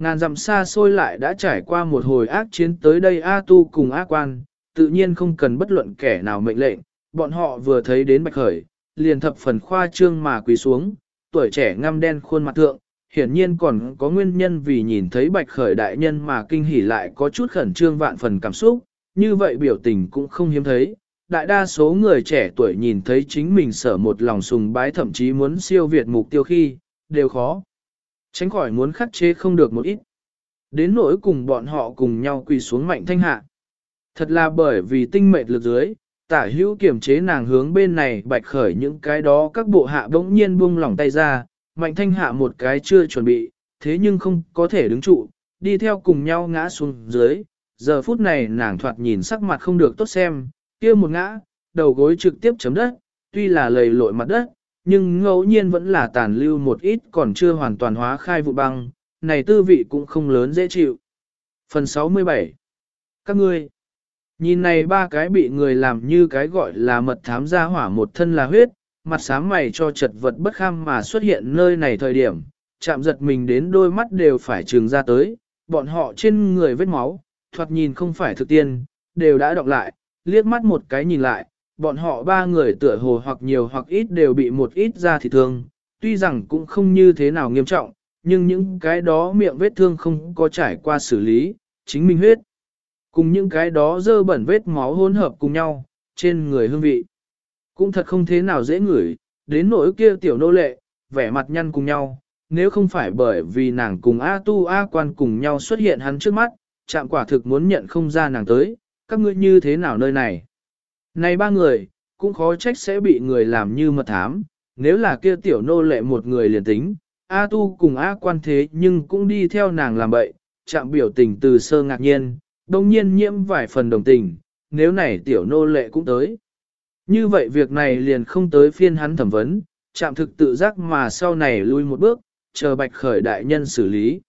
Ngàn dặm xa xôi lại đã trải qua một hồi ác chiến tới đây A Tu cùng A Quan, tự nhiên không cần bất luận kẻ nào mệnh lệnh, bọn họ vừa thấy đến bạch khởi, liền thập phần khoa trương mà quỳ xuống, tuổi trẻ ngăm đen khuôn mặt thượng, hiển nhiên còn có nguyên nhân vì nhìn thấy bạch khởi đại nhân mà kinh hỉ lại có chút khẩn trương vạn phần cảm xúc, như vậy biểu tình cũng không hiếm thấy. Đại đa số người trẻ tuổi nhìn thấy chính mình sở một lòng sùng bái thậm chí muốn siêu việt mục tiêu khi, đều khó. Tránh khỏi muốn khắc chế không được một ít. Đến nỗi cùng bọn họ cùng nhau quỳ xuống mạnh thanh hạ. Thật là bởi vì tinh mệt lực dưới, tả hữu kiểm chế nàng hướng bên này bạch khởi những cái đó các bộ hạ bỗng nhiên buông lỏng tay ra, mạnh thanh hạ một cái chưa chuẩn bị, thế nhưng không có thể đứng trụ, đi theo cùng nhau ngã xuống dưới. Giờ phút này nàng thoạt nhìn sắc mặt không được tốt xem, kia một ngã, đầu gối trực tiếp chấm đất, tuy là lầy lội mặt đất, nhưng ngẫu nhiên vẫn là tàn lưu một ít còn chưa hoàn toàn hóa khai vụ băng, này tư vị cũng không lớn dễ chịu. Phần 67 Các ngươi Nhìn này ba cái bị người làm như cái gọi là mật thám gia hỏa một thân là huyết, mặt sáng mày cho chật vật bất kham mà xuất hiện nơi này thời điểm, chạm giật mình đến đôi mắt đều phải trường ra tới, bọn họ trên người vết máu, thoạt nhìn không phải thực tiên, đều đã đọc lại, liếc mắt một cái nhìn lại, bọn họ ba người tựa hồ hoặc nhiều hoặc ít đều bị một ít ra thì thương, tuy rằng cũng không như thế nào nghiêm trọng, nhưng những cái đó miệng vết thương không có trải qua xử lý, chính mình huyết. Cùng những cái đó dơ bẩn vết máu hỗn hợp cùng nhau, trên người hương vị. Cũng thật không thế nào dễ ngửi, đến nỗi kia tiểu nô lệ, vẻ mặt nhăn cùng nhau, nếu không phải bởi vì nàng cùng A tu A quan cùng nhau xuất hiện hắn trước mắt, chạm quả thực muốn nhận không ra nàng tới, các ngươi như thế nào nơi này. Này ba người, cũng khó trách sẽ bị người làm như mật thám, nếu là kia tiểu nô lệ một người liền tính, A tu cùng A quan thế nhưng cũng đi theo nàng làm bậy, chạm biểu tình từ sơ ngạc nhiên, đồng nhiên nhiễm vài phần đồng tình, nếu này tiểu nô lệ cũng tới. Như vậy việc này liền không tới phiên hắn thẩm vấn, chạm thực tự giác mà sau này lui một bước, chờ bạch khởi đại nhân xử lý.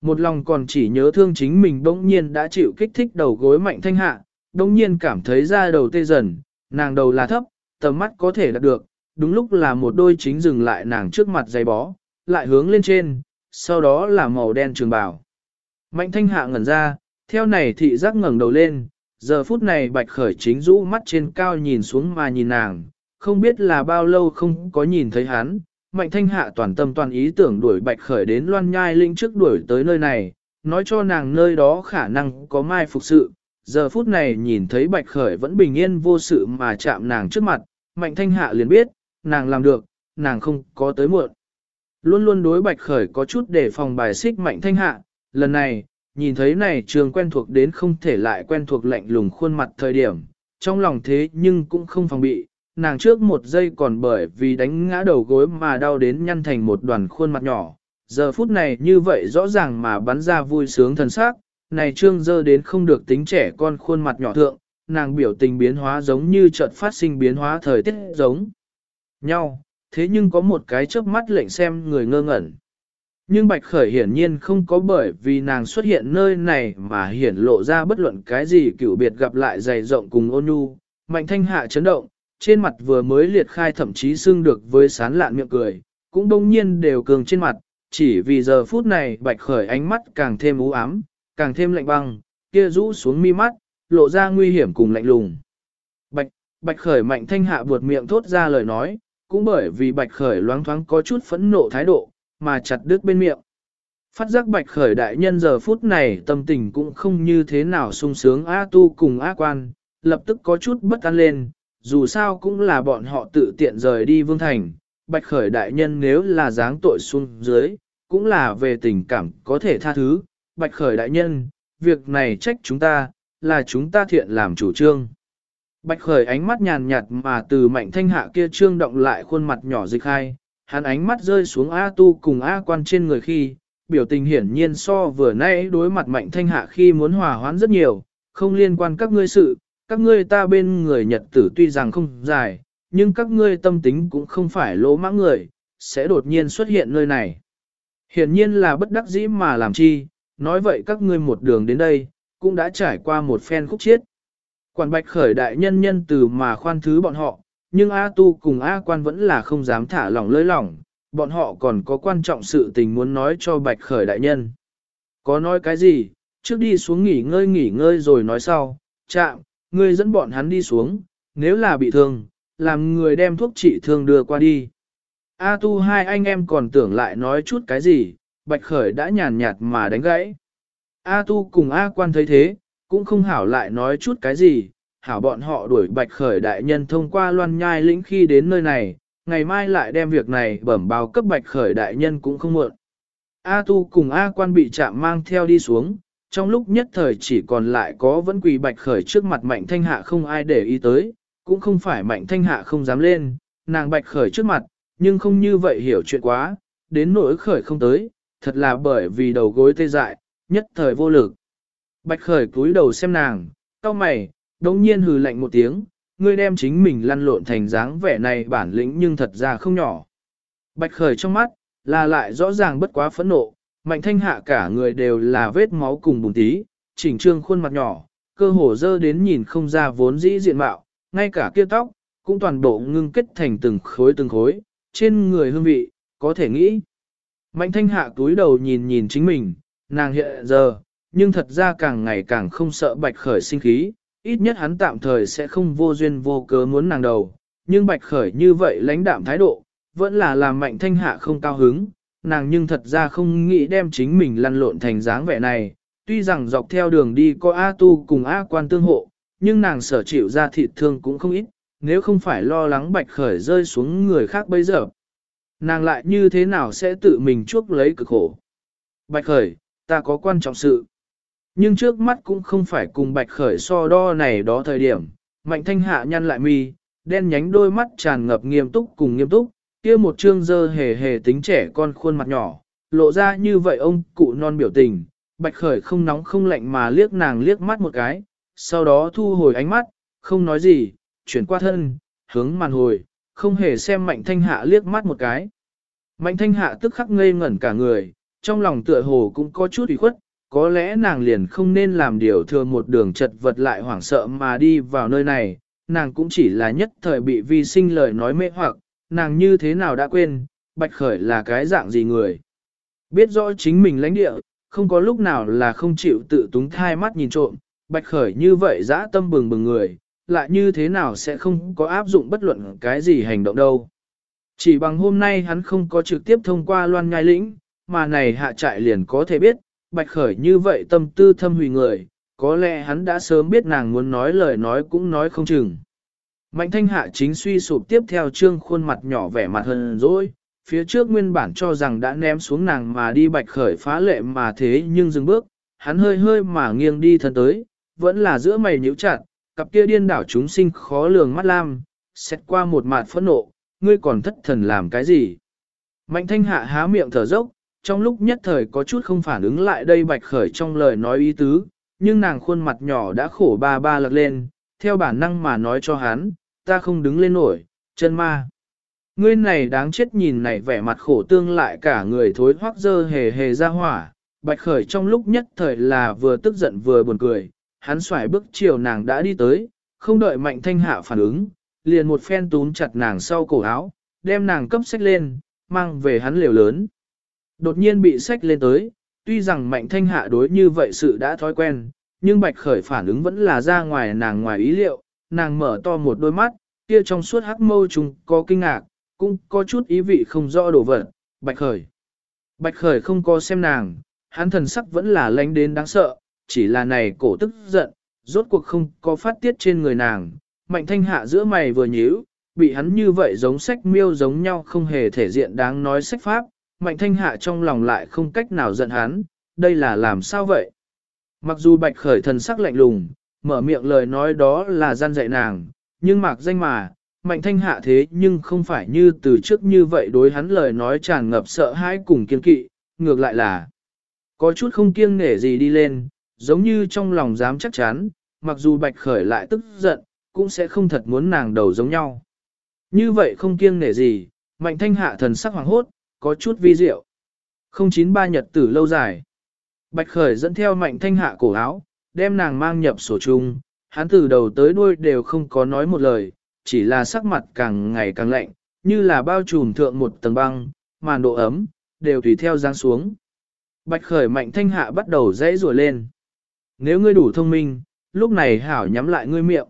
Một lòng còn chỉ nhớ thương chính mình bỗng nhiên đã chịu kích thích đầu gối mạnh thanh hạ, đông nhiên cảm thấy da đầu tê dần, nàng đầu là thấp, tầm mắt có thể đạt được, đúng lúc là một đôi chính dừng lại nàng trước mặt giày bó, lại hướng lên trên, sau đó là màu đen trường bào. Mạnh thanh hạ ngẩn ra, theo này thị giác ngẩng đầu lên, giờ phút này bạch khởi chính rũ mắt trên cao nhìn xuống mà nhìn nàng, không biết là bao lâu không có nhìn thấy hắn, mạnh thanh hạ toàn tâm toàn ý tưởng đuổi bạch khởi đến loan nhai linh trước đuổi tới nơi này, nói cho nàng nơi đó khả năng có mai phục sự, giờ phút này nhìn thấy bạch khởi vẫn bình yên vô sự mà chạm nàng trước mặt, mạnh thanh hạ liền biết, nàng làm được, nàng không có tới muộn. Luôn luôn đối bạch khởi có chút để phòng bài xích mạnh thanh hạ, lần này, nhìn thấy này trường quen thuộc đến không thể lại quen thuộc lạnh lùng khuôn mặt thời điểm, trong lòng thế nhưng cũng không phòng bị, nàng trước một giây còn bởi vì đánh ngã đầu gối mà đau đến nhăn thành một đoàn khuôn mặt nhỏ, giờ phút này như vậy rõ ràng mà bắn ra vui sướng thần sắc, này trương dơ đến không được tính trẻ con khuôn mặt nhỏ thượng, nàng biểu tình biến hóa giống như chợt phát sinh biến hóa thời tiết giống nhau, thế nhưng có một cái chớp mắt lệnh xem người ngơ ngẩn. Nhưng Bạch Khởi hiển nhiên không có bởi vì nàng xuất hiện nơi này mà hiển lộ ra bất luận cái gì cựu biệt gặp lại dày rộng cùng ôn nhu, mạnh thanh hạ chấn động, trên mặt vừa mới liệt khai thậm chí xưng được với sán lạn miệng cười, cũng đông nhiên đều cường trên mặt, chỉ vì giờ phút này Bạch Khởi ánh mắt càng thêm u ám, càng thêm lạnh băng, kia rũ xuống mi mắt, lộ ra nguy hiểm cùng lạnh lùng. Bạch, Bạch Khởi mạnh thanh hạ buột miệng thốt ra lời nói, cũng bởi vì Bạch Khởi loáng thoáng có chút phẫn nộ thái độ, mà chặt đứt bên miệng. Phát giác bạch khởi đại nhân giờ phút này tâm tình cũng không như thế nào sung sướng A tu cùng A quan, lập tức có chút bất an lên, dù sao cũng là bọn họ tự tiện rời đi vương thành, bạch khởi đại nhân nếu là dáng tội xuống dưới, cũng là về tình cảm có thể tha thứ, bạch khởi đại nhân, việc này trách chúng ta, là chúng ta thiện làm chủ trương. Bạch khởi ánh mắt nhàn nhạt mà từ mạnh thanh hạ kia trương động lại khuôn mặt nhỏ dịch hai, hắn ánh mắt rơi xuống A tu cùng A quan trên người khi, biểu tình hiển nhiên so vừa nãy đối mặt mạnh thanh hạ khi muốn hòa hoãn rất nhiều, không liên quan các ngươi sự, các ngươi ta bên người nhật tử tuy rằng không dài, nhưng các ngươi tâm tính cũng không phải lỗ mãng người, sẽ đột nhiên xuất hiện nơi này. Hiển nhiên là bất đắc dĩ mà làm chi, nói vậy các ngươi một đường đến đây, cũng đã trải qua một phen khúc chiết. Quản bạch khởi đại nhân nhân từ mà khoan thứ bọn họ, nhưng A Tu cùng A Quan vẫn là không dám thả lỏng lơi lỏng, bọn họ còn có quan trọng sự tình muốn nói cho Bạch Khởi đại nhân. Có nói cái gì, trước đi xuống nghỉ ngơi nghỉ ngơi rồi nói sau, chạm, ngươi dẫn bọn hắn đi xuống, nếu là bị thương, làm người đem thuốc trị thương đưa qua đi. A Tu hai anh em còn tưởng lại nói chút cái gì, Bạch Khởi đã nhàn nhạt mà đánh gãy. A Tu cùng A Quan thấy thế, cũng không hảo lại nói chút cái gì, hảo bọn họ đuổi bạch khởi đại nhân thông qua loan nhai lĩnh khi đến nơi này, ngày mai lại đem việc này bẩm báo cấp bạch khởi đại nhân cũng không muộn. A tu cùng A quan bị chạm mang theo đi xuống, trong lúc nhất thời chỉ còn lại có vẫn quỳ bạch khởi trước mặt mạnh thanh hạ không ai để ý tới, cũng không phải mạnh thanh hạ không dám lên, nàng bạch khởi trước mặt, nhưng không như vậy hiểu chuyện quá, đến nỗi khởi không tới, thật là bởi vì đầu gối tê dại, nhất thời vô lực. Bạch khởi cúi đầu xem nàng, cau mày, đống nhiên hừ lạnh một tiếng, ngươi đem chính mình lăn lộn thành dáng vẻ này bản lĩnh nhưng thật ra không nhỏ. Bạch khởi trong mắt, là lại rõ ràng bất quá phẫn nộ, mạnh thanh hạ cả người đều là vết máu cùng bùn tí, chỉnh trương khuôn mặt nhỏ, cơ hồ dơ đến nhìn không ra vốn dĩ diện mạo, ngay cả kia tóc, cũng toàn bộ ngưng kết thành từng khối từng khối, trên người hương vị, có thể nghĩ. Mạnh thanh hạ túi đầu nhìn nhìn chính mình, nàng hiện giờ, nhưng thật ra càng ngày càng không sợ bạch khởi sinh khí, ít nhất hắn tạm thời sẽ không vô duyên vô cớ muốn nàng đầu, nhưng bạch khởi như vậy lãnh đạm thái độ, vẫn là làm mạnh thanh hạ không cao hứng, nàng nhưng thật ra không nghĩ đem chính mình lăn lộn thành dáng vẻ này, tuy rằng dọc theo đường đi có A tu cùng A quan tương hộ, nhưng nàng sở chịu ra thịt thương cũng không ít, nếu không phải lo lắng bạch khởi rơi xuống người khác bây giờ. Nàng lại như thế nào sẽ tự mình chuốc lấy cực khổ. Bạch khởi, ta có quan trọng sự. Nhưng trước mắt cũng không phải cùng bạch khởi so đo này đó thời điểm, mạnh thanh hạ nhăn lại mi, đen nhánh đôi mắt tràn ngập nghiêm túc cùng nghiêm túc, kia một trương dơ hề hề tính trẻ con khuôn mặt nhỏ, lộ ra như vậy ông cụ non biểu tình, bạch khởi không nóng không lạnh mà liếc nàng liếc mắt một cái, sau đó thu hồi ánh mắt, không nói gì, chuyển qua thân, hướng màn hồi, không hề xem mạnh thanh hạ liếc mắt một cái. Mạnh thanh hạ tức khắc ngây ngẩn cả người, trong lòng tựa hồ cũng có chút ủy khuất, có lẽ nàng liền không nên làm điều thừa một đường chật vật lại hoảng sợ mà đi vào nơi này, nàng cũng chỉ là nhất thời bị vi sinh lời nói mê hoặc, nàng như thế nào đã quên, bạch khởi là cái dạng gì người. Biết rõ chính mình lãnh địa, không có lúc nào là không chịu tự túng thai mắt nhìn trộm, bạch khởi như vậy dã tâm bừng bừng người, lại như thế nào sẽ không có áp dụng bất luận cái gì hành động đâu. Chỉ bằng hôm nay hắn không có trực tiếp thông qua loan ngai lĩnh, mà này hạ trại liền có thể biết, bạch khởi như vậy tâm tư thâm hủy người, có lẽ hắn đã sớm biết nàng muốn nói lời nói cũng nói không chừng. Mạnh thanh hạ chính suy sụp tiếp theo trương khuôn mặt nhỏ vẻ mặt hơn rồi, phía trước nguyên bản cho rằng đã ném xuống nàng mà đi bạch khởi phá lệ mà thế nhưng dừng bước, hắn hơi hơi mà nghiêng đi thân tới, vẫn là giữa mày nhíu chặt, cặp kia điên đảo chúng sinh khó lường mắt lam, xét qua một mạt phẫn nộ, ngươi còn thất thần làm cái gì? Mạnh thanh hạ há miệng thở dốc, trong lúc nhất thời có chút không phản ứng lại đây bạch khởi trong lời nói ý tứ, nhưng nàng khuôn mặt nhỏ đã khổ ba ba lật lên, theo bản năng mà nói cho hắn, ta không đứng lên nổi, chân ma. Ngươi này đáng chết nhìn này vẻ mặt khổ tương lại cả người thối hoác dơ hề hề ra hỏa, bạch khởi trong lúc nhất thời là vừa tức giận vừa buồn cười, hắn xoài bước chiều nàng đã đi tới, không đợi mạnh thanh hạ phản ứng, liền một phen túm chặt nàng sau cổ áo, đem nàng cấp sách lên, mang về hắn liều lớn. Đột nhiên bị sách lên tới, tuy rằng mạnh thanh hạ đối như vậy sự đã thói quen, nhưng bạch khởi phản ứng vẫn là ra ngoài nàng ngoài ý liệu, nàng mở to một đôi mắt, kia trong suốt hắc mâu chúng có kinh ngạc, cũng có chút ý vị không rõ đồ vật, bạch khởi. Bạch khởi không có xem nàng, hắn thần sắc vẫn là lánh đến đáng sợ, chỉ là này cổ tức giận, rốt cuộc không có phát tiết trên người nàng, mạnh thanh hạ giữa mày vừa nhíu, bị hắn như vậy giống sách miêu giống nhau không hề thể diện đáng nói sách pháp, mạnh thanh hạ trong lòng lại không cách nào giận hắn, đây là làm sao vậy? Mặc dù bạch khởi thần sắc lạnh lùng, mở miệng lời nói đó là gian dạy nàng, nhưng mặc danh mà, mạnh thanh hạ thế nhưng không phải như từ trước như vậy đối hắn lời nói tràn ngập sợ hãi cùng kiên kỵ, ngược lại là có chút không kiêng nể gì đi lên, giống như trong lòng dám chắc chắn, mặc dù bạch khởi lại tức giận, cũng sẽ không thật muốn nàng đầu giống nhau. Như vậy không kiêng nể gì, mạnh thanh hạ thần sắc hoàng hốt, có chút vi diệu. 093 nhật tử lâu dài. Bạch khởi dẫn theo mạnh thanh hạ cổ áo, đem nàng mang nhập sổ chung, hắn từ đầu tới đuôi đều không có nói một lời, chỉ là sắc mặt càng ngày càng lạnh, như là bao trùm thượng một tầng băng, màn độ ấm, đều tùy theo giáng xuống. Bạch khởi mạnh thanh hạ bắt đầu dãy rùa lên. Nếu ngươi đủ thông minh, lúc này hảo nhắm lại ngươi miệng.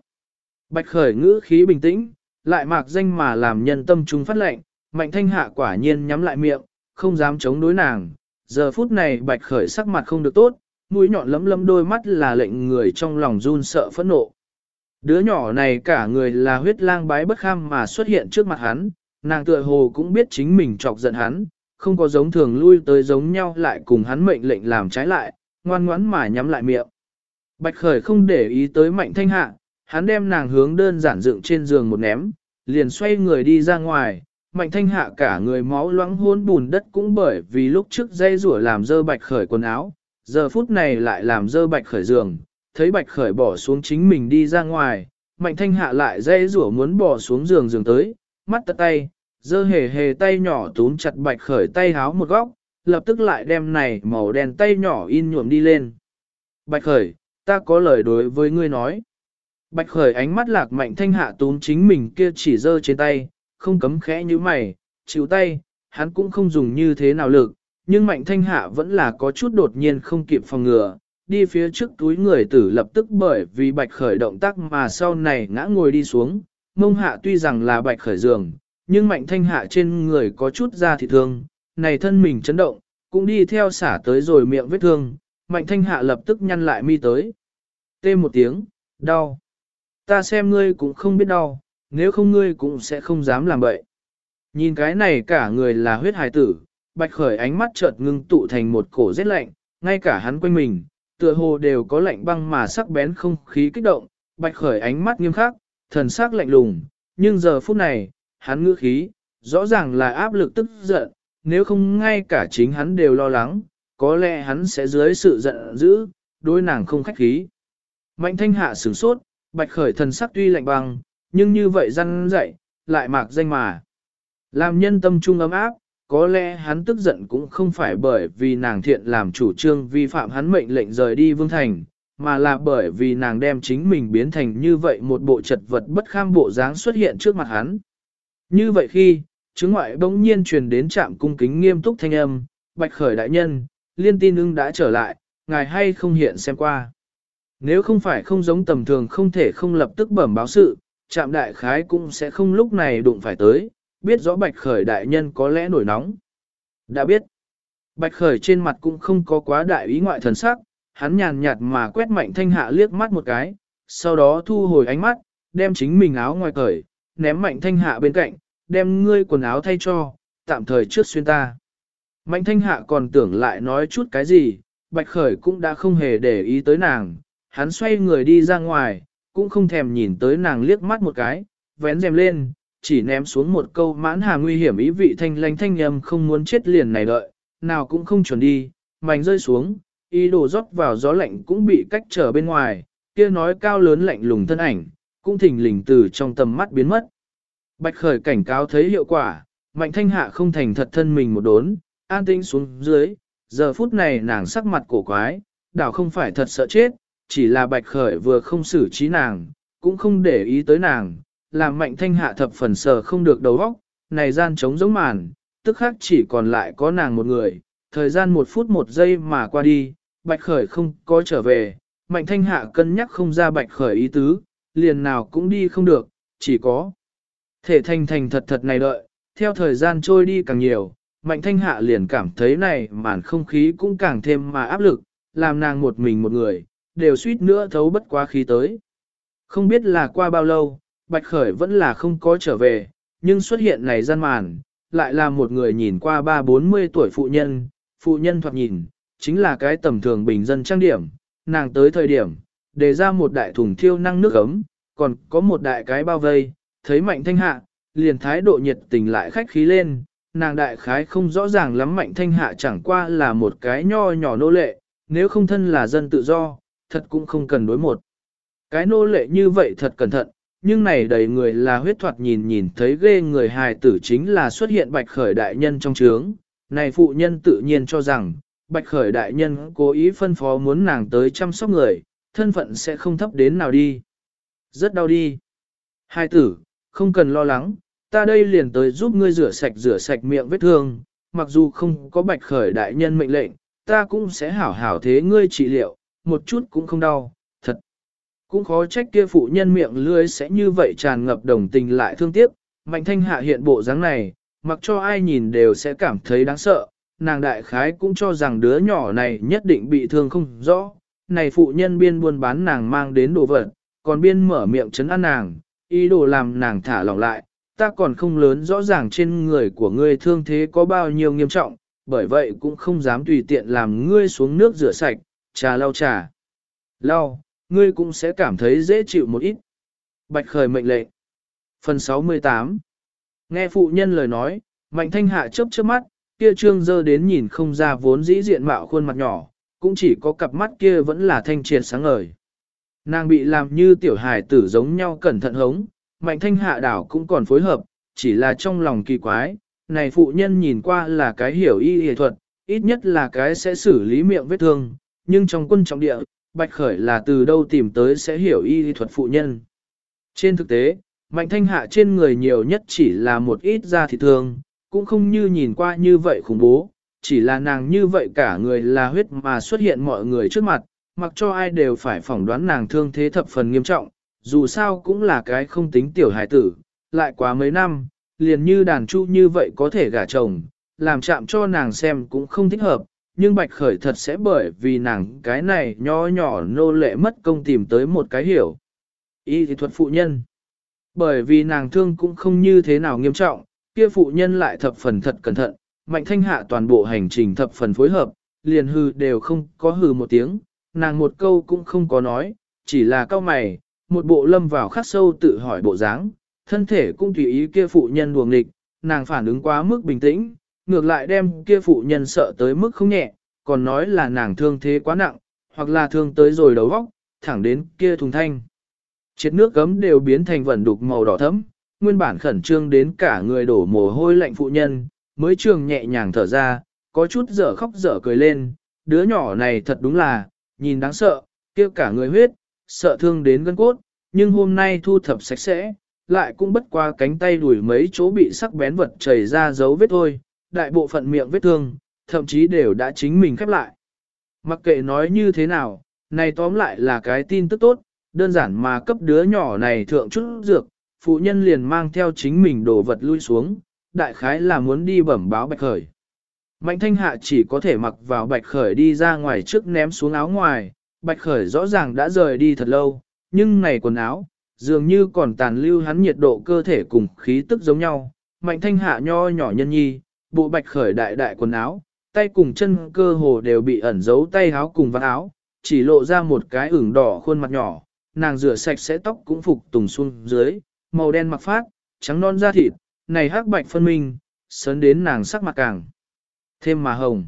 Bạch khởi ngữ khí bình tĩnh, lại mạc danh mà làm nhân tâm chúng phát lệnh, mạnh thanh hạ quả nhiên nhắm lại miệng, không dám chống đối nàng. Giờ phút này bạch khởi sắc mặt không được tốt, mũi nhọn lấm lấm đôi mắt là lệnh người trong lòng run sợ phẫn nộ. Đứa nhỏ này cả người là huyết lang bái bất kham mà xuất hiện trước mặt hắn, nàng tựa hồ cũng biết chính mình chọc giận hắn, không có giống thường lui tới giống nhau lại cùng hắn mệnh lệnh làm trái lại, ngoan ngoãn mà nhắm lại miệng. Bạch khởi không để ý tới mạnh thanh hạ, hắn đem nàng hướng đơn giản dựng trên giường một ném, liền xoay người đi ra ngoài, mạnh thanh hạ cả người máu loãng hôn bùn đất cũng bởi vì lúc trước dây rủa làm dơ bạch khởi quần áo, giờ phút này lại làm dơ bạch khởi giường, thấy bạch khởi bỏ xuống chính mình đi ra ngoài, Mạnh thanh hạ lại dây rủa muốn bỏ xuống giường giường tới, mắt tật tay, dơ hề hề tay nhỏ túm chặt bạch khởi tay háo một góc, lập tức lại đem này màu đen tay nhỏ in nhuộm đi lên. Bạch khởi, ta có lời đối với ngươi nói. Bạch khởi ánh mắt lạc mạnh thanh hạ túm chính mình kia chỉ dơ trên tay, không cấm khẽ như mày, chịu tay, hắn cũng không dùng như thế nào lực, nhưng mạnh thanh hạ vẫn là có chút đột nhiên không kịp phòng ngừa, đi phía trước túi người tử lập tức bởi vì bạch khởi động tác mà sau này ngã ngồi đi xuống, mông hạ tuy rằng là bạch khởi giường, nhưng mạnh thanh hạ trên người có chút da thịt thương, này thân mình chấn động, cũng đi theo xả tới rồi miệng vết thương, mạnh thanh hạ lập tức nhăn lại mi tới. Tê một tiếng, đau. Ta xem ngươi cũng không biết đau, nếu không ngươi cũng sẽ không dám làm vậy. Nhìn cái này cả người là huyết hài tử, bạch khởi ánh mắt chợt ngưng tụ thành một cổ rét lạnh, ngay cả hắn quanh mình, tựa hồ đều có lạnh băng mà sắc bén không khí kích động, bạch khởi ánh mắt nghiêm khắc, thần sắc lạnh lùng, nhưng giờ phút này, hắn ngữ khí, rõ ràng là áp lực tức giận, nếu không ngay cả chính hắn đều lo lắng, có lẽ hắn sẽ dưới sự giận dữ, đối nàng không khách khí. Mạnh thanh hạ sửng sốt, bạch khởi thần sắc tuy lạnh băng, nhưng như vậy răn dậy, lại mạc danh mà. Làm nhân tâm trung ấm áp, có lẽ hắn tức giận cũng không phải bởi vì nàng thiện làm chủ trương vi phạm hắn mệnh lệnh rời đi vương thành, mà là bởi vì nàng đem chính mình biến thành như vậy một bộ chật vật bất kham bộ dáng xuất hiện trước mặt hắn. Như vậy khi, chứng ngoại bỗng nhiên truyền đến trạm cung kính nghiêm túc thanh âm, bạch khởi đại nhân, liên tin ưng đã trở lại, ngài hay không hiện xem qua. Nếu không phải không giống tầm thường không thể không lập tức bẩm báo sự, trạm đại khái cũng sẽ không lúc này đụng phải tới, biết rõ bạch khởi đại nhân có lẽ nổi nóng. Đã biết, bạch khởi trên mặt cũng không có quá đại ý ngoại thần sắc, hắn nhàn nhạt mà quét mạnh thanh hạ liếc mắt một cái, sau đó thu hồi ánh mắt, đem chính mình áo ngoài cởi, ném mạnh thanh hạ bên cạnh, đem ngươi quần áo thay cho, tạm thời trước xuyên ta. Mạnh thanh hạ còn tưởng lại nói chút cái gì, bạch khởi cũng đã không hề để ý tới nàng, hắn xoay người đi ra ngoài, cũng không thèm nhìn tới nàng liếc mắt một cái, vén rèm lên, chỉ ném xuống một câu mãn hà nguy hiểm ý vị thanh lanh thanh nhầm không muốn chết liền này đợi, nào cũng không chuẩn đi, mảnh rơi xuống, ý đồ rót vào gió lạnh cũng bị cách trở bên ngoài, kia nói cao lớn lạnh lùng thân ảnh, cũng thỉnh lình từ trong tầm mắt biến mất. Bạch khởi cảnh cáo thấy hiệu quả, mạnh thanh hạ không thành thật thân mình một đốn, an tĩnh xuống dưới, giờ phút này nàng sắc mặt cổ quái, đảo không phải thật sợ chết, chỉ là bạch khởi vừa không xử trí nàng, cũng không để ý tới nàng, làm mạnh thanh hạ thập phần sờ không được đầu óc, này gian trống giống màn, tức khác chỉ còn lại có nàng một người, thời gian một phút một giây mà qua đi, bạch khởi không có trở về, mạnh thanh hạ cân nhắc không ra bạch khởi ý tứ, liền nào cũng đi không được, chỉ có thể thành thành thật thật này đợi, theo thời gian trôi đi càng nhiều, mạnh thanh hạ liền cảm thấy này màn không khí cũng càng thêm mà áp lực, làm nàng một mình một người, đều suýt nữa thấu bất quá khí tới. Không biết là qua bao lâu, Bạch Khởi vẫn là không có trở về, nhưng xuất hiện này gian màn, lại là một người nhìn qua ba bốn mươi tuổi phụ nhân, phụ nhân thoạt nhìn, chính là cái tầm thường bình dân trang điểm, nàng tới thời điểm, đề ra một đại thùng thiêu năng nước ấm, còn có một đại cái bao vây, thấy mạnh thanh hạ, liền thái độ nhiệt tình lại khách khí lên, nàng đại khái không rõ ràng lắm mạnh thanh hạ chẳng qua là một cái nho nhỏ nô lệ, nếu không thân là dân tự do, thật cũng không cần đối một. Cái nô lệ như vậy thật cẩn thận, nhưng này đầy người là huyết thoạt nhìn nhìn thấy ghê người hài tử chính là xuất hiện bạch khởi đại nhân trong trướng. Này phụ nhân tự nhiên cho rằng, bạch khởi đại nhân cố ý phân phó muốn nàng tới chăm sóc người, thân phận sẽ không thấp đến nào đi. Rất đau đi. Hai tử, không cần lo lắng, ta đây liền tới giúp ngươi rửa sạch rửa sạch miệng vết thương, mặc dù không có bạch khởi đại nhân mệnh lệnh, ta cũng sẽ hảo hảo thế ngươi trị liệu, một chút cũng không đau, thật. Cũng khó trách kia phụ nhân miệng lưới sẽ như vậy tràn ngập đồng tình lại thương tiếc, mạnh thanh hạ hiện bộ dáng này, mặc cho ai nhìn đều sẽ cảm thấy đáng sợ, nàng đại khái cũng cho rằng đứa nhỏ này nhất định bị thương không rõ, này phụ nhân biên buôn bán nàng mang đến đồ vật, còn biên mở miệng chấn an nàng, ý đồ làm nàng thả lỏng lại, ta còn không lớn rõ ràng trên người của ngươi thương thế có bao nhiêu nghiêm trọng, bởi vậy cũng không dám tùy tiện làm ngươi xuống nước rửa sạch, trà lau trà. Lau, ngươi cũng sẽ cảm thấy dễ chịu một ít. Bạch khởi mệnh lệnh. Phần 68 Nghe phụ nhân lời nói, mạnh thanh hạ chớp chớp mắt, kia trương dơ đến nhìn không ra vốn dĩ diện mạo khuôn mặt nhỏ, cũng chỉ có cặp mắt kia vẫn là thanh triệt sáng ngời. Nàng bị làm như tiểu hài tử giống nhau cẩn thận hống, mạnh thanh hạ đảo cũng còn phối hợp, chỉ là trong lòng kỳ quái, này phụ nhân nhìn qua là cái hiểu y y thuật, ít nhất là cái sẽ xử lý miệng vết thương, nhưng trong quân trọng địa, Bạch Khởi là từ đâu tìm tới sẽ hiểu y y thuật phụ nhân. Trên thực tế, mạnh thanh hạ trên người nhiều nhất chỉ là một ít da thịt thương, cũng không như nhìn qua như vậy khủng bố, chỉ là nàng như vậy cả người là huyết mà xuất hiện mọi người trước mặt, mặc cho ai đều phải phỏng đoán nàng thương thế thập phần nghiêm trọng, dù sao cũng là cái không tính tiểu hải tử, lại quá mấy năm, liền như đàn chu như vậy có thể gả chồng, làm chạm cho nàng xem cũng không thích hợp, nhưng bạch khởi thật sẽ bởi vì nàng cái này nho nhỏ nô lệ mất công tìm tới một cái hiểu. Y thì thuật phụ nhân. Bởi vì nàng thương cũng không như thế nào nghiêm trọng, kia phụ nhân lại thập phần thật cẩn thận, mạnh thanh hạ toàn bộ hành trình thập phần phối hợp, liền hư đều không có hư một tiếng, nàng một câu cũng không có nói, chỉ là cao mày, một bộ lâm vào khắc sâu tự hỏi bộ dáng, thân thể cũng tùy ý kia phụ nhân đuồng nghịch, nàng phản ứng quá mức bình tĩnh, ngược lại đem kia phụ nhân sợ tới mức không nhẹ, còn nói là nàng thương thế quá nặng, hoặc là thương tới rồi đầu góc, thẳng đến kia thùng thanh. Chiếc nước gấm đều biến thành vẩn đục màu đỏ thẫm, nguyên bản khẩn trương đến cả người đổ mồ hôi lạnh phụ nhân, mới trường nhẹ nhàng thở ra, có chút dở khóc dở cười lên, đứa nhỏ này thật đúng là, nhìn đáng sợ, kia cả người huyết, sợ thương đến gân cốt, nhưng hôm nay thu thập sạch sẽ, lại cũng bất qua cánh tay đuổi mấy chỗ bị sắc bén vật chảy ra dấu vết thôi, đại bộ phận miệng vết thương, thậm chí đều đã chính mình khép lại. Mặc kệ nói như thế nào, này tóm lại là cái tin tức tốt, đơn giản mà cấp đứa nhỏ này thượng chút dược, phụ nhân liền mang theo chính mình đồ vật lui xuống, đại khái là muốn đi bẩm báo bạch khởi. Mạnh thanh hạ chỉ có thể mặc vào bạch khởi đi ra ngoài trước ném xuống áo ngoài, bạch khởi rõ ràng đã rời đi thật lâu, nhưng này quần áo, dường như còn tàn lưu hắn nhiệt độ cơ thể cùng khí tức giống nhau. Mạnh thanh hạ nho nhỏ nhân nhi, bộ bạch khởi đại đại quần áo, tay cùng chân cơ hồ đều bị ẩn giấu tay áo cùng vạt áo, chỉ lộ ra một cái ửng đỏ khuôn mặt nhỏ, nàng rửa sạch sẽ tóc cũng phục tùng xuống dưới, màu đen mặc phát, trắng non da thịt, này hắc bạch phân minh, sớn đến nàng sắc mặt càng thêm mà hồng.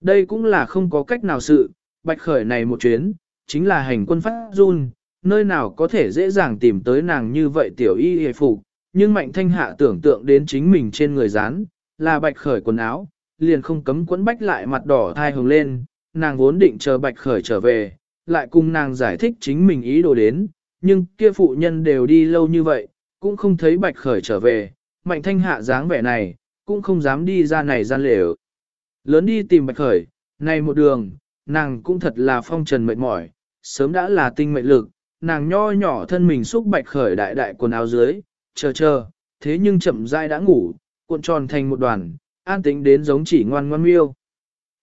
Đây cũng là không có cách nào sự, bạch khởi này một chuyến, chính là hành quân phát run, nơi nào có thể dễ dàng tìm tới nàng như vậy tiểu y hề phục, nhưng mạnh thanh hạ tưởng tượng đến chính mình trên người dán, là bạch khởi quần áo, liền không cấm quấn bách lại mặt đỏ thai hồng lên, nàng vốn định chờ bạch khởi trở về, lại cùng nàng giải thích chính mình ý đồ đến, nhưng kia phụ nhân đều đi lâu như vậy, cũng không thấy bạch khởi trở về, mạnh thanh hạ dáng vẻ này, cũng không dám đi ra này gian lễ Lớn đi tìm bạch khởi, này một đường, nàng cũng thật là phong trần mệt mỏi, sớm đã là tinh mệnh lực, nàng nho nhỏ thân mình xúc bạch khởi đại đại quần áo dưới, chờ chờ, thế nhưng chậm rãi đã ngủ, cuộn tròn thành một đoàn, an tĩnh đến giống chỉ ngoan ngoan miêu.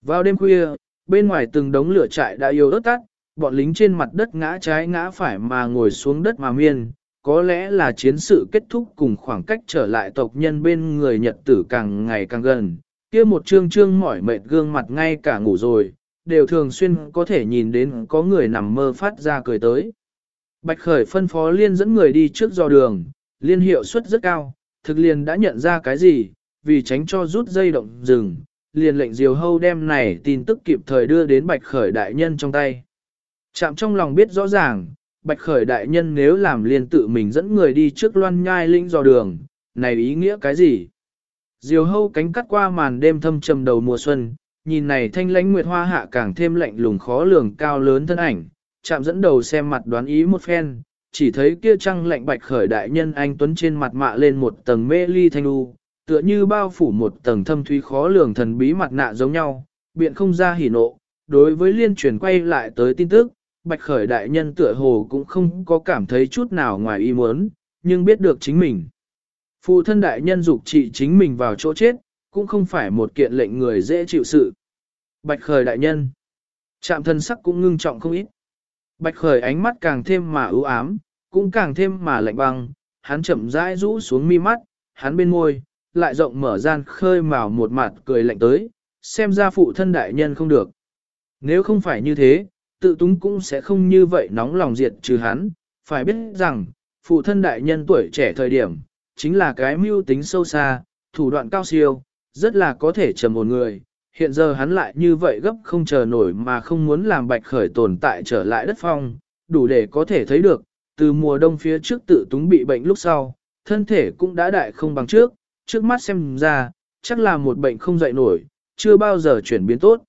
Vào đêm khuya, bên ngoài từng đống lửa trại đã yếu ớt tắt, bọn lính trên mặt đất ngã trái ngã phải mà ngồi xuống đất mà miên, có lẽ là chiến sự kết thúc cùng khoảng cách trở lại tộc nhân bên người Nhật tử càng ngày càng gần, kia một trương trương mỏi mệt gương mặt ngay cả ngủ rồi, đều thường xuyên có thể nhìn đến có người nằm mơ phát ra cười tới. Bạch Khởi phân phó liên dẫn người đi trước do đường, liên hiệu suất rất cao, thực liền đã nhận ra cái gì, vì tránh cho rút dây động rừng, liền lệnh diều hâu đem này tin tức kịp thời đưa đến Bạch Khởi đại nhân trong tay. Chạm trong lòng biết rõ ràng, Bạch Khởi đại nhân nếu làm liên tự mình dẫn người đi trước loan nhai linh dò đường, này ý nghĩa cái gì? Diều hâu cánh cắt qua màn đêm thâm trầm đầu mùa xuân, nhìn này thanh lãnh nguyệt hoa hạ càng thêm lạnh lùng khó lường cao lớn thân ảnh, chạm dẫn đầu xem mặt đoán ý một phen, chỉ thấy kia trăng lạnh bạch khởi đại nhân anh tuấn trên mặt mạ lên một tầng mê ly thanh u, tựa như bao phủ một tầng thâm thúy khó lường thần bí mặt nạ giống nhau, biện không ra hỉ nộ. Đối với liên truyền quay lại tới tin tức, bạch khởi đại nhân tựa hồ cũng không có cảm thấy chút nào ngoài ý muốn, nhưng biết được chính mình. Phụ thân đại nhân dục trị chính mình vào chỗ chết, cũng không phải một kiện lệnh người dễ chịu sự. Bạch khởi đại nhân, chạm thân sắc cũng ngưng trọng không ít. Bạch khởi ánh mắt càng thêm mà ưu ám, cũng càng thêm mà lạnh băng, hắn chậm rãi rũ xuống mi mắt, hắn bên môi, lại rộng mở gian khơi mào một mặt cười lạnh tới, xem ra phụ thân đại nhân không được. Nếu không phải như thế, tự túng cũng sẽ không như vậy nóng lòng diệt trừ hắn, phải biết rằng, phụ thân đại nhân tuổi trẻ thời điểm, chính là cái mưu tính sâu xa, thủ đoạn cao siêu, rất là có thể trầm một người. Hiện giờ hắn lại như vậy gấp không chờ nổi mà không muốn làm bạch khởi tồn tại trở lại đất phong, đủ để có thể thấy được, từ mùa đông phía trước tự túng bị bệnh lúc sau, thân thể cũng đã đại không bằng trước, trước mắt xem ra, chắc là một bệnh không dậy nổi, chưa bao giờ chuyển biến tốt.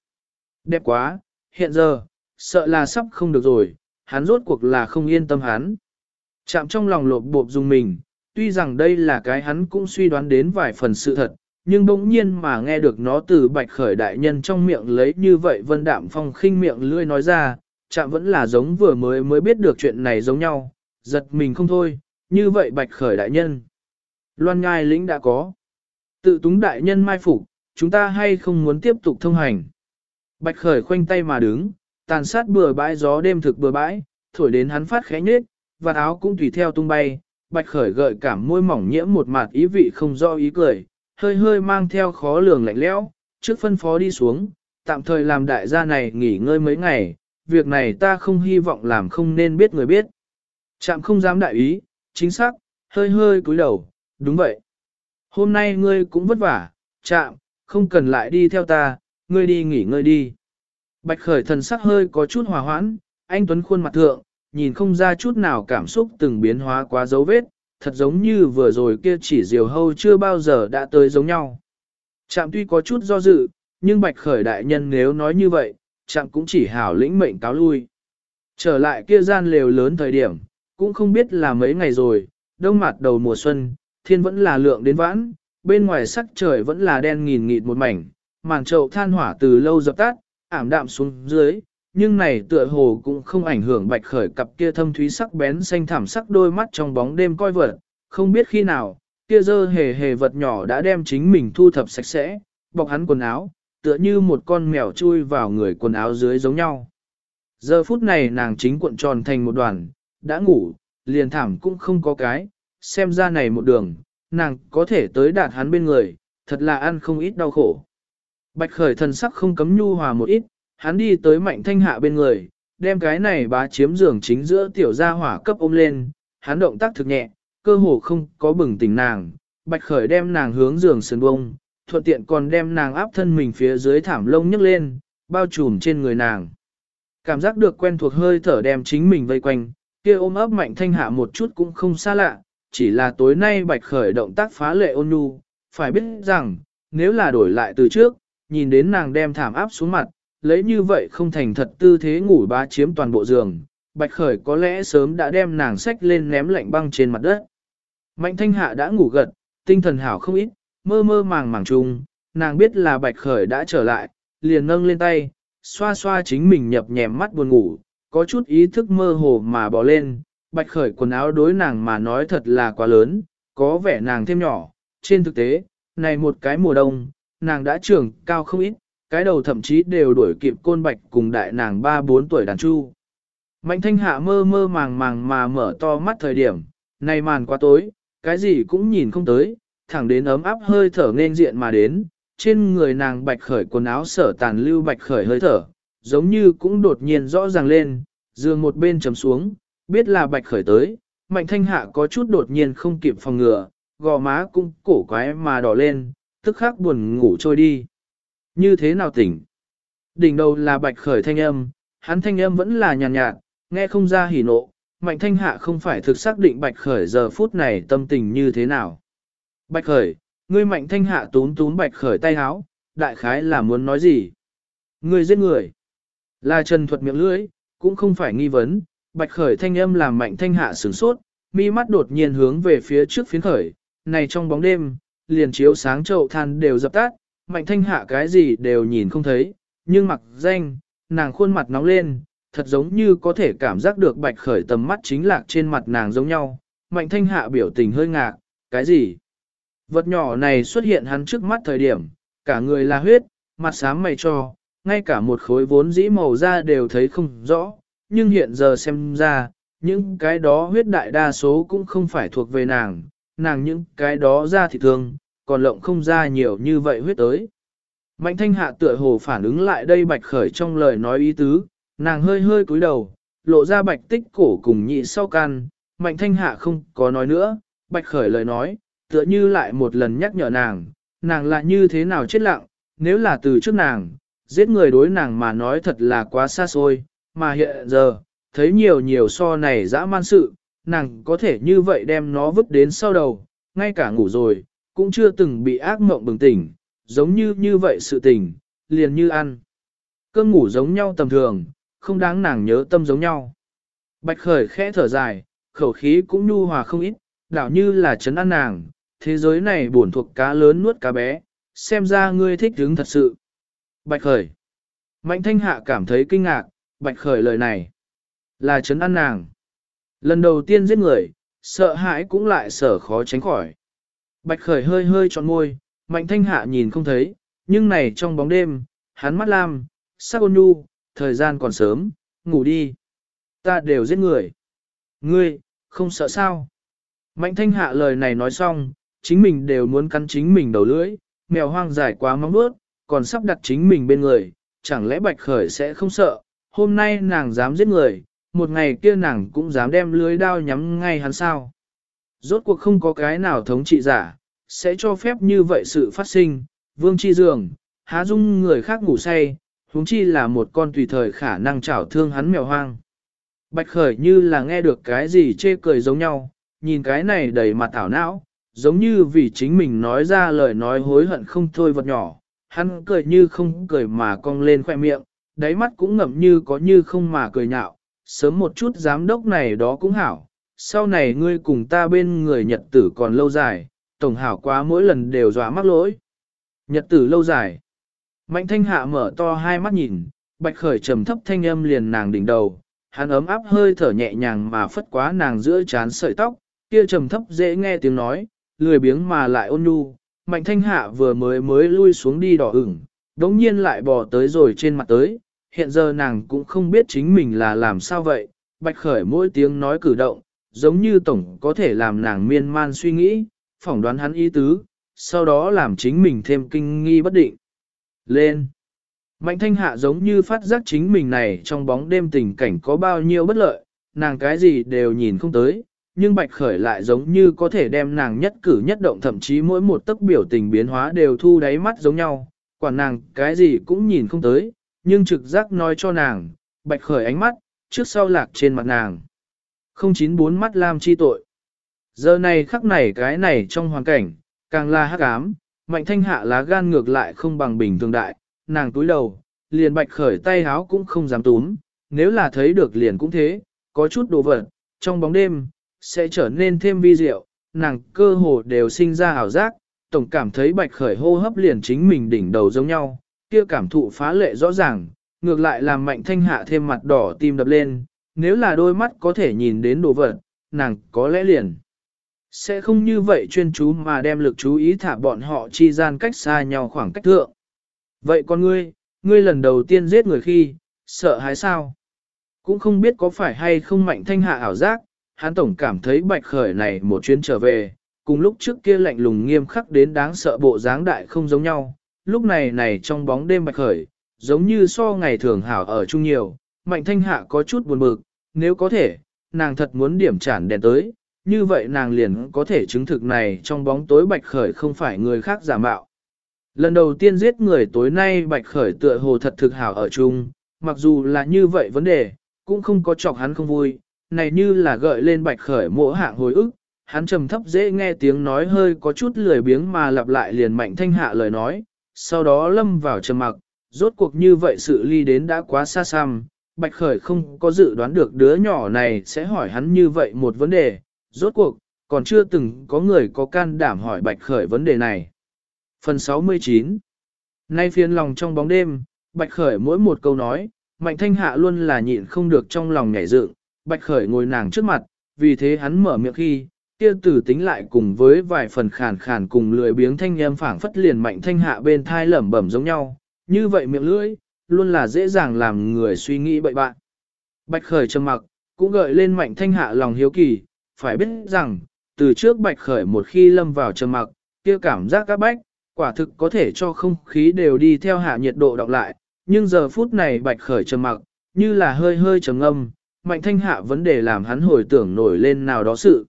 Đẹp quá, hiện giờ, sợ là sắp không được rồi, hắn rốt cuộc là không yên tâm hắn. Chạm trong lòng lộp bộp dùng mình, tuy rằng đây là cái hắn cũng suy đoán đến vài phần sự thật, nhưng bỗng nhiên mà nghe được nó từ bạch khởi đại nhân trong miệng lấy như vậy vân đạm phong khinh miệng lưỡi nói ra, chạm vẫn là giống vừa mới mới biết được chuyện này giống nhau, giật mình không thôi, như vậy bạch khởi đại nhân. Loan ngai lĩnh đã có. Tự túng đại nhân mai phục, chúng ta hay không muốn tiếp tục thông hành. Bạch khởi khoanh tay mà đứng, tàn sát bừa bãi gió đêm thực bừa bãi, thổi đến hắn phát khẽ nhết, và áo cũng tùy theo tung bay. Bạch khởi gợi cảm môi mỏng nhiễm một mặt ý vị không do ý cười, hơi hơi mang theo khó lường lạnh lẽo, trước phân phó đi xuống, tạm thời làm đại gia này nghỉ ngơi mấy ngày, việc này ta không hy vọng làm không nên biết người biết. Chạm không dám đại ý, chính xác, hơi hơi cúi đầu, đúng vậy. Hôm nay ngươi cũng vất vả, chạm, không cần lại đi theo ta, ngươi đi nghỉ ngơi đi. Bạch khởi thần sắc hơi có chút hòa hoãn, anh Tuấn khuôn mặt thượng, nhìn không ra chút nào cảm xúc từng biến hóa quá dấu vết, thật giống như vừa rồi kia chỉ diều hâu chưa bao giờ đã tới giống nhau. Trạm tuy có chút do dự, nhưng bạch khởi đại nhân nếu nói như vậy, trạm cũng chỉ hảo lĩnh mệnh cáo lui. Trở lại kia gian lều lớn thời điểm, cũng không biết là mấy ngày rồi, đông mặt đầu mùa xuân, thiên vẫn là lượng đến vãn, bên ngoài sắc trời vẫn là đen nghìn nghịt một mảnh, màn trậu than hỏa từ lâu dập tắt, ảm đạm xuống dưới, nhưng này tựa hồ cũng không ảnh hưởng bạch khởi cặp kia thâm thúy sắc bén xanh thảm sắc đôi mắt trong bóng đêm coi vật, không biết khi nào, kia dơ hề hề vật nhỏ đã đem chính mình thu thập sạch sẽ, bọc hắn quần áo, tựa như một con mèo chui vào người quần áo dưới giống nhau. Giờ phút này nàng chính cuộn tròn thành một đoàn, đã ngủ, liền thảm cũng không có cái, xem ra này một đường, nàng có thể tới đạt hắn bên người, thật là ăn không ít đau khổ. Bạch khởi thần sắc không cấm nhu hòa một ít, hắn đi tới mạnh thanh hạ bên người, đem cái này bá chiếm giường chính giữa tiểu gia hỏa cấp ôm lên, hắn động tác thực nhẹ, cơ hồ không có bừng tỉnh nàng, bạch khởi đem nàng hướng giường sườn bông, thuận tiện còn đem nàng áp thân mình phía dưới thảm lông nhấc lên, bao trùm trên người nàng. Cảm giác được quen thuộc hơi thở đem chính mình vây quanh, kia ôm ấp mạnh thanh hạ một chút cũng không xa lạ, chỉ là tối nay bạch khởi động tác phá lệ ôn nhu, phải biết rằng, nếu là đổi lại từ trước, nhìn đến nàng đem thảm áp xuống mặt, lấy như vậy không thành thật tư thế ngủ bá chiếm toàn bộ giường, bạch khởi có lẽ sớm đã đem nàng sách lên ném lạnh băng trên mặt đất. Mạnh thanh hạ đã ngủ gật, tinh thần hảo không ít, mơ mơ màng màng chung, nàng biết là bạch khởi đã trở lại, liền nâng lên tay, xoa xoa chính mình nhập nhèm mắt buồn ngủ, có chút ý thức mơ hồ mà bỏ lên, bạch khởi quần áo đối nàng mà nói thật là quá lớn, có vẻ nàng thêm nhỏ, trên thực tế, này một cái mùa đông, nàng đã trưởng cao không ít, cái đầu thậm chí đều đuổi kịp côn bạch cùng đại nàng 3-4 tuổi đàn chu. Mạnh thanh hạ mơ mơ màng màng mà mở to mắt thời điểm, này màn quá tối, cái gì cũng nhìn không tới, thẳng đến ấm áp hơi thở nên diện mà đến, trên người nàng bạch khởi quần áo sở tàn lưu bạch khởi hơi thở, giống như cũng đột nhiên rõ ràng lên, giường một bên chầm xuống, biết là bạch khởi tới, mạnh thanh hạ có chút đột nhiên không kịp phòng ngừa, gò má cũng cổ quái mà đỏ lên, tức khắc buồn ngủ trôi đi. Như thế nào tỉnh? Đỉnh đầu là bạch khởi thanh âm, hắn thanh âm vẫn là nhàn nhạt, nhạt, nghe không ra hỉ nộ, mạnh thanh hạ không phải thực xác định bạch khởi giờ phút này tâm tình như thế nào. Bạch khởi, ngươi mạnh thanh hạ tún tún bạch khởi tay háo, đại khái là muốn nói gì? Ngươi giết người. Là trần thuật miệng lưỡi, cũng không phải nghi vấn, bạch khởi thanh âm làm mạnh thanh hạ sửng sốt, mi mắt đột nhiên hướng về phía trước phiến khởi, này trong bóng đêm, liền chiếu sáng chậu than đều dập tắt, mạnh thanh hạ cái gì đều nhìn không thấy, nhưng mặc danh, nàng khuôn mặt nóng lên, thật giống như có thể cảm giác được bạch khởi tầm mắt chính lạc trên mặt nàng giống nhau. Mạnh thanh hạ biểu tình hơi ngạc, cái gì? Vật nhỏ này xuất hiện hắn trước mắt thời điểm, cả người là huyết, mặt xám mày cho, ngay cả một khối vốn dĩ màu da đều thấy không rõ, nhưng hiện giờ xem ra, những cái đó huyết đại đa số cũng không phải thuộc về nàng, nàng những cái đó ra thì thường còn lộng không ra nhiều như vậy huyết tới. Mạnh thanh hạ tựa hồ phản ứng lại đây bạch khởi trong lời nói ý tứ, nàng hơi hơi cúi đầu, lộ ra bạch tích cổ cùng nhị sau can, mạnh thanh hạ không có nói nữa, bạch khởi lời nói, tựa như lại một lần nhắc nhở nàng, nàng là như thế nào chết lặng, nếu là từ trước nàng, giết người đối nàng mà nói thật là quá xa xôi, mà hiện giờ, thấy nhiều nhiều so này dã man sự, nàng có thể như vậy đem nó vứt đến sau đầu, ngay cả ngủ rồi, cũng chưa từng bị ác mộng bừng tỉnh, giống như như vậy sự tỉnh liền như ăn. Cơm ngủ giống nhau tầm thường, không đáng nàng nhớ tâm giống nhau. Bạch khởi khẽ thở dài, khẩu khí cũng nhu hòa không ít, đảo như là chấn an nàng, thế giới này buồn thuộc cá lớn nuốt cá bé, xem ra ngươi thích hướng thật sự. Bạch khởi. Mạnh thanh hạ cảm thấy kinh ngạc, bạch khởi lời này là chấn an nàng. Lần đầu tiên giết người, sợ hãi cũng lại sở khó tránh khỏi. Bạch khởi hơi hơi trọn môi, mạnh thanh hạ nhìn không thấy, nhưng này trong bóng đêm, hắn mắt lam, sắc ôn nhu, thời gian còn sớm, ngủ đi. Ta đều giết người. Ngươi, không sợ sao? Mạnh thanh hạ lời này nói xong, chính mình đều muốn cắn chính mình đầu lưỡi, mèo hoang dài quá móng bước, còn sắp đặt chính mình bên người, chẳng lẽ bạch khởi sẽ không sợ, hôm nay nàng dám giết người, một ngày kia nàng cũng dám đem lưới đao nhắm ngay hắn sao. Rốt cuộc không có cái nào thống trị giả, sẽ cho phép như vậy sự phát sinh, vương chi dường, há dung người khác ngủ say, huống chi là một con tùy thời khả năng trảo thương hắn mèo hoang. Bạch khởi như là nghe được cái gì chê cười giống nhau, nhìn cái này đầy mặt thảo não, giống như vì chính mình nói ra lời nói hối hận không thôi vật nhỏ, hắn cười như không cười mà cong lên khoe miệng, đáy mắt cũng ngậm như có như không mà cười nhạo, sớm một chút giám đốc này đó cũng hảo, sau này ngươi cùng ta bên người nhật tử còn lâu dài, tổng hảo quá mỗi lần đều dọa mắc lỗi. Nhật tử lâu dài. Mạnh thanh hạ mở to hai mắt nhìn, bạch khởi trầm thấp thanh âm liền nàng đỉnh đầu, hắn ấm áp hơi thở nhẹ nhàng mà phất quá nàng giữa chán sợi tóc, kia trầm thấp dễ nghe tiếng nói, lười biếng mà lại ôn nhu. Mạnh thanh hạ vừa mới mới lui xuống đi đỏ ửng, đống nhiên lại bò tới rồi trên mặt tới, hiện giờ nàng cũng không biết chính mình là làm sao vậy, bạch khởi mỗi tiếng nói cử động, giống như tổng có thể làm nàng miên man suy nghĩ, phỏng đoán hắn ý tứ, sau đó làm chính mình thêm kinh nghi bất định. Lên! Mạnh thanh hạ giống như phát giác chính mình này trong bóng đêm tình cảnh có bao nhiêu bất lợi, nàng cái gì đều nhìn không tới, nhưng bạch khởi lại giống như có thể đem nàng nhất cử nhất động thậm chí mỗi một tấc biểu tình biến hóa đều thu đáy mắt giống nhau, quả nàng cái gì cũng nhìn không tới, nhưng trực giác nói cho nàng, bạch khởi ánh mắt, trước sau lạc trên mặt nàng. Không chín bốn mắt lam chi tội. Giờ này khắc này cái này trong hoàn cảnh, càng là hắc ám, mạnh thanh hạ lá gan ngược lại không bằng bình thường đại, nàng túi đầu, liền bạch khởi tay háo cũng không dám túm, nếu là thấy được liền cũng thế, có chút đồ vật, trong bóng đêm, sẽ trở nên thêm vi diệu, nàng cơ hồ đều sinh ra ảo giác, tổng cảm thấy bạch khởi hô hấp liền chính mình đỉnh đầu giống nhau, kia cảm thụ phá lệ rõ ràng, ngược lại làm mạnh thanh hạ thêm mặt đỏ tim đập lên, nếu là đôi mắt có thể nhìn đến đồ vật, nàng có lẽ liền. Sẽ không như vậy chuyên chú mà đem lực chú ý thả bọn họ chi gian cách xa nhau khoảng cách thượng. Vậy con ngươi, ngươi lần đầu tiên giết người khi, sợ hãi sao? Cũng không biết có phải hay không mạnh thanh hạ ảo giác, hắn tổng cảm thấy bạch khởi này một chuyến trở về, cùng lúc trước kia lạnh lùng nghiêm khắc đến đáng sợ bộ dáng đại không giống nhau, lúc này này trong bóng đêm bạch khởi, giống như so ngày thường hảo ở chung nhiều, mạnh thanh hạ có chút buồn bực, nếu có thể, nàng thật muốn điểm chản đèn tới, như vậy nàng liền có thể chứng thực này trong bóng tối bạch khởi không phải người khác giả mạo. Lần đầu tiên giết người tối nay bạch khởi tựa hồ thật thực hảo ở chung, mặc dù là như vậy vấn đề, cũng không có chọc hắn không vui, này như là gợi lên bạch khởi mỗi hạng hồi ức, hắn trầm thấp dễ nghe tiếng nói hơi có chút lười biếng mà lặp lại liền mạnh thanh hạ lời nói, sau đó lâm vào trầm mặc, rốt cuộc như vậy sự ly đến đã quá xa xăm, Bạch Khởi không có dự đoán được đứa nhỏ này sẽ hỏi hắn như vậy một vấn đề, rốt cuộc, còn chưa từng có người có can đảm hỏi Bạch Khởi vấn đề này. Phần 69 Nay phiền lòng trong bóng đêm, Bạch Khởi mỗi một câu nói, Mạnh Thanh Hạ luôn là nhịn không được trong lòng nhảy dựng, Bạch Khởi ngồi nàng trước mặt, vì thế hắn mở miệng khi, kia tử tính lại cùng với vài phần khàn khàn cùng lười biếng thanh em phảng phất liền Mạnh Thanh Hạ bên thai lẩm bẩm giống nhau, như vậy miệng lưỡi, luôn là dễ dàng làm người suy nghĩ bậy bạn. Bạch Khởi trầm mặc, cũng gợi lên Mạnh Thanh Hạ lòng hiếu kỳ, phải biết rằng, từ trước Bạch Khởi một khi lâm vào trầm mặc, kia cảm giác các bách, quả thực có thể cho không khí đều đi theo hạ nhiệt độ đọc lại, nhưng giờ phút này Bạch Khởi trầm mặc, như là hơi hơi trầm âm, Mạnh Thanh Hạ vấn đề làm hắn hồi tưởng nổi lên nào đó sự.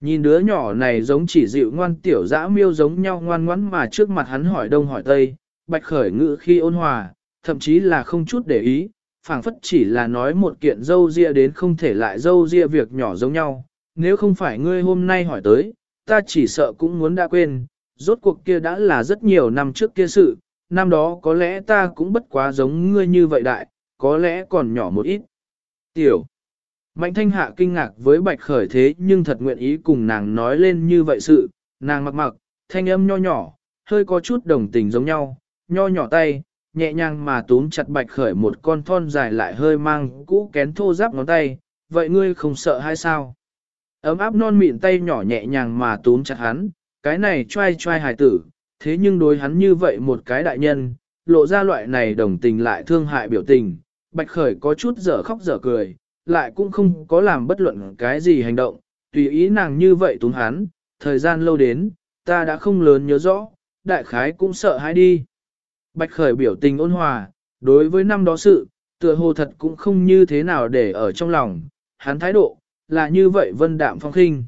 Nhìn đứa nhỏ này giống chỉ dịu ngoan tiểu dã miêu giống nhau ngoan ngoãn mà trước mặt hắn hỏi đông hỏi tây, Bạch Khởi ngữ khi ôn hòa, thậm chí là không chút để ý, phảng phất chỉ là nói một kiện dâu ria đến không thể lại dâu ria việc nhỏ giống nhau, nếu không phải ngươi hôm nay hỏi tới, ta chỉ sợ cũng muốn đã quên, rốt cuộc kia đã là rất nhiều năm trước kia sự, năm đó có lẽ ta cũng bất quá giống ngươi như vậy đại, có lẽ còn nhỏ một ít. Tiểu. Mạnh thanh hạ kinh ngạc với bạch khởi thế nhưng thật nguyện ý cùng nàng nói lên như vậy sự, nàng mặc mặc, thanh âm nho nhỏ, hơi có chút đồng tình giống nhau, nho nhỏ tay, nhẹ nhàng mà túm chặt bạch khởi một con thon dài lại hơi mang cũ kén thô giáp ngón tay, vậy ngươi không sợ hay sao? Ấm áp non mịn tay nhỏ nhẹ nhàng mà túm chặt hắn, cái này trai trai hài tử, thế nhưng đối hắn như vậy một cái đại nhân, lộ ra loại này đồng tình lại thương hại biểu tình, bạch khởi có chút dở khóc dở cười, lại cũng không có làm bất luận cái gì hành động, tùy ý nàng như vậy túm hắn, thời gian lâu đến, ta đã không lớn nhớ rõ, đại khái cũng sợ hãi đi. Bạch khởi biểu tình ôn hòa, đối với năm đó sự, tựa hồ thật cũng không như thế nào để ở trong lòng, hắn thái độ, là như vậy vân đạm phong khinh.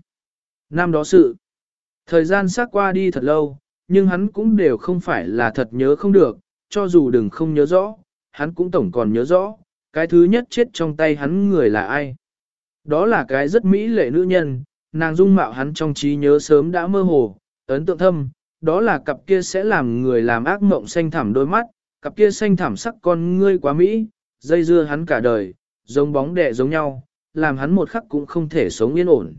Năm đó sự, thời gian sát qua đi thật lâu, nhưng hắn cũng đều không phải là thật nhớ không được, cho dù đừng không nhớ rõ, hắn cũng tổng còn nhớ rõ, cái thứ nhất chết trong tay hắn người là ai. Đó là cái rất mỹ lệ nữ nhân, nàng dung mạo hắn trong trí nhớ sớm đã mơ hồ, ấn tượng thâm, đó là cặp kia sẽ làm người làm ác mộng xanh thẳm đôi mắt, cặp kia xanh thẳm sắc con ngươi quá mỹ, dây dưa hắn cả đời, giống bóng đẻ giống nhau, làm hắn một khắc cũng không thể sống yên ổn.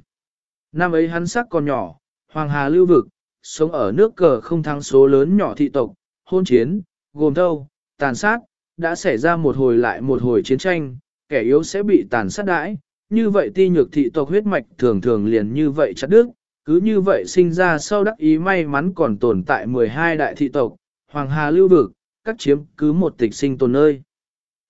Năm ấy hắn sắc còn nhỏ, hoàng hà lưu vực, sống ở nước cờ không thắng số lớn nhỏ thị tộc, hôn chiến, gồm thâu, tàn sát, đã xảy ra một hồi lại một hồi chiến tranh, kẻ yếu sẽ bị tàn sát đãi, như vậy ti nhược thị tộc huyết mạch thường thường liền như vậy chặt đứt, cứ như vậy sinh ra sau đắc ý may mắn còn tồn tại 12 đại thị tộc, Hoàng Hà lưu vực, các chiếm cứ một tịch sinh tồn nơi.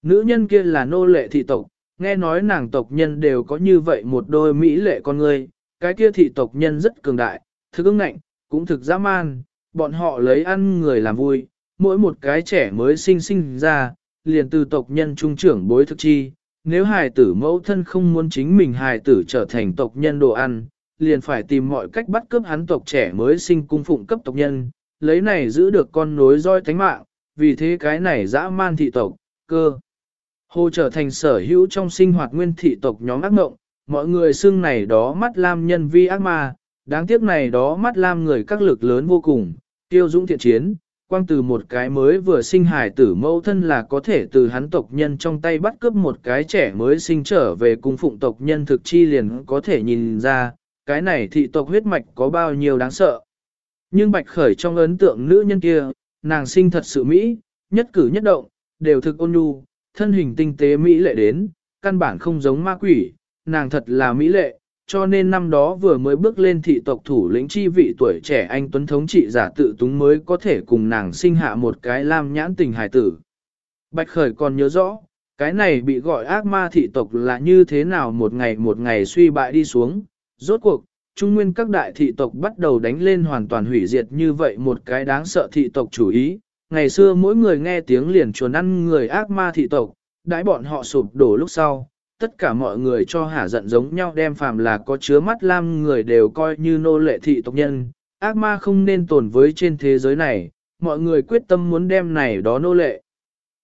Nữ nhân kia là nô lệ thị tộc, nghe nói nàng tộc nhân đều có như vậy một đôi mỹ lệ con người, cái kia thị tộc nhân rất cường đại, thực ứng ngạnh, cũng thực dã man, bọn họ lấy ăn người làm vui, mỗi một cái trẻ mới sinh sinh ra, liền từ tộc nhân trung trưởng bối thực chi, nếu hài tử mẫu thân không muốn chính mình hài tử trở thành tộc nhân đồ ăn, liền phải tìm mọi cách bắt cướp hắn tộc trẻ mới sinh cung phụng cấp tộc nhân, lấy này giữ được con nối roi thánh mạng, vì thế cái này dã man thị tộc, cơ. Hồ trở thành sở hữu trong sinh hoạt nguyên thị tộc nhóm ác ngộng, mọi người xưng này đó mắt lam nhân vi ác ma, đáng tiếc này đó mắt lam người các lực lớn vô cùng, tiêu dũng thiện chiến, quang từ một cái mới vừa sinh hài tử mẫu thân là có thể từ hắn tộc nhân trong tay bắt cướp một cái trẻ mới sinh trở về cung phụng tộc nhân thực chi liền có thể nhìn ra, cái này thị tộc huyết mạch có bao nhiêu đáng sợ. Nhưng bạch khởi trong ấn tượng nữ nhân kia, nàng sinh thật sự mỹ, nhất cử nhất động, đều thực ôn nhu, thân hình tinh tế mỹ lệ đến, căn bản không giống ma quỷ, nàng thật là mỹ lệ, cho nên năm đó vừa mới bước lên thị tộc thủ lĩnh chi vị tuổi trẻ anh Tuấn Thống trị giả tự túng mới có thể cùng nàng sinh hạ một cái lam nhãn tình hài tử. Bạch Khởi còn nhớ rõ, cái này bị gọi ác ma thị tộc là như thế nào một ngày một ngày suy bại đi xuống. Rốt cuộc, trung nguyên các đại thị tộc bắt đầu đánh lên hoàn toàn hủy diệt như vậy một cái đáng sợ thị tộc chủ ý. Ngày xưa mỗi người nghe tiếng liền chuồn ăn người ác ma thị tộc, đãi bọn họ sụp đổ lúc sau, tất cả mọi người cho hả giận giống nhau đem phàm là có chứa mắt lam người đều coi như nô lệ thị tộc nhân, ác ma không nên tồn với trên thế giới này, mọi người quyết tâm muốn đem này đó nô lệ.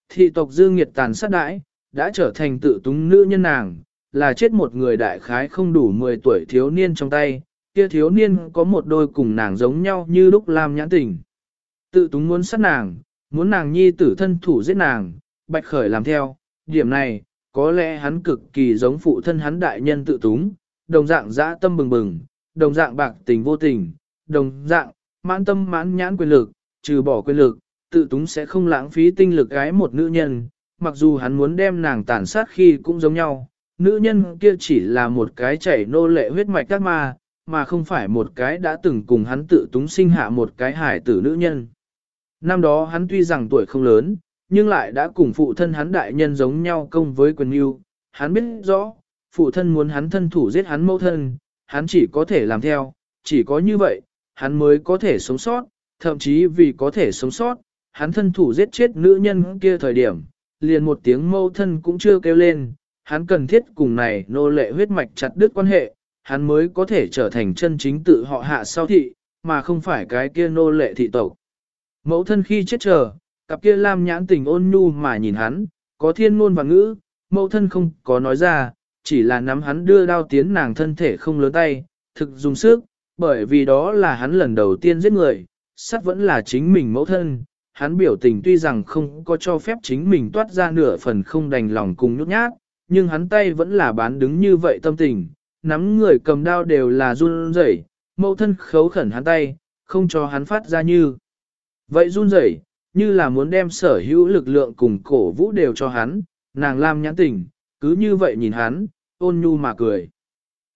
Thị tộc dư nghiệt tàn sát đãi, đã trở thành tự túng nữ nhân nàng, là chết một người đại khái không đủ 10 tuổi thiếu niên trong tay, kia thiếu niên có một đôi cùng nàng giống nhau như lúc làm nhãn tình. Tự túng muốn sát nàng, muốn nàng nhi tử thân thủ giết nàng, bạch khởi làm theo, điểm này, có lẽ hắn cực kỳ giống phụ thân hắn đại nhân tự túng, đồng dạng dã tâm bừng bừng, đồng dạng bạc tình vô tình, đồng dạng mãn tâm mãn nhãn quyền lực, trừ bỏ quyền lực, tự túng sẽ không lãng phí tinh lực gái một nữ nhân, mặc dù hắn muốn đem nàng tàn sát khi cũng giống nhau, nữ nhân kia chỉ là một cái chảy nô lệ huyết mạch các ma, mà không phải một cái đã từng cùng hắn tự túng sinh hạ một cái hải tử nữ nhân. Năm đó hắn tuy rằng tuổi không lớn, nhưng lại đã cùng phụ thân hắn đại nhân giống nhau công với quyền yêu. Hắn biết rõ, phụ thân muốn hắn thân thủ giết hắn mẫu thân, hắn chỉ có thể làm theo, chỉ có như vậy, hắn mới có thể sống sót, thậm chí vì có thể sống sót, hắn thân thủ giết chết nữ nhân kia thời điểm, liền một tiếng mẫu thân cũng chưa kêu lên, hắn cần thiết cùng này nô lệ huyết mạch chặt đứt quan hệ, hắn mới có thể trở thành chân chính tự họ hạ sau thị, mà không phải cái kia nô lệ thị tộc. Mẫu thân khi chết chờ, cặp kia lam nhãn tình ôn nhu mà nhìn hắn, có thiên ngôn và ngữ, mẫu thân không có nói ra, chỉ là nắm hắn đưa đao tiến nàng thân thể không lớn tay, thực dùng sức, bởi vì đó là hắn lần đầu tiên giết người, sát vẫn là chính mình mẫu thân. Hắn biểu tình tuy rằng không có cho phép chính mình toát ra nửa phần không đành lòng cùng nhút nhát, nhưng hắn tay vẫn là bán đứng như vậy tâm tình, nắm người cầm đao đều là run rẩy, mẫu thân khấu khẩn hắn tay, không cho hắn phát ra như. Vậy run rẩy, như là muốn đem sở hữu lực lượng cùng cổ vũ đều cho hắn, nàng lam nhãn tình, cứ như vậy nhìn hắn, ôn nhu mà cười.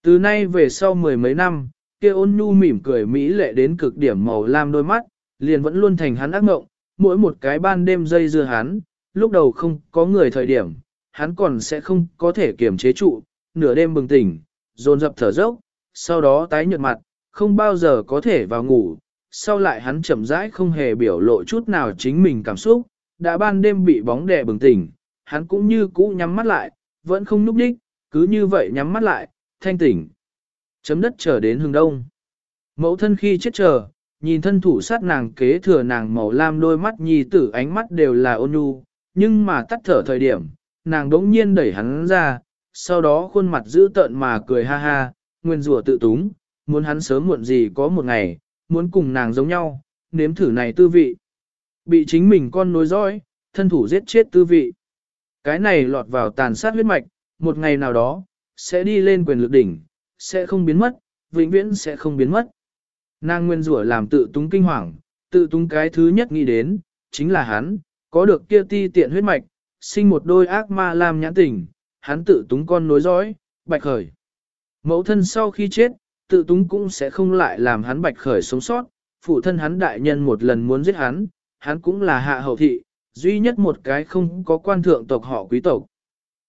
Từ nay về sau mười mấy năm, kia ôn nhu mỉm cười mỹ lệ đến cực điểm màu lam đôi mắt, liền vẫn luôn thành hắn ác mộng, mỗi một cái ban đêm dây dưa hắn, lúc đầu không có người thời điểm, hắn còn sẽ không có thể kiềm chế trụ, nửa đêm bừng tỉnh, dồn dập thở dốc, sau đó tái nhợt mặt, không bao giờ có thể vào ngủ, sau lại hắn chậm rãi không hề biểu lộ chút nào chính mình cảm xúc, đã ban đêm bị bóng đè bừng tỉnh, hắn cũng như cũ nhắm mắt lại, vẫn không núp đích, cứ như vậy nhắm mắt lại, thanh tỉnh. Chấm đất chờ đến hướng đông. Mẫu thân khi chết chờ, nhìn thân thủ sát nàng kế thừa nàng màu lam đôi mắt nhi tử ánh mắt đều là ôn nhu, nhưng mà tắt thở thời điểm, nàng đống nhiên đẩy hắn ra, sau đó khuôn mặt giữ tợn mà cười ha ha, nguyên rủa tự túng, muốn hắn sớm muộn gì có một ngày, muốn cùng nàng giống nhau, nếm thử này tư vị. Bị chính mình con nối dõi, thân thủ giết chết tư vị. Cái này lọt vào tàn sát huyết mạch, một ngày nào đó, sẽ đi lên quyền lực đỉnh, sẽ không biến mất, vĩnh viễn sẽ không biến mất. Nàng nguyên rủa làm tự túng kinh hoàng, tự túng cái thứ nhất nghĩ đến, chính là hắn, có được kia ti tiện huyết mạch, sinh một đôi ác ma làm nhãn tình, hắn tự túng con nối dõi, bạch khởi. Mẫu thân sau khi chết, tự túng cũng sẽ không lại làm hắn bạch khởi sống sót, phụ thân hắn đại nhân một lần muốn giết hắn, hắn cũng là hạ hậu thị, duy nhất một cái không có quan thượng tộc họ quý tộc.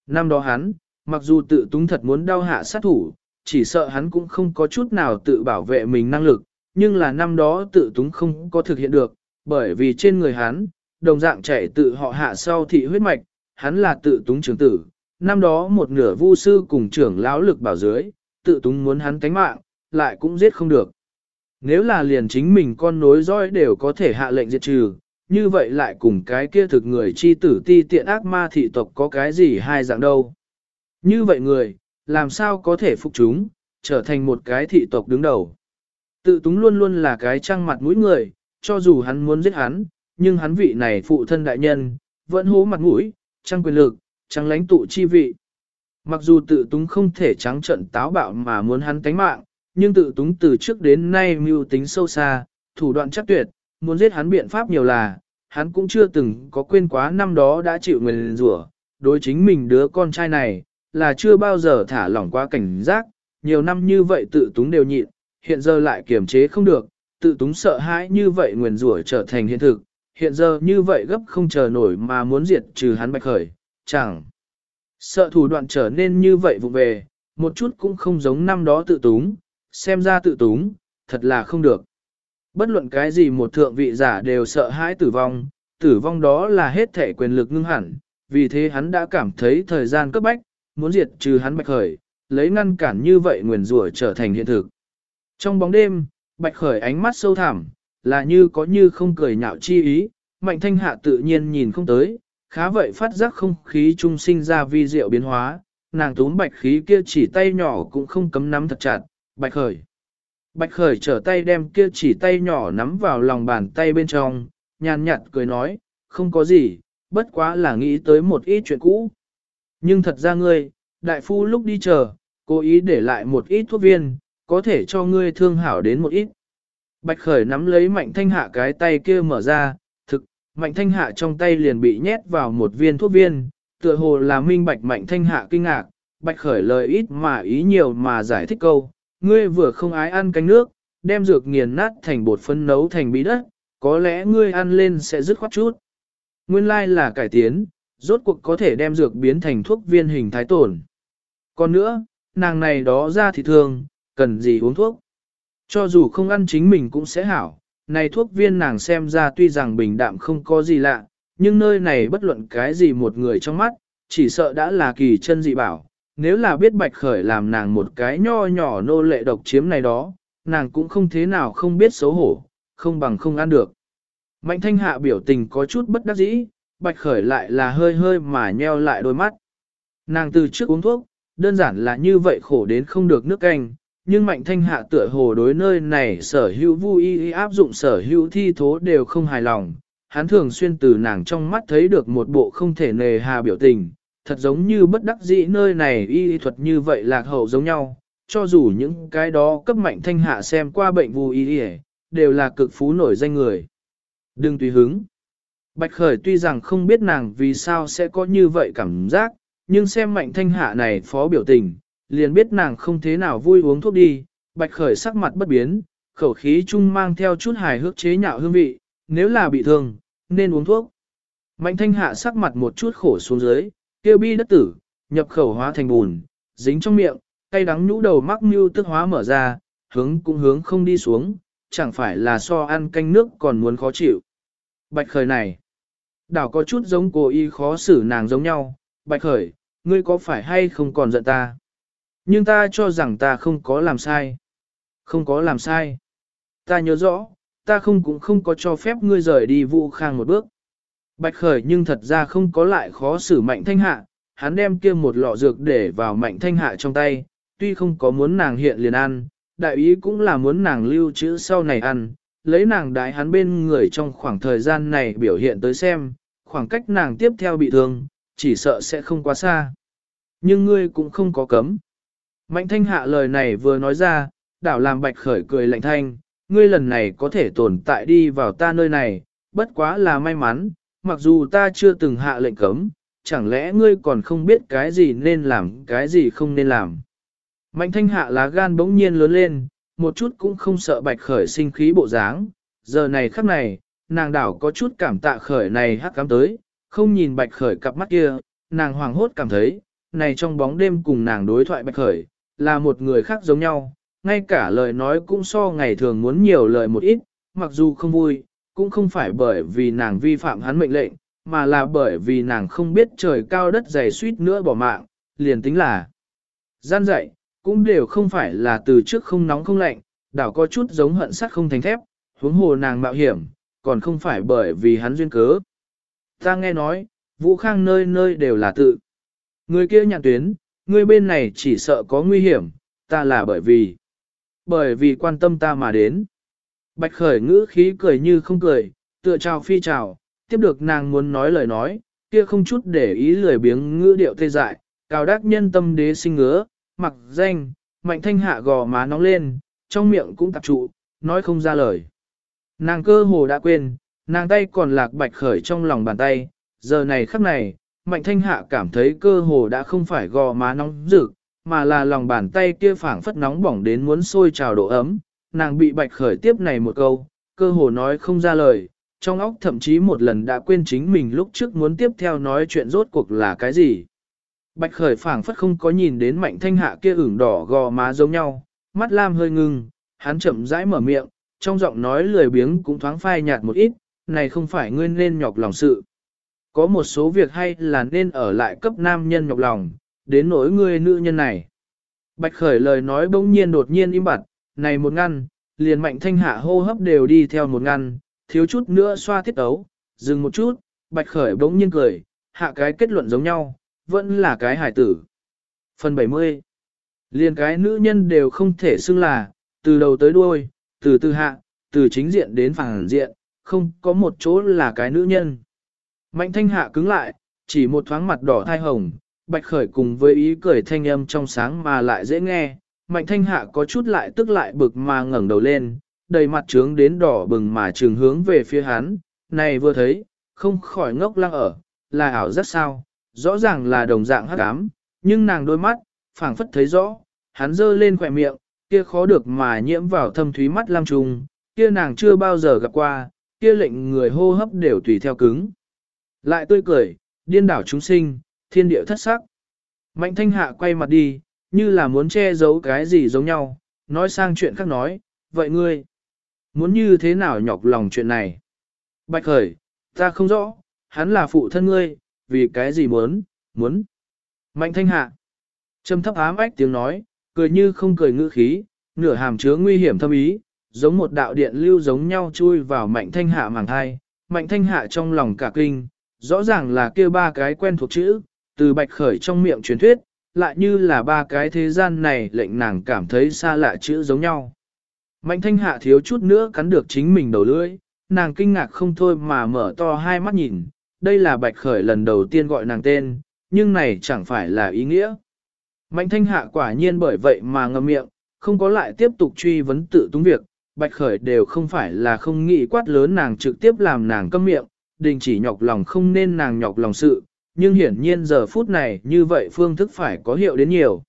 Năm đó hắn, mặc dù tự túng thật muốn đau hạ sát thủ, chỉ sợ hắn cũng không có chút nào tự bảo vệ mình năng lực, nhưng là năm đó tự túng không có thực hiện được, bởi vì trên người hắn, đồng dạng chạy tự họ hạ sau thị huyết mạch, hắn là tự túng trưởng tử. Năm đó một nửa vu sư cùng trưởng lão lực bảo dưới, tự túng muốn hắn tánh mạng, lại cũng giết không được. Nếu là liền chính mình con nối dõi đều có thể hạ lệnh diệt trừ, như vậy lại cùng cái kia thực người chi tử ti tiện ác ma thị tộc có cái gì hai dạng đâu. Như vậy người, làm sao có thể phục chúng, trở thành một cái thị tộc đứng đầu. Tự túng luôn luôn là cái trăng mặt mũi người, cho dù hắn muốn giết hắn, nhưng hắn vị này phụ thân đại nhân, vẫn hố mặt mũi, trăng quyền lực, trăng lãnh tụ chi vị. Mặc dù tự túng không thể trắng trận táo bạo mà muốn hắn tánh mạng, nhưng tự túng từ trước đến nay mưu tính sâu xa, thủ đoạn chắc tuyệt, muốn giết hắn biện pháp nhiều là, hắn cũng chưa từng có quên quá năm đó đã chịu nguyền rủa đối chính mình đứa con trai này, là chưa bao giờ thả lỏng qua cảnh giác, nhiều năm như vậy tự túng đều nhịn, hiện giờ lại kiềm chế không được, tự túng sợ hãi như vậy nguyền rủa trở thành hiện thực, hiện giờ như vậy gấp không chờ nổi mà muốn diệt trừ hắn bạch khởi, chẳng. Sợ thủ đoạn trở nên như vậy vụ về, một chút cũng không giống năm đó tự túng, xem ra tự túng, thật là không được. Bất luận cái gì một thượng vị giả đều sợ hãi tử vong, tử vong đó là hết thể quyền lực ngưng hẳn, vì thế hắn đã cảm thấy thời gian cấp bách, muốn diệt trừ hắn bạch khởi, lấy ngăn cản như vậy nguyền rủa trở thành hiện thực. Trong bóng đêm, bạch khởi ánh mắt sâu thẳm, là như có như không cười nhạo chi ý, mạnh thanh hạ tự nhiên nhìn không tới, khá vậy phát giác không khí trung sinh ra vi diệu biến hóa, nàng túm bạch khí kia chỉ tay nhỏ cũng không cấm nắm thật chặt, bạch khởi. Bạch khởi trở tay đem kia chỉ tay nhỏ nắm vào lòng bàn tay bên trong, nhàn nhạt cười nói, không có gì, bất quá là nghĩ tới một ít chuyện cũ. Nhưng thật ra ngươi, đại phu lúc đi chờ, cố ý để lại một ít thuốc viên, có thể cho ngươi thương hảo đến một ít. Bạch khởi nắm lấy mạnh thanh hạ cái tay kia mở ra, thực, mạnh thanh hạ trong tay liền bị nhét vào một viên thuốc viên, tựa hồ là minh bạch mạnh thanh hạ kinh ngạc, bạch khởi lời ít mà ý nhiều mà giải thích câu, ngươi vừa không ái ăn canh nước, đem dược nghiền nát thành bột phân nấu thành bí đất, có lẽ ngươi ăn lên sẽ dứt khoát chút. Nguyên lai là cải tiến, rốt cuộc có thể đem dược biến thành thuốc viên hình thái tổn. Còn nữa, nàng này đó ra thì thường, cần gì uống thuốc. Cho dù không ăn chính mình cũng sẽ hảo, này thuốc viên nàng xem ra tuy rằng bình đạm không có gì lạ, nhưng nơi này bất luận cái gì một người trong mắt, chỉ sợ đã là kỳ chân dị bảo. Nếu là biết bạch khởi làm nàng một cái nho nhỏ nô lệ độc chiếm này đó, nàng cũng không thế nào không biết xấu hổ, không bằng không ăn được. Mạnh thanh hạ biểu tình có chút bất đắc dĩ, bạch khởi lại là hơi hơi mà nheo lại đôi mắt. Nàng từ trước uống thuốc, đơn giản là như vậy khổ đến không được nước canh, nhưng mạnh thanh hạ tựa hồ đối nơi này sở hữu vui y áp dụng sở hữu thi thố đều không hài lòng. Hắn thường xuyên từ nàng trong mắt thấy được một bộ không thể nề hà biểu tình, thật giống như bất đắc dĩ nơi này y thuật như vậy lạc hậu giống nhau, cho dù những cái đó cấp mạnh thanh hạ xem qua bệnh vù y đều là cực phú nổi danh người. Đừng tùy hứng. Bạch Khởi tuy rằng không biết nàng vì sao sẽ có như vậy cảm giác, nhưng xem mạnh thanh hạ này phó biểu tình, liền biết nàng không thế nào vui uống thuốc đi, bạch khởi sắc mặt bất biến, khẩu khí chung mang theo chút hài hước chế nhạo hương vị, nếu là bị thương, nên uống thuốc. Mạnh thanh hạ sắc mặt một chút khổ xuống dưới, kêu bi đất tử, nhập khẩu hóa thành bùn, dính trong miệng, tay đắng nhũ đầu mắc mưu tức hóa mở ra, hướng cũng hướng không đi xuống, chẳng phải là so ăn canh nước còn muốn khó chịu. Bạch khởi này, đảo có chút giống cô y khó xử nàng giống nhau, bạch khởi, ngươi có phải hay không còn giận ta? Nhưng ta cho rằng ta không có làm sai. Không có làm sai. Ta nhớ rõ, ta không cũng không có cho phép ngươi rời đi vụ khang một bước. Bạch khởi nhưng thật ra không có lại khó xử mạnh thanh hạ, hắn đem kia một lọ dược để vào mạnh thanh hạ trong tay, tuy không có muốn nàng hiện liền ăn, đại ý cũng là muốn nàng lưu trữ sau này ăn, lấy nàng đái hắn bên người trong khoảng thời gian này biểu hiện tới xem, khoảng cách nàng tiếp theo bị thương, chỉ sợ sẽ không quá xa. Nhưng ngươi cũng không có cấm. Mạnh thanh hạ lời này vừa nói ra, đảo làm bạch khởi cười lạnh thanh, ngươi lần này có thể tồn tại đi vào ta nơi này, bất quá là may mắn, mặc dù ta chưa từng hạ lệnh cấm, chẳng lẽ ngươi còn không biết cái gì nên làm, cái gì không nên làm. Mạnh thanh hạ lá gan bỗng nhiên lớn lên, một chút cũng không sợ bạch khởi sinh khí bộ dáng, giờ này khắc này, nàng đảo có chút cảm tạ khởi này hắc cám tới, không nhìn bạch khởi cặp mắt kia, nàng hoàng hốt cảm thấy, này trong bóng đêm cùng nàng đối thoại bạch khởi, là một người khác giống nhau, ngay cả lời nói cũng so ngày thường muốn nhiều lời một ít, mặc dù không vui, cũng không phải bởi vì nàng vi phạm hắn mệnh lệnh, mà là bởi vì nàng không biết trời cao đất dày suýt nữa bỏ mạng, liền tính là gian dạy, cũng đều không phải là từ trước không nóng không lạnh, đảo có chút giống hận sắt không thành thép, huống hồ nàng mạo hiểm, còn không phải bởi vì hắn duyên cớ. Ta nghe nói, Vũ Khang nơi nơi đều là tự. Người kia nhạn tuyến, người bên này chỉ sợ có nguy hiểm, ta là bởi vì, bởi vì quan tâm ta mà đến. Bạch khởi ngữ khí cười như không cười, tựa chào phi chào, tiếp được nàng muốn nói lời nói, kia không chút để ý lười biếng ngữ điệu tê dại, cao đắc nhân tâm đế sinh ngứa, mặc danh, mạnh thanh hạ gò má nóng lên, trong miệng cũng tập trụ, nói không ra lời. Nàng cơ hồ đã quên, nàng tay còn lạc bạch khởi trong lòng bàn tay, giờ này khắc này, Mạnh thanh hạ cảm thấy cơ hồ đã không phải gò má nóng rực, mà là lòng bàn tay kia phảng phất nóng bỏng đến muốn sôi trào độ ấm. Nàng bị bạch khởi tiếp này một câu, cơ hồ nói không ra lời, trong óc thậm chí một lần đã quên chính mình lúc trước muốn tiếp theo nói chuyện rốt cuộc là cái gì. Bạch khởi phảng phất không có nhìn đến mạnh thanh hạ kia ửng đỏ gò má giống nhau, mắt lam hơi ngưng, hắn chậm rãi mở miệng, trong giọng nói lười biếng cũng thoáng phai nhạt một ít, này không phải ngươi nên nhọc lòng sự. Có một số việc hay là nên ở lại cấp nam nhân nhọc lòng, đến nỗi ngươi nữ nhân này. Bạch khởi lời nói bỗng nhiên đột nhiên im bặt, này một ngăn, liền mạnh thanh hạ hô hấp đều đi theo một ngăn, thiếu chút nữa xoa thiết ấu, dừng một chút, bạch khởi bỗng nhiên cười, hạ cái kết luận giống nhau, vẫn là cái hải tử. Phần 70 Liền cái nữ nhân đều không thể xưng là, từ đầu tới đuôi, từ từ hạ, từ chính diện đến phản diện, không có một chỗ là cái nữ nhân. Mạnh thanh hạ cứng lại, chỉ một thoáng mặt đỏ thai hồng, bạch khởi cùng với ý cười thanh âm trong sáng mà lại dễ nghe. Mạnh thanh hạ có chút lại tức lại bực mà ngẩng đầu lên, đầy mặt trướng đến đỏ bừng mà trường hướng về phía hắn, này vừa thấy, không khỏi ngốc lăng ở, là ảo rất sao, rõ ràng là đồng dạng hắc ám, nhưng nàng đôi mắt, phảng phất thấy rõ, hắn giơ lên khỏe miệng, kia khó được mà nhiễm vào thâm thúy mắt lam trùng, kia nàng chưa bao giờ gặp qua, kia lệnh người hô hấp đều tùy theo cứng. Lại tươi cười, điên đảo chúng sinh, thiên địa thất sắc. Mạnh thanh hạ quay mặt đi, như là muốn che giấu cái gì giống nhau, nói sang chuyện khác nói, vậy ngươi, muốn như thế nào nhọc lòng chuyện này? Bạch khởi, ta không rõ, hắn là phụ thân ngươi, vì cái gì muốn, muốn. Mạnh thanh hạ, trầm thấp ám ách tiếng nói, cười như không cười ngữ khí, nửa hàm chứa nguy hiểm thâm ý, giống một đạo điện lưu giống nhau chui vào mạnh thanh hạ màng thai, mạnh thanh hạ trong lòng cả kinh, rõ ràng là kia ba cái quen thuộc chữ, từ bạch khởi trong miệng truyền thuyết, lại như là ba cái thế gian này lệnh nàng cảm thấy xa lạ chữ giống nhau. Mạnh thanh hạ thiếu chút nữa cắn được chính mình đầu lưỡi, nàng kinh ngạc không thôi mà mở to hai mắt nhìn, đây là bạch khởi lần đầu tiên gọi nàng tên, nhưng này chẳng phải là ý nghĩa. Mạnh thanh hạ quả nhiên bởi vậy mà ngậm miệng, không có lại tiếp tục truy vấn tự túng việc, bạch khởi đều không phải là không nghĩ quát lớn nàng trực tiếp làm nàng câm miệng, đình chỉ nhọc lòng không nên nàng nhọc lòng sự, nhưng hiển nhiên giờ phút này như vậy phương thức phải có hiệu đến nhiều.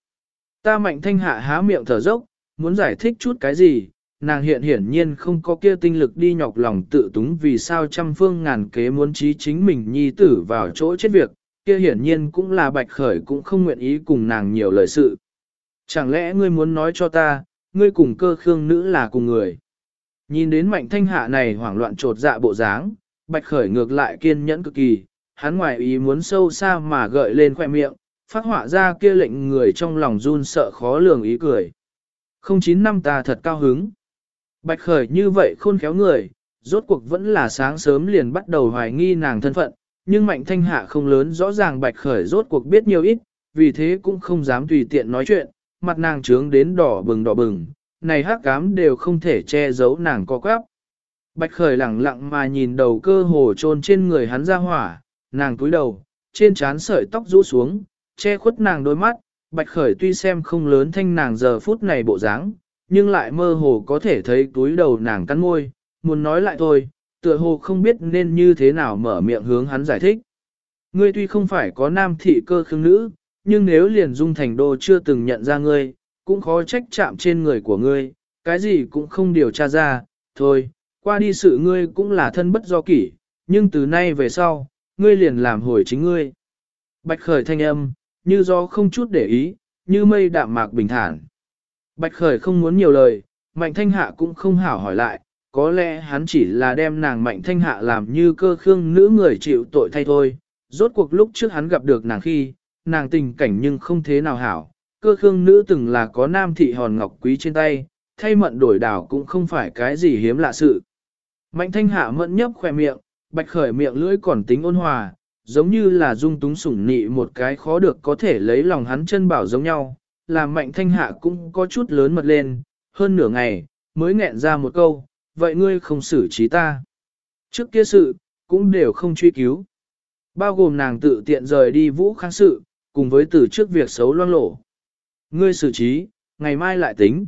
Ta mạnh thanh hạ há miệng thở dốc, muốn giải thích chút cái gì, nàng hiện hiển nhiên không có kia tinh lực đi nhọc lòng tự túng vì sao trăm phương ngàn kế muốn trí chính mình nhi tử vào chỗ chết việc, kia hiển nhiên cũng là bạch khởi cũng không nguyện ý cùng nàng nhiều lời sự. Chẳng lẽ ngươi muốn nói cho ta, ngươi cùng cơ khương nữ là cùng người. Nhìn đến mạnh thanh hạ này hoảng loạn trột dạ bộ dáng, bạch khởi ngược lại kiên nhẫn cực kỳ, hắn ngoài ý muốn sâu xa mà gợi lên khoẻ miệng, phát họa ra kia lệnh người trong lòng run sợ khó lường ý cười. Không chín năm ta thật cao hứng. Bạch khởi như vậy khôn khéo người, rốt cuộc vẫn là sáng sớm liền bắt đầu hoài nghi nàng thân phận, nhưng mạnh thanh hạ không lớn rõ ràng bạch khởi rốt cuộc biết nhiều ít, vì thế cũng không dám tùy tiện nói chuyện, mặt nàng trướng đến đỏ bừng đỏ bừng, này hắc cám đều không thể che giấu nàng co quắp. Bạch khởi lẳng lặng mà nhìn đầu cơ hồ trôn trên người hắn ra hỏa, nàng cúi đầu, trên trán sợi tóc rũ xuống, che khuất nàng đôi mắt, bạch khởi tuy xem không lớn thanh nàng giờ phút này bộ dáng, nhưng lại mơ hồ có thể thấy túi đầu nàng cắn môi, muốn nói lại thôi, tựa hồ không biết nên như thế nào mở miệng hướng hắn giải thích. Ngươi tuy không phải có nam thị cơ khương nữ, nhưng nếu liền dung thành đô chưa từng nhận ra ngươi, cũng khó trách chạm trên người của ngươi, cái gì cũng không điều tra ra, thôi, qua đi sự ngươi cũng là thân bất do kỷ, nhưng từ nay về sau, ngươi liền làm hồi chính ngươi. Bạch khởi thanh âm, như do không chút để ý, như mây đạm mạc bình thản. Bạch khởi không muốn nhiều lời, mạnh thanh hạ cũng không hảo hỏi lại, có lẽ hắn chỉ là đem nàng mạnh thanh hạ làm như cơ khương nữ người chịu tội thay thôi. Rốt cuộc lúc trước hắn gặp được nàng khi, nàng tình cảnh nhưng không thế nào hảo, cơ khương nữ từng là có nam thị hòn ngọc quý trên tay, thay mận đổi đảo cũng không phải cái gì hiếm lạ sự. Mạnh thanh hạ mẫn nhấp khỏe miệng, bạch khởi miệng lưỡi còn tính ôn hòa, giống như là dung túng sủng nị một cái khó được có thể lấy lòng hắn chân bảo giống nhau, làm mạnh thanh hạ cũng có chút lớn mật lên, hơn nửa ngày, mới nghẹn ra một câu, vậy ngươi không xử trí ta. Trước kia sự, cũng đều không truy cứu. Bao gồm nàng tự tiện rời đi vũ kháng sự, cùng với từ trước việc xấu loang lổ. Ngươi xử trí, ngày mai lại tính.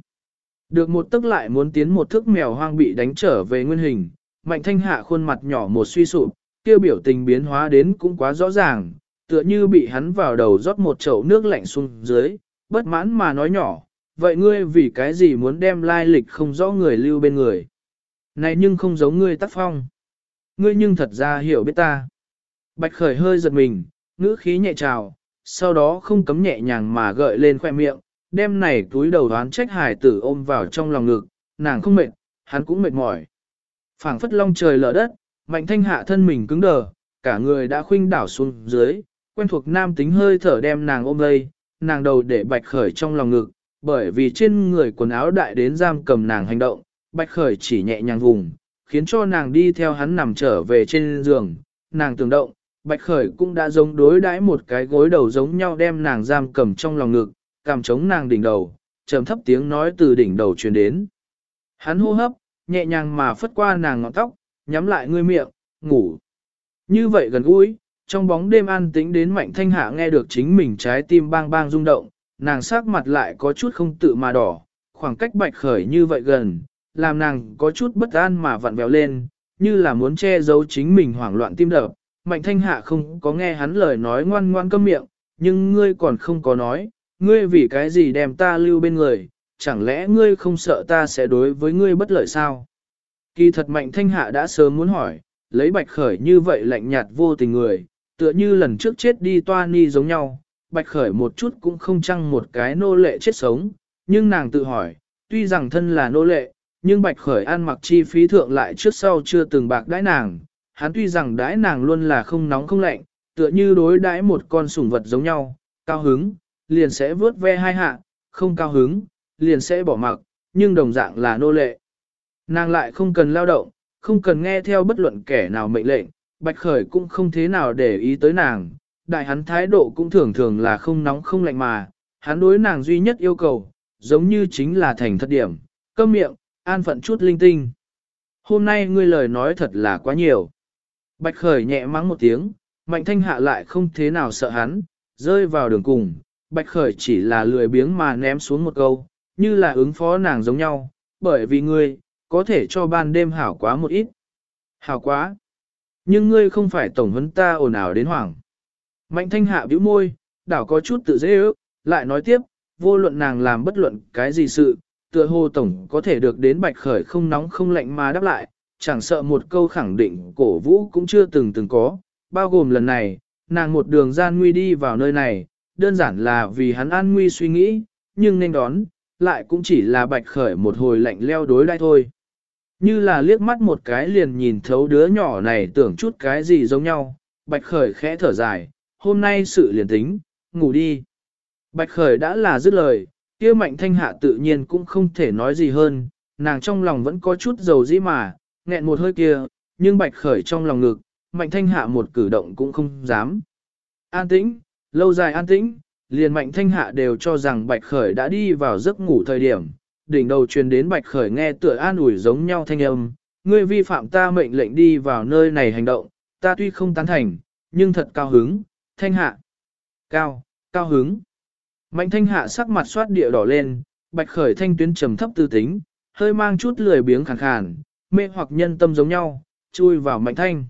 Được một tức lại muốn tiến một thước mèo hoang bị đánh trở về nguyên hình, mạnh thanh hạ khuôn mặt nhỏ một suy sụp, tiêu biểu tình biến hóa đến cũng quá rõ ràng, tựa như bị hắn vào đầu rót một chậu nước lạnh xuống dưới, bất mãn mà nói nhỏ, vậy ngươi vì cái gì muốn đem lai lịch không rõ người lưu bên người. Này nhưng không giống ngươi tác phong. Ngươi nhưng thật ra hiểu biết ta. Bạch khởi hơi giật mình, ngữ khí nhẹ trào, sau đó không cấm nhẹ nhàng mà gợi lên khoe miệng, đem này túi đầu đoán trách hải tử ôm vào trong lòng ngực, nàng không mệt, hắn cũng mệt mỏi phảng phất long trời lở đất, mạnh thanh hạ thân mình cứng đờ, cả người đã khuynh đảo xuống dưới, quen thuộc nam tính hơi thở đem nàng ôm lấy, nàng đầu để bạch khởi trong lòng ngực, bởi vì trên người quần áo đại đến giam cầm nàng hành động, bạch khởi chỉ nhẹ nhàng vùng, khiến cho nàng đi theo hắn nằm trở về trên giường, nàng tưởng động, bạch khởi cũng đã giống đối đãi một cái gối đầu giống nhau đem nàng giam cầm trong lòng ngực, cảm chống nàng đỉnh đầu, trầm thấp tiếng nói từ đỉnh đầu truyền đến. Hắn hô hấp, nhẹ nhàng mà phất qua nàng ngọn tóc, nhắm lại ngươi miệng, ngủ. Như vậy gần gũi, trong bóng đêm an tĩnh đến mạnh thanh hạ nghe được chính mình trái tim bang bang rung động, nàng sắc mặt lại có chút không tự mà đỏ, khoảng cách bạch khởi như vậy gần, làm nàng có chút bất an mà vặn vẹo lên, như là muốn che giấu chính mình hoảng loạn tim đập. Mạnh thanh hạ không có nghe hắn lời nói ngoan ngoan câm miệng, nhưng ngươi còn không có nói, ngươi vì cái gì đem ta lưu bên người, chẳng lẽ ngươi không sợ ta sẽ đối với ngươi bất lợi sao? Kỳ thật mạnh thanh hạ đã sớm muốn hỏi, lấy bạch khởi như vậy lạnh nhạt vô tình người, tựa như lần trước chết đi toa ni giống nhau, bạch khởi một chút cũng không chăng một cái nô lệ chết sống, nhưng nàng tự hỏi, tuy rằng thân là nô lệ, nhưng bạch khởi ăn mặc chi phí thượng lại trước sau chưa từng bạc đãi nàng, hắn tuy rằng đãi nàng luôn là không nóng không lạnh, tựa như đối đãi một con sủng vật giống nhau, cao hứng, liền sẽ vớt ve hai hạ, không cao hứng, liền sẽ bỏ mặc, nhưng đồng dạng là nô lệ. Nàng lại không cần lao động, không cần nghe theo bất luận kẻ nào mệnh lệnh, Bạch Khởi cũng không thế nào để ý tới nàng, đại hắn thái độ cũng thường thường là không nóng không lạnh mà, hắn đối nàng duy nhất yêu cầu, giống như chính là thành thất điểm, câm miệng, an phận chút linh tinh. Hôm nay ngươi lời nói thật là quá nhiều. Bạch Khởi nhẹ mắng một tiếng, Mạnh Thanh Hạ lại không thế nào sợ hắn, rơi vào đường cùng, Bạch Khởi chỉ là lười biếng mà ném xuống một câu, như là ứng phó nàng giống nhau, bởi vì ngươi, có thể cho ban đêm hảo quá một ít. Hảo quá. Nhưng ngươi không phải tổng huấn ta ồn ào đến hoảng. Mạnh thanh hạ bĩu môi, đảo có chút tự dễ ước, lại nói tiếp, vô luận nàng làm bất luận cái gì sự, tựa hồ tổng có thể được đến bạch khởi không nóng không lạnh mà đáp lại, chẳng sợ một câu khẳng định cổ vũ cũng chưa từng từng có, bao gồm lần này, nàng một đường gian nguy đi vào nơi này, đơn giản là vì hắn an nguy suy nghĩ, nhưng nên đón, lại cũng chỉ là bạch khởi một hồi lạnh leo đối lại thôi. Như là liếc mắt một cái liền nhìn thấu đứa nhỏ này tưởng chút cái gì giống nhau, bạch khởi khẽ thở dài, hôm nay sự liền tính, ngủ đi. Bạch khởi đã là dứt lời, kia mạnh thanh hạ tự nhiên cũng không thể nói gì hơn, nàng trong lòng vẫn có chút dầu dĩ mà, nghẹn một hơi kia, nhưng bạch khởi trong lòng ngực, mạnh thanh hạ một cử động cũng không dám. An tĩnh, lâu dài an tĩnh, liền mạnh thanh hạ đều cho rằng bạch khởi đã đi vào giấc ngủ thời điểm, đỉnh đầu truyền đến bạch khởi nghe tựa an ủi giống nhau thanh âm, ngươi vi phạm ta mệnh lệnh đi vào nơi này hành động, ta tuy không tán thành, nhưng thật cao hứng, thanh hạ. Cao, cao hứng. Mạnh thanh hạ sắc mặt soát địa đỏ lên, bạch khởi thanh tuyến trầm thấp tư tính, hơi mang chút lười biếng khàn khàn, mê hoặc nhân tâm giống nhau, chui vào mạnh thanh.